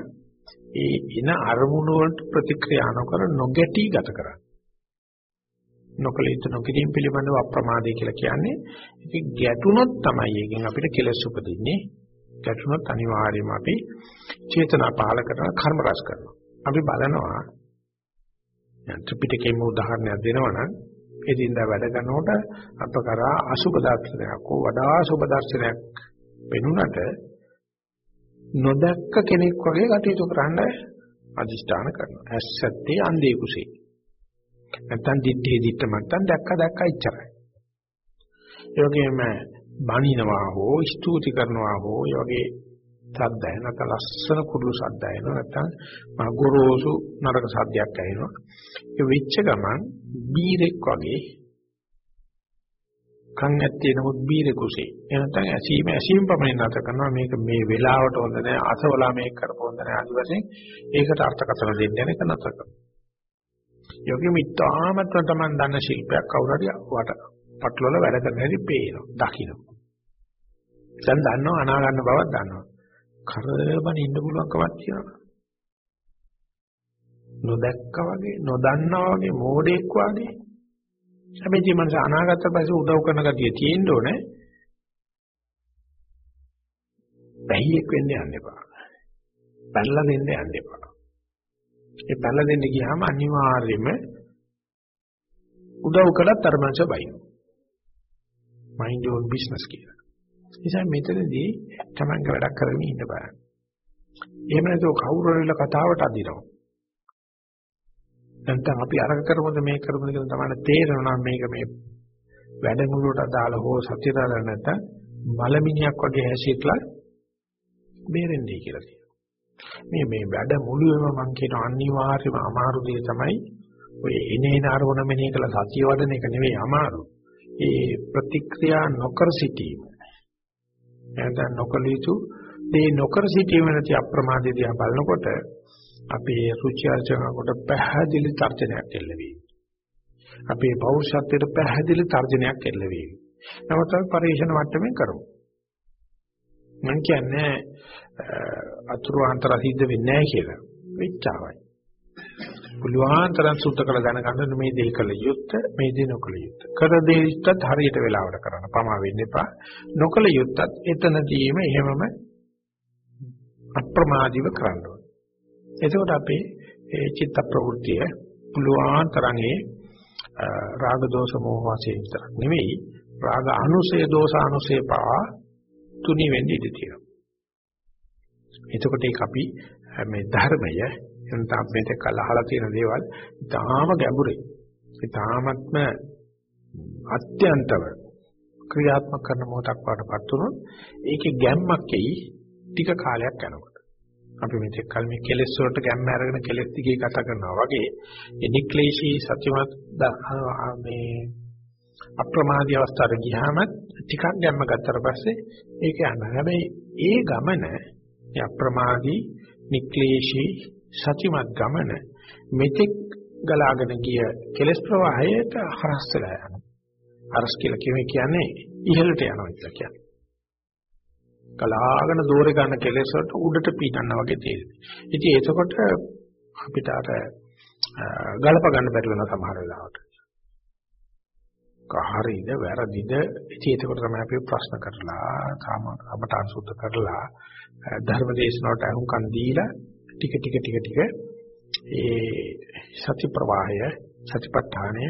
ඒ ඉන අරමුණ වලට ප්‍රතික්‍රියා නොකර නොගැටි ගත කරන්න. නොකලිත නොකිරීම පිළිබඳව අප්‍රමාදේ කියලා කියන්නේ ඉතින් ගැටුනොත් තමයි එකෙන් අපිට කෙලස් උපදින්නේ. ගැටුනොත් අනිවාර්යයෙන්ම අපි චේතනා පහල කරන කර්ම රස කරනවා. අපි බලනවා දැන් ත්‍රිපිටකයේම උදාහරණයක් දෙනවා නම් එදින්දා වැඩ කරනකොට අප කරා අසුබ දර්ශනයක් හෝ වඩා සුබ දර්ශනයක් වෙනුනට නොදැක්ක කෙනෙක් වගේ කටයුතු කරන්න අදිෂ්ඨාන කරනවා. ඇස්සත්තේ අන්දේ කුසේ. නැත්තම් දිත්තේ දිත්ත මත්තම් දැක්ක දැක්ක ඉච්චරයි. ඒ වගේම බණිනවා හෝ ස්තුති කරනවා හෝ ඒ වගේ සද්දය නැත්නම් ලස්සන කුරුළු සද්දය එනවා නැත්නම් මහ ගොරෝසු නරක සද්දයක් ඇහෙනවා. ඒ වෙච්ච ගමන් බීරෙක් වගේ කන් ඇත්තේ නමුත් බීරෙකුසේ එනතන ඇසීම ඇසීම පමණින් නැත කරනවා. මේක මේ වෙලාවට හොඳ නැහැ. අසවලා මේක කරපො හොඳ නැහැ. ආදි වශයෙන් ඒකට අර්ථකථන දෙන්න යන එක නැතර කරනවා. යෝගි මිත්‍යාමත්ව තමන් දන්න ශිල්පයක් කවුරු හරි වට පටලවල වැඩ කරන හැටි පේනවා. දකින්න දැන් දන්නවා අනා ගන්න බවක් දන්නවා කරබන ඉන්න පුළුවන්කමක් තියෙනවා. නොදැක්කා වගේ, නොදන්නා වගේ, මෝඩෙක් වගේ. හැබැයි මේ මනස අනාගත පස්සේ උදව් කරන ගතිය තියෙන්න ඕනේ. බැහැියෙක් වෙන්න යන්න එපා. පැනලා දෙන්න යන්න එපා. ඒ පැනලා දෙන්න ගියාම අනිවාර්යයෙන්ම උදව් කළත් අර මනස බයින. mind your business කියලා. නිසා මෙතනදී තමන්ගේ වැඩක් කරගෙන ඉන්න බලන්න. එහෙම නැතුව කවුරු හරි කතාවට අදිනවා. නැත්නම් අපි අරක කරමුද මේ කරමුද කියලා තමයි තේරෙනවා මේක මේ වැඩමුළුවට අදාළ හෝ සත්‍යතාවල නැත්නම් මලමිනියක් වගේ හැසිරලා බේරෙන්නේ කියලා කියනවා. මේ මේ වැඩමුළුවේම මම කියන අනිවාර්යම අමාරු දේ තමයි ඔය එනේන අරමුණ මෙනෙහි කළ සතිය වඩන එක නෙවෙයි අමාරු. ඒ ප්‍රතික්‍රියා නොකර සිටීම. නැත්නම් නොකල යුතු මේ නොකර සිටීම නැති අප්‍රමාදයේ දිහා බලනකොට අපේ රුචි අරුචිකම් කොට පැහැදිලි තර්ජනයක් එල්ල වෙයි. අපේ පෞරුෂත්වයට පැහැදිලි තර්ජනයක් එල්ල වෙයි. නමුත් අපි පරිශන මට්ටමින් කරමු. මම කියන්නේ අතුරු අන්තර සිද්ධ වෙන්නේ නැහැ කියලා. වෙච්චාවයි. පුළුවන් තරම් සුද්ධ කළ දැනගන්න මේ දේ කළ යුත්ත මේ දේ නොකළ යුත්ත. කර දේ යුත්තත් හරියට වෙලාවට කරන්න. පමා වෙන්න එපා. නොකළ යුත්තත් එතනදීම එහෙමම අප්‍රමාදීව කරන්න ඕනේ. එතකොට අපේ ඒ චිත්ත ප්‍රවෘත්තිය පුළුවන් තරන්නේ රාග දෝෂ මෝහ වශයෙන් විතරක් නෙවෙයි රාග අනුසය දෝෂ අනුසය පවා තුනි වෙන්න ඉඩ තියෙනවා. එතකොට ඒක අපි මේ ධර්මය එනත අපිට කලහලා තියෙන දේවල් ඉතාම ගැඹුරේ. ඉතාමත්ම අත්‍යන්තව ක්‍රියාත්මක කරන මොහොතක් වඩපත් වුණොත් ඒකේ ගැම්මක් එයි ටික කාලයක් යනකොට. අපි මේ කල් මේ කෙලෙස් වලට ගැම්ම අරගෙන කෙලෙස් දිගේ කතා කරනවා වගේ එනික්ලේශී සත්‍යමත් මේ අප්‍රමාදී අවස්ථාවට ගියාම ටිකක් ගැම්ම ගත්තට පස්සේ ඒක යනවා. හැබැයි ඒ ගමන අප්‍රමාදී නික්ලේශී සත්‍යමත් ගමන මෙතෙක් ගලාගෙන ගිය කෙලස් ප්‍රවාහයට හරස් වෙලා යනවා. හරස් කියලා කියන්නේ ඉහළට යනවා කියලා කියන්නේ. ගලාගෙන දෝරේ ගන්න කෙලස් වලට උඩට පීනන්න වගේ තේරෙනවා. ඉතින් එතකොට අපිට අර ගලප ගන්න බැරි වෙන සමහර වෙලාවට. හරිද වැරදිද ඉතින් එතකොට තමයි අපි ප්‍රශ්න කරලා කාම අපට අනුසුද්ධ කරලා ධර්ම දේශනාවට අහුම්කන් දීලා ටික ටික ටික ටික ඒ සති ප්‍රවාහය සතිපට්ඨානය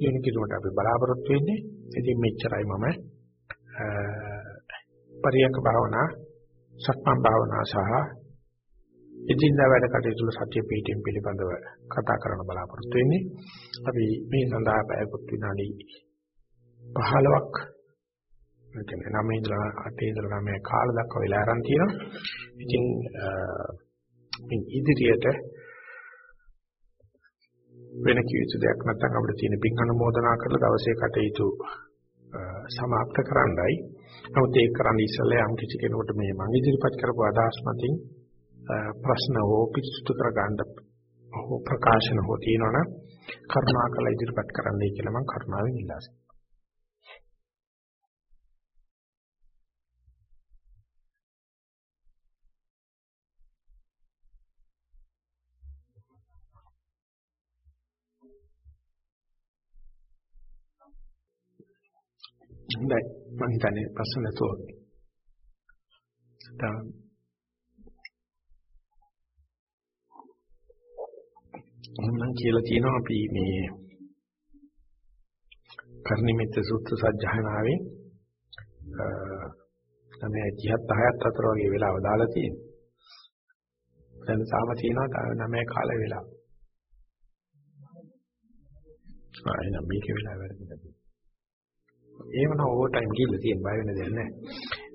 යොමු කිරීමට අපි බලාපොරොත්තු වෙන්නේ. ඉතින් මෙච්චරයි මම පරියන්ක භාවනා සක්මන් භාවනා සහ එදින්දා වැඩ කටයුතු සත්‍ය පිටින් පිළිබඳව කතා කරන්න බලාපොරොත්තු වෙන්නේ. අපි මේ සඳහා පැයකට විනාඩි 15ක් කියන්නේ 9 ඉඳලා 8 ඉඳලා 9 කාල දක්වා වෙලා ආරම්භ තියෙනවා. ඉතින් මේ ඉදිරියට වෙන කිවිසු දෙයක් නැත්නම් අපිට තියෙන පින් අනුමෝදනා කරලා දවසේ කටයුතු සමාප්ත කරන්නයි. නමුත් ඒක කරන්න ඉස්සෙල්ලා යම් කිසි කෙනෙකුට මේ මම ඉදිරිපත් කරපු අදහස් මතින් ප්‍රශ්න හෝ පිළිතුරු කර ගන්න හෝ ප්‍රකාශන හෝ තියෙනවනම් කරුණාකර ඉදිරිපත් කරන්නයි කියලා මම කරුණාවෙන් ඉල්ලා සිටිනවා. හොඳයි මම හිතන්නේ ප්‍රශ්න නැතුව දැන් මම කියලා තියෙනවා අපි මේ කර්ණිමිත සූත්‍ර සජ්ජහනාවේ තමයි 36ත් අතර වගේ වෙලාව දාලා තියෙන්නේ. දැන් සාම තියෙනවා 9 කාලේ වෙලාව. ආ එනම් මේකේ වෙලාව වැඩිද? එහෙමනම් ඕවර් ටයිම් ගිහිල්ලා තියෙන බය වෙන දෙයක් නැහැ.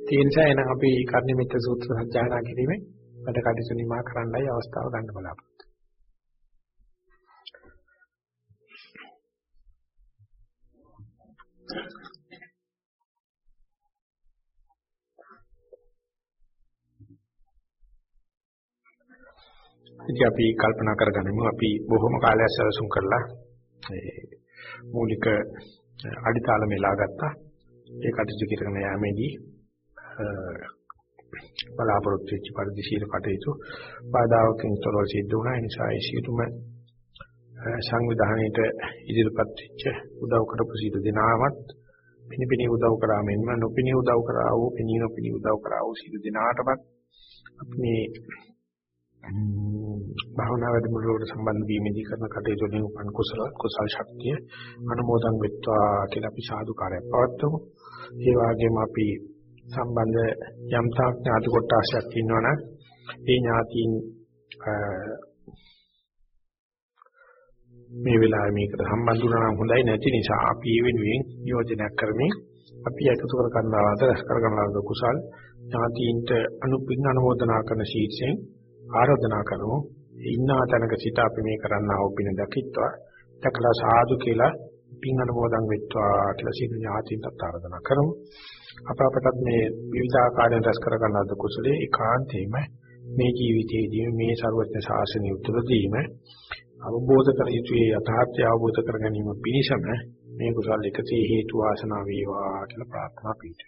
ඒ නිසා එහෙනම් අපි කර්ණිමිත සූත්‍ර සජ්ජායනා කිරීමේ වැඩ කටයුතු නිමා කරන්නයි අවස්ථාව ගන්න බලාපොරොත්තු. ඉතින් අපි කල්පනා කරගනිමු අපි බොහොම කාලයක් සැලසුම් කරලා ඒ මූලික අඩිතාල මෙලා ගත්තා. ඒ කටයුතු කරගෙන යෑමේදී බලාපොරොත්තු වෙච්ච පරිදි සීල කටයුතු බාධාකින් තොරව සිද්ධ වුණා. ඒ නිසා ඒ සියලුම සංවිධානයේට ඉදිරිපත් වෙච්ච උදව් කරපු සියලු දෙනාමත් පිනිපිනි උදව් කරා මෙන්ම නොපිනි උදව් කරා වූ පිනි නොපිනි උදව් කරා වූ සියලු දෙනාටමත් අපි මේ භාවනා වැඩමුළුවකට සම්බන්ධ වීමේදී කරන කටයුතු වලින් උපන් කුසල කුසල් ශක්තිය අනුමෝදන් වෙත්වා කියලා අපි සාදුකාරයක් පවත්වමු. ඒ වගේම අපි සම්බන්ධ යම් තාක් ඥාති කොටසක් ඉන්නවනම් ඒ ඥාතීන් මේ වෙලාවේ මේකට සම්බන්ධ වුණා නම් හොඳයි නැති නිසා අපි ඒ වෙනුවෙන් යෝජනයක් කරමින් අපි එකතු කර ගන්නවා රැස් කර ගන්නවා කුසල් ඥාතීන්ට අනුපින් අනුමෝදනා කරන ශීර්ෂයෙන් ආරාධනා කරමු. ඉන්නා තැනක සිට අපි මේ කරන්නා වූ පින දකිත්වා දැකලා සාදු කියලා පින් අනුමෝදන් වෙත්වා කියලා සියලු ඥාතීන්ට ආරාධනා කරමු. අප අපටත් මේ විවිධාකාරයෙන් රැස් කර ගන්නා කුසලයේ ඒකාන්තයෙන්ම මේ ජීවිතයේදී මේ ਸਰවඥ ශාසනය උතුරදීම අවබෝධ කර යුතුයේ යථාර්ථය අවබෝධ කර ගැනීම පිණිසම මේ කුසල එකතේ හේතු වාසනා වේවා කියලා ප්‍රාර්ථනා පිටු.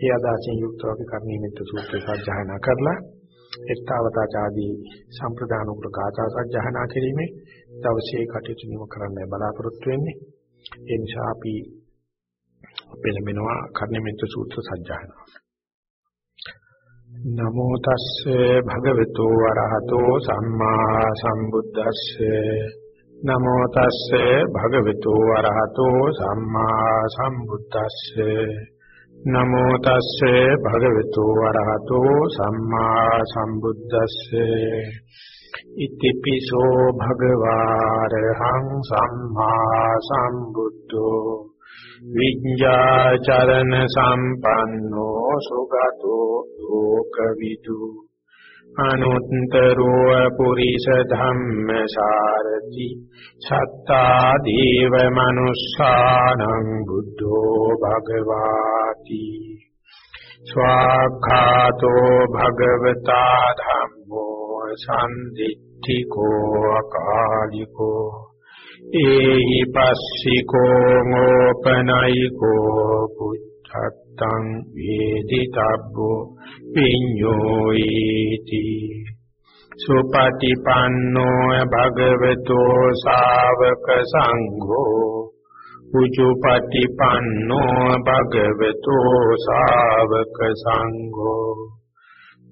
ඒ අදාසින් යුක්තව අපි කර්ණීමිත සූත්‍රය සජ්ජායනා කරලා එක්තාවතාචාදී සම්ප්‍රදාන උග්‍ර ගාථා සජ්ජහනා කිරීමේ දවසේ කටයුතු නිම කරන්න බලාපොරොත්තු වෙන්නේ. ඒ නිසා අපි පෙළඹෙනවා කර්ණමිත සූත්‍ර සජ්ජහනා. නමෝ තස්සේ භගවතු වරහතෝ සම්මා සම්බුද්දස්සේ නමෝ තස්සේ භගවතු වරහතෝ සම්මා සම්බුද්දස්සේ නමෝ තස්සේ භගවතු වරහතෝ සම්මා සම්බුද්දස්සේ. ඉතිපිසෝ භගවාරහං සම්මා සම්බුද්ධෝ. විඤ්ඤාචරණ සම්පන්නෝ සුගතෝ ලෝකවිදු. අනුත්තරෝ පුරිස ධම්මසාරති සත්තා දීව මනුස්සානං බුද්ධෝ භගවාති ස්වාඛාතෝ භගවතා ධම්මෝ සම්දිත්තිකෝ අකාලිකෝ ඒහි පස්සිකෝ මෝපනයිකෝ පුත්තත්තං වේදිතබ්බෝ විඤ්ඤෝ ඊති සුපටිපන්නෝ භගවතෝ ශාවක සංඝෝ උචුපටිපන්නෝ භගවතෝ ශාවක සංඝෝ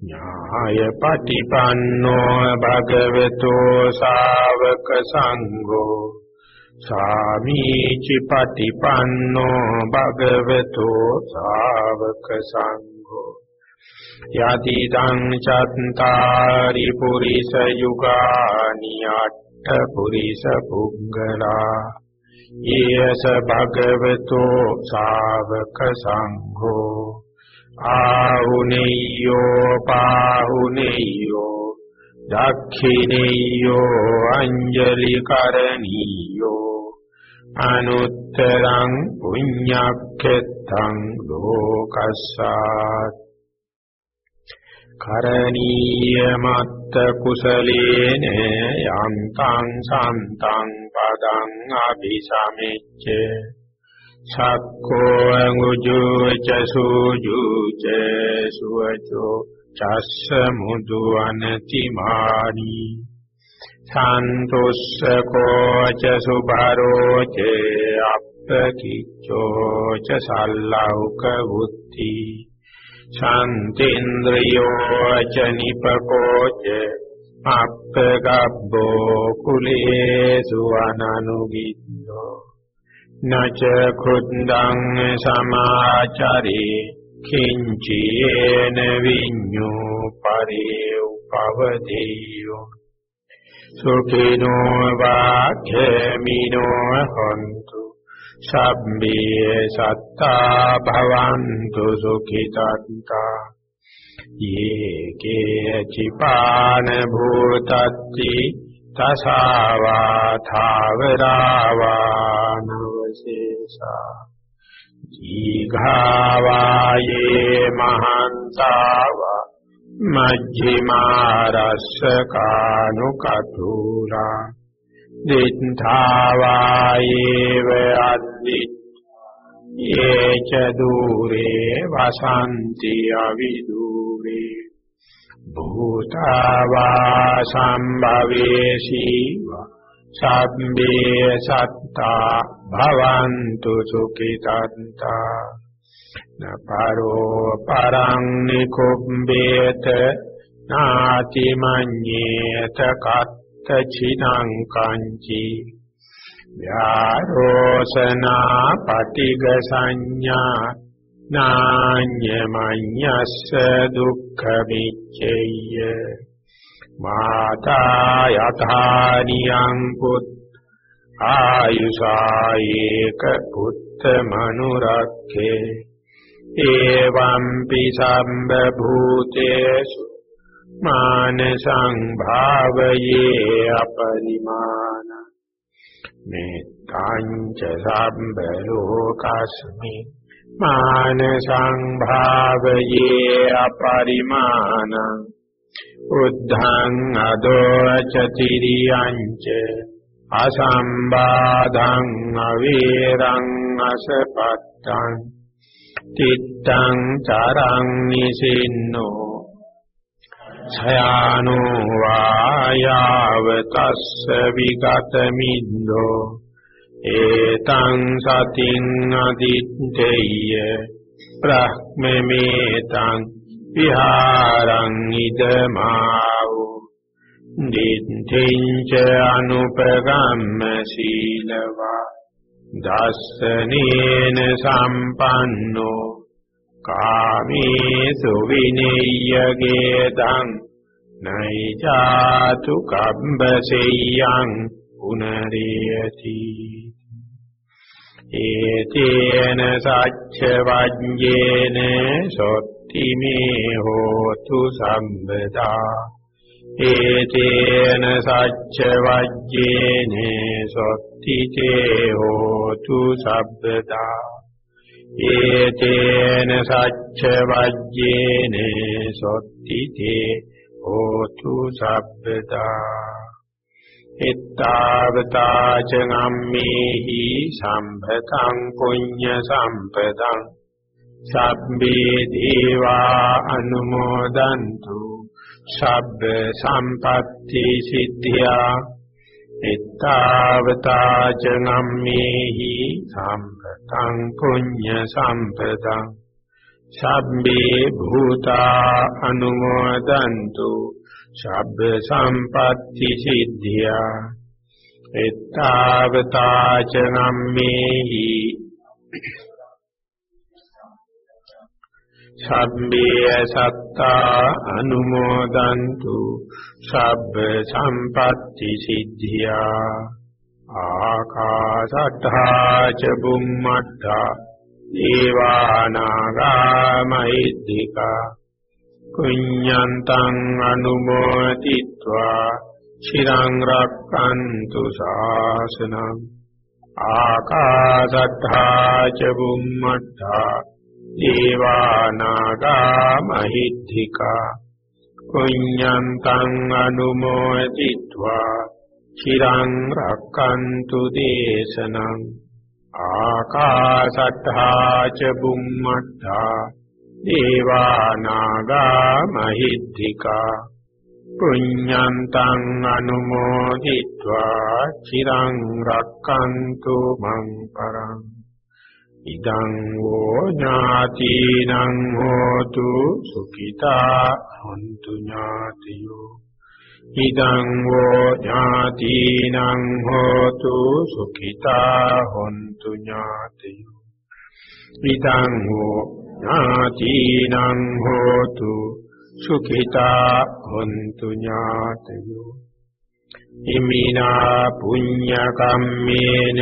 ඥාය පටිපන්නෝ භගවතෝ ශාවක සංඝෝ සාමීචි පටිපන්නෝ භගවතෝ ශාවක සංඝෝ යති තං චත්තාරි පුරිස යුගානි අට්ඨ පුරිස පුංගලා ඊයස භගවතෝ ශාවක සංඝෝ ආහුනේයෝ පාහුනේයෝ දක්ඛිනේයෝ අංජලි කරණීයෝ අනුත්තරං පුඤ්ඤක්ඛෙත්තං ලෝකස්සාත්. කරණීය මත්ත කුසලේන යන්තං සන්තං පදං අபிසමෙච්ච. සක්කෝ අංගුජුච සුජුච සුවචෝ චස්ස මුදු අනතිමානි සන්තොස්ස කෝච සුභරෝ ච අප්පකිච්ඡෝ ච සල්ලෞක බුද්ධි ශාන්තේන්ද්‍රයෝ ච නිපකෝ ච අප්පගබ්බෝ කුලේසු අනනුගින්නෝ නච කුද්දං සමාචරේ කිංචේන විඤ්ඤෝ පරේ උපවදේයෝ සුඛිනෝ වාඛේමිනෝ හොන්තු සබ්බේ සත්තා භවන්තු සුඛිතත්තා යේකේ චිපාන භූතත්ති තසාවා ථාවරාවා නවශේෂා දීඝාවායේ මහන්තාවා මජ්ක්‍ධිමාරස්සකානුකතුරා දිත්තාවායේව අද්දි යේච দূරේ වසන්ති අවිදූරේ භූතාවා සම්භවේසී සබ්බේ සත්තා භවන්තු සුඛිතන්තා නපරෝ පරං නිකුම්බේත නාති මඤ්ඤේත කත්ත චිනං කංචි ව්‍යාරෝසනා පටිග සංඥා නාඤ්ඤමඤ්ඤස්ස දුක්ඛ විච්ඡේය මාතා යථානියං පුත් ආයුසායේක පුත්ත මනුරක්ඛේ එවම්පි සම්බ භූතේසු මානසං භාවයේ අපරිමාන මේ කාංච සම්බ ලෝකස්මි මානසං භාවයේ අපරිමාන උද්ධං අදෝචතිරියංච අසම්බාධං අවේරං අසපත්තං තිත්තං චරං නිසින්නෝ සයානෝ වායාව තස්ස විගත මිද්දෝ ඒතං සතින් අදිත්තේය බ්‍රහ්මමේතං විහාරං ඉදමාවෝ දිත්තේං ච අනුපගම්ම සීලවා දස්සනේන සම්පන්නෝ කාමේසු විනේයගේ දං නයිචාතු කම්බසෙයං පුනරියති ඒතේන සච්ච වජ්ජේන සොත්ති මේ හෝතු සම්බදා. ඒතේන සච්ච වජ්ජේන සොත්ති තේ හෝතු සබ්බදා. ඒතේන සච්ච වජ්ජේන සොත්ති තේ හෝතු සබ්බදා. එත්තාවතා ච ගම්මේහි සම්භතං පුඤ්ඤ සම්පදං. සබ්බේ දේවා අනුමෝදන්තු. සබ්බ සම්පත්‍ති සිද්ධා එත්තාවතා ච ගම්මේහි සම්භතං පුඤ්ඤ සම්පදං සබ්බේ භූතා අනුමෝදන්තු සබ්බ සම්පත්‍ති සිද්ධියා එත්තාවතා ච නම්මේහි සබ්බේ සත්තා අනුමෝදන්තු සබ්බ සම්පatti සිද්ධියා ආකාශට්ඨා ච බුම්මට්ඨා දේවානාගා මහිද්దికා කුඤ්ඤන්තං අනුමෝදිත්වා චිරං රක්칸තු ශාසනං ආකාශට්ඨා ච බුම්මට්ඨා දේවානාගා මහිත්‍තිකා පුඤ්ඤන්තං අනුමෝදිත්වා චිරං රක්칸තු දේශනං ආකාශත්තා ච බුම්මත්තා දේවානාගා මහිත්‍තිකා පුඤ්ඤන්තං අනුමෝදිත්වා චිරං රක්칸තු මං පරං ඉදං වූ ඥාතිනං හෝතු සුඛිතා හොන්තු ඥාතියෝ. ඉදං වූ ඥාතිනං හෝතු සුඛිතා හොන්තු ඥාතියෝ. ඉදං වූ ඥාතිනං හෝතු සුඛිතා හොන්තු ඥාතියෝ. ඉමිනා පුඤ්ඤ කම්මේන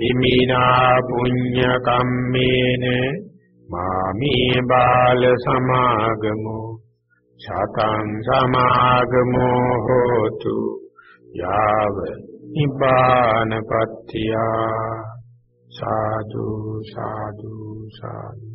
ඉමිනා පුඤ්ඤ කම්මේන මාමේ බාල සමාගමෝ සතං සමාගමෝ හෝතු යාව නිබ්බානපත්තිය සාදු සාදු සාදු